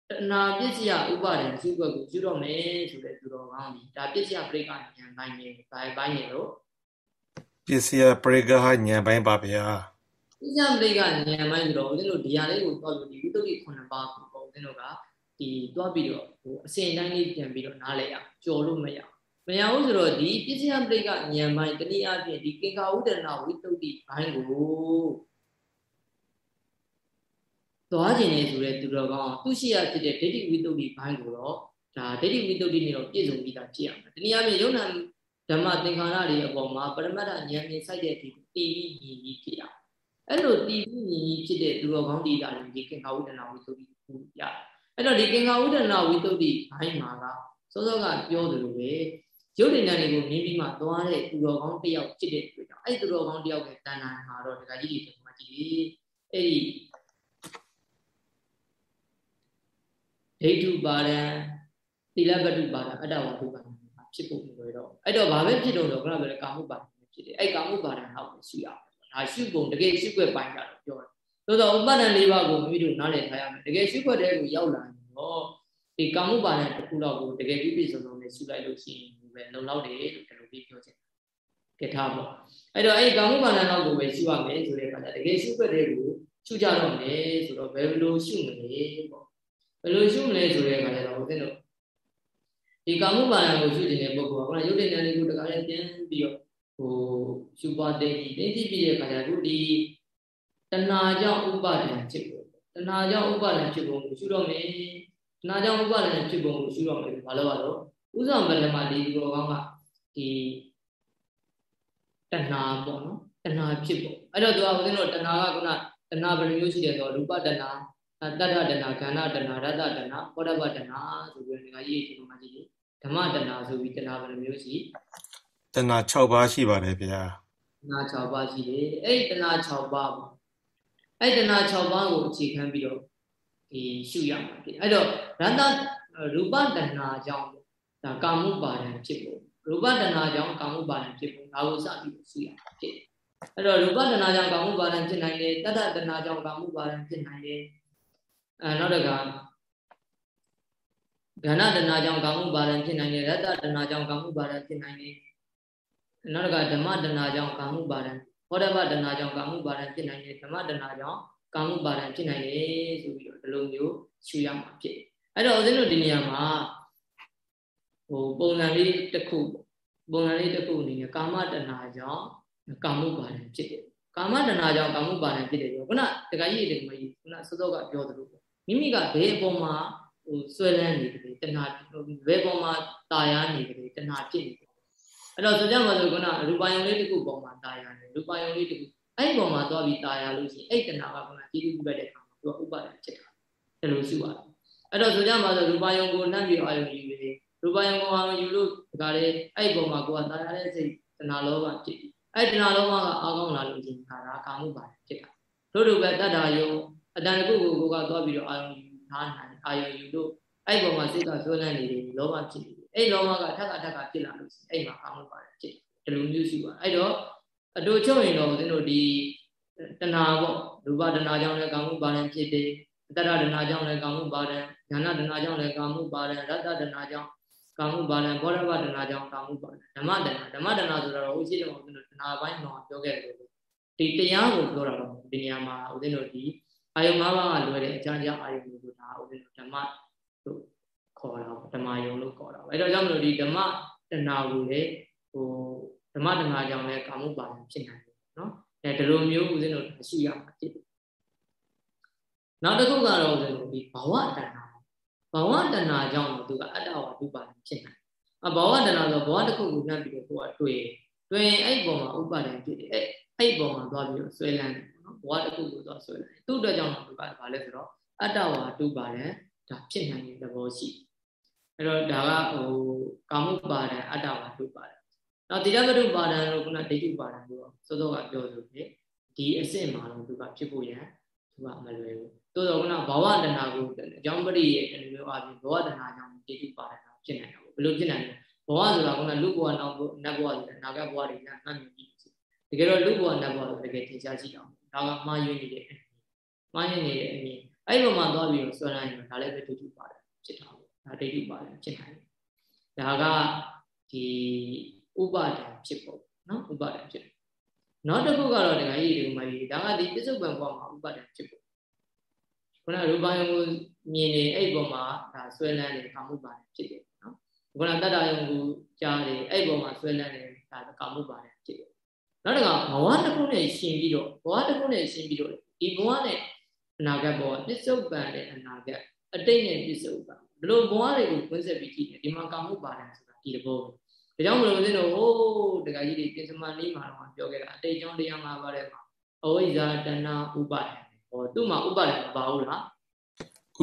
တဏှာပစ္စယဥပါဒံစုဘက်ကိုယူတော့မယ်ဆိုတဲ့သူတော်ကောင်းဒီဒါပစ္စယပရိက္ခဉာဏ်ပိုင်းနေဘိုင်ပိုင်းနေလို့ပစ္စယပရိက္ခဉာဏ်ပိုင်းပါဗျာပစ္စယပရိက္ခဉာဏ်ပိုင်းဆိုတော့ဦးဇင်းတို့ဒီဟာလေးကိုတော့ဒီဝိတ္တု9ပါးကိုဦးဇင်းတို့က ဒီတွားပြီးတော့ဟိုအစဉ်တိုင်းလေးပြန်ပြီးတော့နားလဲရကြော်လို့မရမရဘူးဆိုတော့ဒီပစ္စယပရိက္ခဉာဏ်ပိုင်းတနည်းအားဖြင့်ဒီကင်္ကာဥဒရဏဝိတ္တုဘိုင်းကိုသွားခြင်းနေဆိုတဲ့သူတော်ကောင်းသူရှိရဖြစ်တဲ့ဒိဋ္ဌိဝိတ္တုဘိုင်းကိုတော့ဒါဒိဋ္ဌိဝိတ္တုနဲ့တော့ပြည့်စုံပြီးသားဖြစ်ရမယ်တနည်းအားဖြင့်ယုံနာဓမ္မသင်္ခါရတွေအပေါ်မှာပရမတ္ထဉာဏ်မြင်ဆိုင်တဲ့ဒီတီးပြီးညီကြီးဖြစ်ရအဲ့လိုတီးပြီးညီကြီးဖြစ်တဲ့သူတော်ကောင်းဒီတာတွေဒီကင်္ခာဝိဒနာဝိတ္တုကိုရ အဲ့တော့ဒီကင်္ခာဝိဒနာဝိတ္တုဘိုင်းမှာကစောစောကပြောသလိုပဲရုပ်ဉာဏ်တွေကိုမြင်ပြီးမှသွားတဲ့သူတော်ကောင်းတစ်ယောက်ဖြစ်တဲ့အတွက်ကြောင့်အဲ့သူတော်ကောင်းတစ်ယောက်ရဲ့တဏ္ဍာမှာတော့ဒကာကြီးတွေဒီမှာကြည့်အဲ့ဒီဒိဋ္ဌုပါဒံသီလပတုပါဒံအတ္တဝတုပါဒံဖြစ်ဖို့မလွယ်တော့အဲ့တော့ဘာပဲဖြစ်တော့တော့ခဏပဲကာမှုပါဒံဖြစ်တယ်အဲ့ကာမှုပါဒံဟောက်ကိုရှိရမယ်ဒါရှုပုံတကယ်ရှုွက်ပိုင်းကြတော့ပြောတယ် သို့တော့ဥပါဒံ၄ပါးကိုမိမိတို့နားလည်ထားရမယ်တကယ်ရှုွက်တဲ့ကိုရောက်လာရင်တော့ဒီကာမှုပါဒံတစ်ခုလောက်ကိုတကယ်ပြည့်ပြည့်စုံစုံနဲ့ရှုလိုက်လို့ရှိရင်ပဲလုံလောက်တယ်လို့ဒီလိုပြီးပြောချင်ကထားပေါ့အဲ့တော့အဲ့ကာမှုပါဒံလောက်ကိုပဲရှုရမယ်ဆိုတဲ့အခါကျတကယ်ရှုွက်တဲ့ကိုရှုကြတော့မယ်ဆိုတော့ဘယ်လိုရှုမလဲပေါ့ဘယ်လိုရှုမလဲဆိုတဲ့အခါကျတော့ဦးဇင်းတို့ဒီကာမှုပါဏကိုရှုနေတဲ့ပုဂ္ဂိုလ်ကခုနရုပ်တည်နေလေးကိုတခါလေးပြန်ပြီးတော့ဟိုရှုပွားတဲ့ဒီသိသိပြီးတဲ့အခါကျတော့ဒီ တဏှာကြောင့်ဥပါဒံဖြစ်ပုံတဏှာကြောင့်ဥပါဒံဖြစ်ပုံကိုရှုတော့မယ်တဏှာကြောင့်ဥပါဒံဖြစ်ပုံကိုရှုတော့မယ်ဘာလို့လဲတော့ဥစ္စာပလမဒီဒီကောင်းကဒီတဏှာပေါ့နော်တဏှာဖြစ်ပုံအဲ့တော့သူကဦးဇင်းတို့တဏှာကခုနတဏှာဘယ်လိုမျိုးရှိတယ်ဆိုတော့ရူပတဏှာတတ္တတဏကဏ္ဍတဏရတ္တတဏပောဓဘတဏဆိုပြီးဒီကရေးဒီမှာကြည့်ဓမ္မတဏဆိုပြီးတဏဘယ်လိုမျိုးရှိတဏ6ပါးရှိပါတယ်ဗျာတဏ6ပါးရှိတယ်အဲ့ဒီတဏ6ပါးပေါ့ အဲ့ဒီတဏ6ပါးကိုအခြေခံပြီးတော့ဒီရှုရမှာဖြစ်အဲ့တော့ရတ္တရူပတဏကြောင့်ဒါကာမုပါဒံဖြစ်ဖို့ရူပတဏကြောင့်ကာမုပါဒံဖြစ်ဖို့ဒါကိုစပြီးရှုရမှာဖြစ်အဲ့တော့ရူပတဏကြောင့်ကာမုပါဒံဖြစ်နိုင်တယ်တတ္တတဏကြောင့်ကာမုပါဒံဖြစ်နိုင်တယ်အဲနောက်တကကဏ္ဍတဏကြောင့်ကာမှုပါဒံဖြစ်နိုင်တယ်ရတ္တတဏကြောင့်ကာမှုပါဒံဖြစ်နိုင်တယ်နောက်တကဓမ္မတဏကြောင့်ကာမှုပါဒံ ဟောဓမ္မတဏကြောင့်ကာမှုပါဒံဖြစ်နိုင်တယ်ဓမ္မတဏကြောင့်ကာမှုပါဒံဖြစ်နိုင်တယ်ဆိုပြီးတော့ဒီလိုမျိုးရှုရမှာဖြစ်အဲ့တော့ဦးဇင်းတို့ဒီနေရာမှာဟိုပုံစံလေးတစ်ခုပုံစံလေးတစ်ခုအနေနဲ့ကာမတဏကြောင့်ကာမှုပါဒံဖြစ်တယ်ကာမတဏကြောင့်ကာမှုပါဒံဖြစ်တယ်ပြောခုနတခါကြီးတွေမကြီးခုနစောစောကပြောသလိုမိမိကဘယ်အပေါ်မှာဟိုဆွဲလန်းနေတယ်တဏှာဘယ်ပေါ်မှာတာယာနေတယ်တဏှာဖြစ်နေတယ် အဲ့တော့ဆိုကြမှာဆိုခုနရူပယုံလေးတစ်ခုပေါ်မှာတာယာနေရူပယုံလေးတစ်ခုအဲ့ပေါ်မှာသွားပြီးတာယာလို့ရှိရင်အဲ့တဏှာကခုနကြည့်ပြီးပြတဲ့အခါမှာသူကဥပါဒ်ဖြစ်တာတယ်လို့ရှိပါတယ်အဲ့တော့ဆိုကြမှာဆိုရူပယုံကိုနှံ့ပြီးအာယုံယူနေရူပယုံကိုအာယုံယူလို့ဒါကြတဲ့အဲ့ပေါ်မှာကိုကတာယာတဲ့စိတ်တဏှာလောဘဖြစ်ပြီးအဲ့တဏှာလောဘကအာကောင်းလာလို့ရှိရင်ဒါကာမှုပါဖြစ်တာတို့တို့ပဲတတ္တာယုံအတန်တကုကိုကိုကသွားပြီးတော့အာယုံယူထားနိုင်အာယုံယူလို့အဲ့ပေါ်မှာစိတ်ကဆွဲလန်းနေတယ်လောဘဖြစ်နေတယ် အဲ့လောဘကထက်ကထက်ကဖြစ်လာလို့အဲ့မှာကာမှုပါတယ်ဖြစ်တယ်ဒီလိုမျိုးရှိပါအဲ့တော့အတူချုပ်ရင်တော့ဦးဇင်းတို့ဒီတဏှာပေါ့ရူပတဏှာကြောင့်လည်းကာမှုပါတယ်ဖြစ်တယ်အတ္တတဏှာကြောင့်လည်းကာမှုပါတယ်ညာနာတဏှာကြောင့်လည်းကာမှုပါတယ်ရတ္တတဏှာကြောင့်ကာမှုပါတယ်ဘောဓဘတဏှာကြောင့်ကာမှုပါတယ်ဓမ္မတဏှာဓမ္မတဏှာဆိုတော့ဦးရှိတယ်ဦးဇင်းတို့တဏှာပိုင်းမှာပြောခဲ့တယ်ဒီတရားကိုပြောတာတော့ဒီနေရာမှာဦးဇင်းတို့ဒီအာယုံ၅ပါးကလွယ်တဲ့အကြောင်းကြောင့်အာယုံကိုဒါဦးဇင်းတို့ဓမ္မလို့ ခေါ်တာဓမ္မယုံလို့ခေါ်တာအဲဒါကြောင့်မလို့ဒီဓမ္မတဏှာကိုလေဟိုဓမ္မတဏှာကြောင့်လည်းကာမှုပါရင်ဖြစ်နိုင်တယ်နော်အဲဒီလိုမျိုးဦးဇင်းတို့ရှိရမှာဖြစ်တယ်နောက်တစ်ခုကတော့ဦးဇင်းတို့ဒီဘဝတဏှာဘဝတဏှာကြောင့်သူကအတ္တဝါဒုပါရင်ဖြစ်နိုင်အဘဝတဏှာဆိုဘဝတစ်ခုကိုနှံ့ပြီးတော့ကိုယ်ကတွေ့တွေ့အဲ့ပုံမှာဥပါဒံဖြစ်တယ်အဲ့အဲ့ပုံမှာသွားပြီးတော့ဆွဲလန်းတယ်ပေါ့နော်ဘဝတစ်ခုကိုသွားဆွဲလန်းတယ်သူ့အတွက်ကြောင့်တော့သူကဘာလဲဆိုတော့အတ္တဝါတုပါတယ်ဒါဖြစ်နိုင်တဲ့သဘောရှိ အဲ့တော့ဒါကဟိုကာမုပါဒံအတ္တဝါတုပါတယ်နောက်တိရကတုပါဒံလို့ခုနဒိဋ္ဌိပါဒံလို့စောစောကပြောဆိုပြီဒီအစစ်မှာတော့သူကဖြစ်ဖို့ရန်သူကမလွယ်ဘူးသို့တော့ခုနဘဝတဏှာကိုအကြောင်းပရိရဲ့အနေမျိုးအပြင်ဘဝတဏှာကြောင့်ဒိဋ္ဌိပါဒံဖြစ်နိုင်တာပေါ့ဘယ်လိုဖြစ်နိုင်လဲဘဝဆိုတာကလူဘဝနောက်ဘဝနတ်ဘဝဆိုတာနာဂဘဝတွေနဲ့နှံ့မြင်ပြီးတကယ်တော့လူဘဝနတ်ဘဝဆိုတကယ်ထင်ရှားရှိအောင်ဒါကမှားယွင်းနေတဲ့အမြင်မှားယွင်းနေတဲ့အမြင်အဲ့လိုမှသွားပြီးတော့ဆွဲလိုက်ရင်ဒါလည်းပဲဒိဋ္ဌိပါတယ်ဖြစ်တာပေါ့ ဒါဒိဋ္ဌိပါတယ်ဖြစ်နိုင်တယ်ဒါကဒီဥပါဒံဖြစ်ပုံနော်ဥပါဒံဖြစ်နောက်တစ်ခုကတော့ဒကာကြီးဒီမှာကြီးဒါကဒီပြစ္ဆုတ်ပံဘဝမှာဥပါဒံဖြစ်ပုံခုနရူပယုံကိုမြင်နေအဲ့ပုံမှာဒါဆွဲလန်းတယ်ကာမှုပါတယ်ဖြစ်တယ်နော်ခုနတတ္တယုံကိုကြားတယ်အဲ့ပုံမှာဆွဲလန်းတယ်ဒါကာမှုပါတယ်ဖြစ်တယ်နောက်တစ်ခါဘဝတစ်ခုနဲ့ရှင်ပြီးတော့ဘဝတစ်ခုနဲ့ရှင်ပြီးတော့ဒီဘဝနဲ့အနာဂတ်ဘဝပစ္စုပန်နဲ့အနာဂတ်အတိတ်နဲ့ပစ္စုပန် ဘလို့ဘဝတွေကိုဝင်ဆက်ပြီးကြည့်တယ်ဒီမှာကာမှုပါတယ်ဆိုတာဒီတဘောဒါကြောင့်မလို့ဦးဇင်းတို့ဟိုးတခါကြီးတွေပြင်စမလေးမှာတော့ပြောခဲ့တာအတိတ်ကြောင့်တရားမှာပါတယ်မှာအဝိဇ္ဇာတဏှာဥပါဒံဟောသူ့မှာဥပါဒံမပါဘူးလား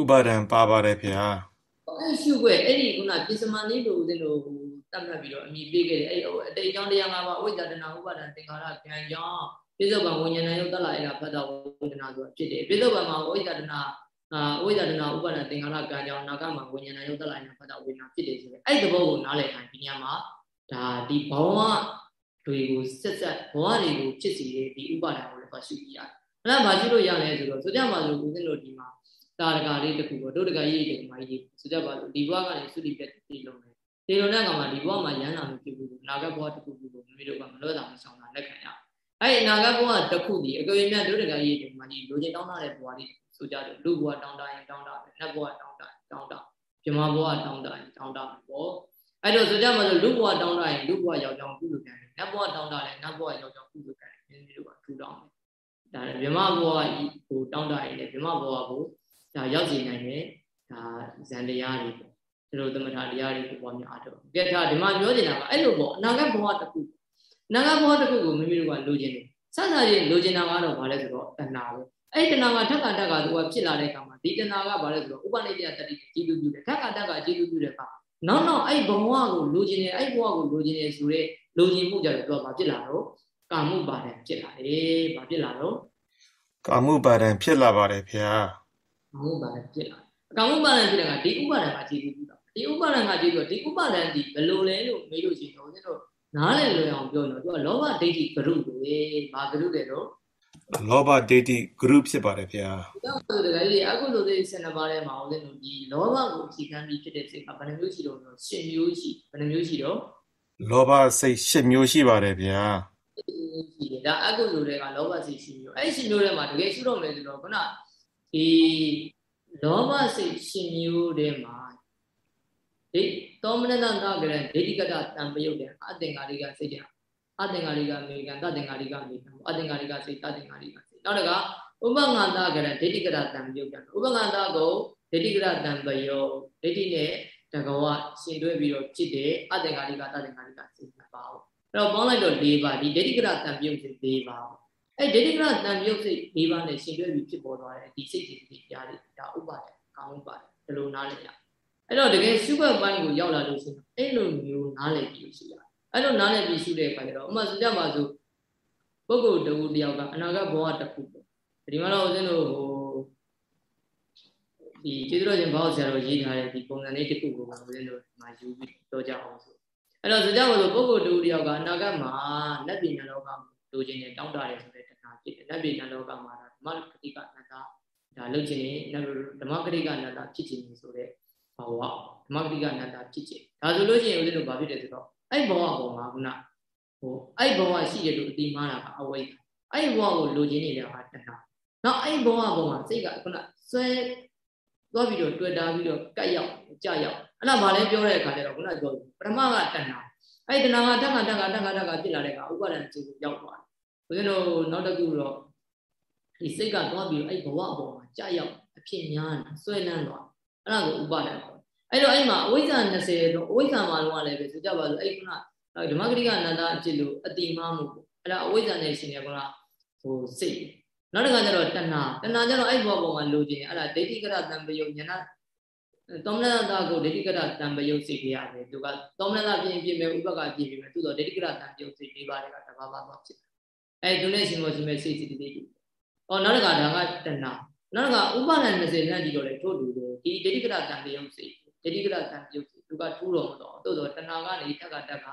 ဥပါဒံပါပါတယ်ဗျာအဲ့ရှုွယ်အဲ့ဒီခုနပြင်စမလေးလို့ဦးဇင်းတို့တတ်မှတ်ပြီးတော့အမိပေးခဲ့တယ်အဲ့အတိတ်ကြောင့်တရားမှာပါအဝိဇ္ဇာတဏှာဥပါဒံသင်္ခါရကံကြောင့်ပိဿဗံဝိညာဏယုတ်တလာအဲ့ဒါဖတ်တာဝိညာဏဆိုတာဖြစ်တယ်ပိဿဗံမှာဝိဇ္ဇာတဏှာ အာဝိဇ္ဇာတဏဥပါဒသင်္ခါရကံကြောင့်နာကမှာဝိညာဏယုတ်တလိုက်နာဖတ်တာဝိညာဉ်ဖြစ်တယ်ဆိုရင်အဲ့ဒီသဘောကိုနားလည်နိုင်ဒီညမှာဒါဒီဘဝတွေကိုဆက်ဆက်ဘဝတွေကိုဖြစ်စီတဲ့ဒီဥပါဒကိုလည်းပါရှိပြရတယ်။အဲ့ဒါမှရှိလို့ရလဲဆိုတော့ဆိုကြပါစို့ဦးဇင်းတို့ဒီမှာတာရကလေးတစ်ခုပေါ့ဒုဒကရေးတယ်ဒီမှာရေးဆိုကြပါစို့ဒီဘဝကနေသုတိပြတ်တည်လုံးတယ်။ဒီလိုနဲ့ကောင်မှဒီဘဝမှာရန်လာမှုဖြစ်ဘူးအနာဂတ်ဘဝတစ်ခုခုကိုမိမိတို့ကမလွဲတာမဆောင်တာလက်ခံရ။အဲ့ဒီအနာဂတ်ဘဝတစ်ခုဒီအကယ်၍မြတ်ဒုဒကရေးတယ်ဒီမှာကြီးလိုချင်တောင်းတဲ့ဘဝလေး ဆိုကြတယ်လူဘဝတောင်းတရင်တောင်းတပဲနတ်ဘဝတောင်းတရင်တောင်းတပြမဘဝတောင်းတရင်တောင်းတပဲပေါ့အဲ့တော့ဆိုကြမှာဆိုလူဘဝတောင်းတရင်လူဘဝရောက်ကြောင်းကုသကံနတ်ဘဝတောင်းတရင်နတ်ဘဝရောက်ကြောင်းကုသကံမြင်းတို့ကထူတောင်းတယ်ဒါလည်းပြမဘဝကိုတောင်းတရင်လည်းပြမဘဝကိုဒါရောက်စီနိုင်တယ်ဒါဇန်တရားတွေပေါ့ဒီလိုသမထတရားတွေပေါ်များအားထုတ်ကဲဒါဒီမှာပြောနေတာကအဲ့လိုပေါ့အနာဂတ်ဘဝတစ်ခုအနာဂတ်ဘဝတစ်ခုကိုမိမိတို့ကလိုချင်တယ်စသဖြင့်လိုချင်တာကတော့ဘာလဲဆိုတော့တဏှာပဲ အဲ့တဏှာကထက်ကတက်ကသူကဖြစ်လာတဲ့အခါမှာဒီတဏှာကဘာလဲဆိုတော့ဥပနိတ္တတတိကြည်လူပြုတယ်ထက်ကတက်ကကြည်လူပြုတဲ့အခါနောက်နောက်အဲ့ဘဝကိုလိုချင်တယ်အဲ့ဘဝကိုလိုချင်တယ်ဆိုတော့လိုချင်မှုကြတော့သူကဘာဖြစ်လာတော့ကာမှုပါဒံဖြစ်လာတယ်ဘာဖြစ်လာတော့ကာမှုပါဒံဖြစ်လာပါတယ်ဗျာကာမှုပါဒံဖြစ်လာကာမှုပါဒံဖြစ်တဲ့ကဒီဥပါဒံကကြည်လူပြုတာဒီဥပါဒံကကြည်လူဒီဥပါဒံဒီဘယ်လိုလဲလို့မေးလို့ရှိရင်တော့ကျွန်တော်နားလည်လွယ်အောင်ပြောရင်တော့သူကလောဘဒိဋ္ဌိဂရုပဲဘာဂရုလဲတော့ လောဘဒိဋ္ဌိ group ဖြစ်ပါတယ်ဗျာ။ဒါဆိုတကယ်ကြီးအကုသိုလ်တွေဆင်နပါးထဲမှာဦးဇင်းတို့ဒီလောဘကိုအခြေခံပြီးဖြစ်တဲ့စိတ်ကဘယ်နှမျိုးရှိတော့ဆိုရှင်မျိုးရှိဘယ်နှမျိုးရှိတော့လောဘစိတ်ရှစ်မျိုးရှိပါတယ်ဗျာ။ရှိတယ်ဒါအကုသိုလ်တွေကလောဘစိတ်ရှစ်မျိုးအဲ့ရှစ်မျိုးထဲမှာတကယ်ရှိတော့မယ်ဆိုတော့ခုနဒီလောဘစိတ်ရှစ်မျိုးထဲမှာဒီသောမနတနာကရံဒိဋ္ဌိကတတံပယုတ်တဲ့အသင်္ကာရိကစိတ်တဲ့ အသင်္ကာရိကမေကံတသင်္ကာရိကမေကံအသင်္ကာရိကစိတ်တသင်္ကာရိကစိတ်နောက်တကဥပငါတကရဒိဋ္ဌိကရတံပြုတ်တယ်ဥပငါတကိုဒိဋ္ဌိကရတံပယောဒိဋ္ဌိနဲ့တကဝရှင်တွဲပြီးတော့ဖြစ်တဲ့အသင်္ကာရိကတသင်္ကာရိကစိတ်နှစ်ပါးအဲ့တော့ပေါင်းလိုက်တော့၄ပါးဒီဒိဋ္ဌိကရတံပြုတ်စိတ်၄ပါးအဲ့ဒိဋ္ဌိကရတံပြုတ်စိတ်၄ပါးနဲ့ရှင်တွဲပြီးဖြစ်ပေါ်သွားတဲ့ဒီစိတ်တွေဒီကြားတွေဒါဥပါဒကောင်းဥပါဒဒီလိုနားလည်ရအဲ့တော့တကယ်ရှုပ်ပိုင်းကိုရောက်လာလို့ရှိရင်အဲ့လိုမျိုးနားလည်ပြီးရှိရ အဲ့လိုနားလည်ပြီးရှုတဲ့အခါကျတော့အမှဆိုကြပါစို့ပုဂ္ဂိုလ်တဝူတယောက်ကအနာဂတ်ဘဝတစ်ခုပေါ့ဒီမှာတော့ဦးဇင်းတို့ဟိုဒီကျေးဇူးတော်ရှင်ဘောက်ဆရာတော်ရေးထားတဲ့ဒီပုံစံလေးတစ်ခုကိုဦးဇင်းတို့မှာယူပြီးတော့ကြအောင်ဆိုအဲ့တော့ဆိုကြပါစို့ပုဂ္ဂိုလ်တဝူတယောက်ကအနာဂတ်မှာနတ်ပြည်နလောကလိုချင်တယ်တောင်းတတယ်ဆိုတဲ့တဏှာဖြစ်တယ်နတ်ပြည်နလောကမှာဓမ္မကတိကနတ္တဒါလုတ်ချင်တယ်ဓမ္မကတိကနတ္တဖြစ်ချင်တယ်ဆိုတဲ့ဘဝဓမ္မကတိကနတ္တဖြစ်ချင်ဒါဆိုလို့ရှိရင်ဦးဇင်းတို့ဘာဖြစ်တယ်ဆိုတော့ အဲ့ဘဝပေါ်မှာခုနဟိုအဲ့ဘဝရှိတယ်လို့အတိမားတာကအဝိဇ္ဇာအဲ့ဘဝကိုလိုချင်နေတဲ့ဟာတဏှာနောက်အဲ့ဘဝပေါ်မှာစိတ်ကခုနဆွဲသွားပြီးတော့တွေ့တာပြီးတော့ကတ်ရောက်ကြရောက်အဲ့ဒါမှလည်းပြောတဲ့အခါကျတော့ခုနပြောပထမကတဏှာအဲ့တဏှာကတက်ကတက်ကတက်ကတက်ကဖြစ်လာတဲ့အခါဥပါဒဏ်ခြေကိုရောက်သွားတယ်ဦးဇင်းတို့နောက်တစ်ခုတော့ဒီစိတ်ကသွားပြီးအဲ့ဘဝပေါ်မှာကြရောက်အဖြစ်များတာဆွဲလန်းသွားအဲ့ဒါကိုဥပါဒဏ်ခေါ် အဲ့တော့အဲ့မှာအဝိဇ္ဇာ20တော့အဝိဇ္ဇာမှာလုံးဝလည်းပဲဆိုကြပါစို့အဲ့ခုနဓမ္မဂရိကအနန္တအဖြစ်လို့အတိမမှုပေါ့အဲ့ဒါအဝိဇ္ဇာနဲ့ရှင်နေကလားဟိုစိတ်နောက်တစ်ခါကျတော့တဏှာတဏှာကျတော့အဲ့ဘောပေါ်မှာလိုချင်အဲ့ဒါဒိဋ္ဌိကရတံပယုညနာသောမနတာကိုဒိဋ္ဌိကရတံပယုစိတ်ကြရတယ်သူကသောမနတာပြင်းပြင်းမဲ့ဥပကပြင်းပြင်းမဲ့သူတော့ဒိဋ္ဌိကရတံပယုစိတ်၄ပါးတွေကတဘာဘာတော့ဖြစ်အဲသူနဲ့ရှင်မောရှင်မဲ့စိတ်စိတ်တိတိဟောနောက်တစ်ခါဒါကတဏှာနောက်တစ်ခါဥပါဒဏ်20လမ်းကြည့်တော့လေထို့တူတယ်ဒီဒိဋ္ဌိကရတံပယုစိတ် ဒိဋ္ဌိကရတံပယုစိတ်သူကထူးတော်မတော့တိုးတော့တဏှာကနေတက်ကတက်က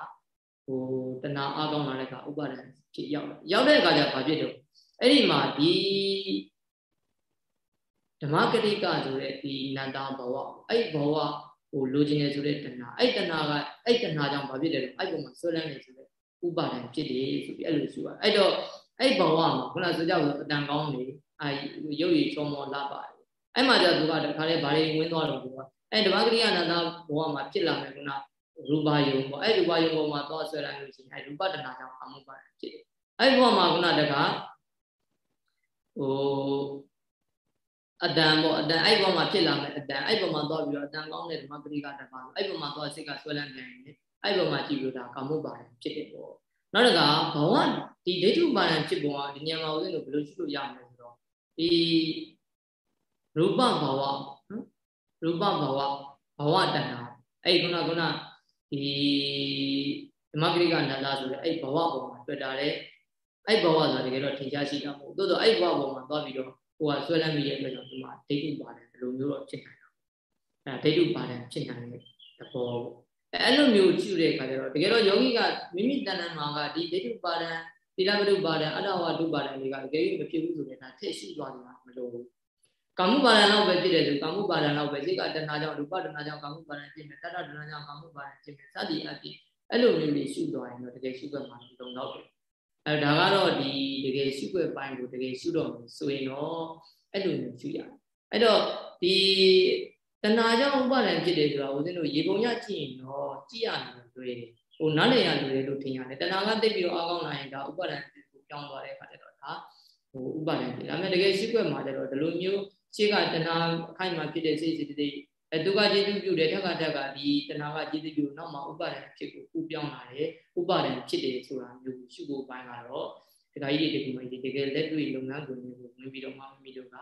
ဟိုတဏှာအားကောင်းလာတဲ့အခါဥပါဒဏ်ဖြစ်ရောက်လာရောက်တဲ့အခါကျဘာဖြစ်တော့အဲ့ဒီမှာဒီဓမ္မကတိကဆိုတဲ့ဒီနန္တာဘဝအဲ့ဘဝဟိုလိုချင်နေဆိုတဲ့တဏှာအဲ့တဏှာကအဲ့တဏှာကြောင့်ဘာဖြစ်တယ်လဲအဲ့ပုံမှာဆွဲလန်းနေဆိုတဲ့ဥပါဒံဖြစ်တယ်ဆိုပြီးအဲ့လိုဆိုရအဲ့တော့အဲ့ဘဝမှာခုနဆိုကြလို့အတန်ကောင်းနေအဲ့ရုပ်ရည်ချောမောလာပါတယ်အဲ့မှာကျသူကတခါလေဘာတွေဝင်သွားတော့သူက အဲ့ဓမ္မကတိကနန္တာဘဝမှာဖြစ်လာမယ်ခုနရူပယုံပေါ့အဲ့ရူပယုံပေါ်မှာသွားဆွဲလိုက်လို့ရှိရင်အဲ့ရူပတဏှာကြောင့်အမှုပါတယ်ဖြစ်တယ်အဲ့ဘဝမှာခုနတကဟိုအတန်ပေါ့အတန်အဲ့ပေါ်မှာဖြစ်လာမယ်အတန်အဲ့ပေါ်မှာသွားပြီးတော့အတန်ကောင်းတဲ့ဓမ္မပရိကတပါအဲ့ပေါ်မှာသွားစိတ်ကဆွဲလန်းနေတယ်အဲ့ပေါ်မှာကြည့်ပြီးတော့ကာမုပါဒံဖြစ်တယ်ပေါ့နောက်တစ်ခါဘဝဒီဒိဋ္ဌုပါဒံဖြစ်ပုံကဒီညမှာဦးဇင်းတို့ဘယ်လိုရှိလို့ရမလဲဆိုတော့ဒီရူပဘဝနော် ရူပဘဝဘဝတဏ္ဍာအဲ့ခုနခုနဒီဓမ္မပရိကနန္ဒဆိုတဲ့အဲ့ဘဝပေါ်မှာတွေ့တာလေအဲ့ဘဝဆိုတာတကယ်တော့ထင်ရှားရှိတာမဟုတ်သို့တော့အဲ့ဘဝပေါ်မှာသွားပြီးတော့ကိုကဆွဲလန်းမိရဲ့အတွက်ကြောင့်ဒီမှာဒိဋ္ဌိပါတယ်ဘယ်လိုမျိုးတော့ဖြစ်နိုင်တော့အဲဒိဋ္ဌိပါတယ်ဖြစ်နိုင်တဲ့သဘောပေါ့အဲအဲ့လိုမျိုးကျူတဲ့အခါကျတော့တကယ်တော့ယောဂီကမိမိတဏ္ဍာမှာကဒီဒိဋ္ဌိပါတယ်သီလပတုပါတယ်အတ္တဝါဒုပါတယ်တွေကတကယ်မဖြစ်ဘူးဆိုရင်ဒါထည့်ရှိသွားနေတာမလို့ဘူး ကာမှုပါဒံလောက်ပဲဖြစ်တယ်ဆိုကာမှုပါဒံလောက်ပဲစိတ်ကတဏှာကြောင့်ရူပတဏှာကြောင့်ကာမှုပါဒံဖြစ်မယ်တတ္တတဏှာကြောင့်ကာမှုပါဒံဖြစ်မယ်စသည်အဖြစ်အဲ့လိုမျိုးတွေရှုသွားရင်တော့တကယ်ရှုခွင့်မှာလုံတော့တယ်အဲဒါကတော့ဒီတကယ်ရှုခွင့်ပိုင်းကိုတကယ်ရှုတော့မယ်ဆိုရင်တော့အဲ့လိုမျိုးရှုရတယ်အဲ့တော့ဒီတဏှာကြောင့်ဥပါဒံဖြစ်တယ်ဆိုတာဦးဇင်းတို့ရေပုံရကြည့်ရင်တော့ကြည့်ရမယ်တွေ့တယ်ဟိုနားလည်ရလွယ်လို့ထင်ရတယ်တဏှာကတိတ်ပြီးတော့အားကောင်းလာရင်ဒါဥပါဒံကိုပြောင်းသွားတဲ့အခါကျတော့ဒါဟိုဥပါဒံဖြစ်ဒါပေမဲ့တကယ်ရှိခွက်မှာကျတော့ဒီလိုမျိုး ရှေ့ကတဏှာအခိုင်မှာဖြစ်တဲ့စိတ်စိတ်တိတ်အဲသူကကျေးဇူးပြုတယ်ထက်ကတက်ကဒီတဏှာကကျေးဇူးပြုနောက်မှာဥပါဒံဖြစ်ကိုပူပြောင်းလာတယ်ဥပါဒံဖြစ်တယ်ဆိုတာမျိုးရှုဖို့ပိုင်းကတော့ဒကာကြီးတွေဒီမှာဒီတကယ်လက်တွေ့လုပ်ငန်းကိုဝင်ပြီးတော့မှမိမိတို့က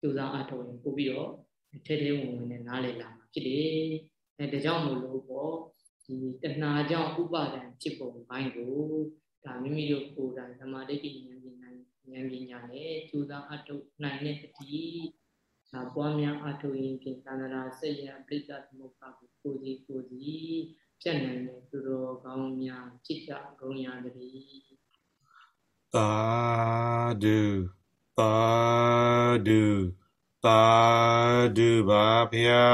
စူးစမ်းအထောက်ရင်ပို့ပြီးတော့ထဲထဲဝင်ဝင်နဲ့နားလည်လာမှာဖြစ်တယ်အဲဒါကြောင့်မို့လို့ပေါ့ဒီတဏှာကြောင့်ဥပါဒံဖြစ်ပုံပိုင်းကိုဒါမိမိတို့ကိုယ်တိုင်သမာဓိဉာဏ်ဉာဏ်ဉာဏ်ပညာနဲ့စူးစမ်းအထောက်နိုင်တဲ့တတိ ဒါပွားများအထောက်ရင်ဖြင့်သန္တရာစိတ်ရပြိဿသမုပ္ပါကိုကိုစီကိုစီပြတ်နိုင်တဲ့သူတော်ကောင်းများဖြစ်ကြဂုဏ်ရတည်းသာဓုသာဓုသာဓုပါဗျာ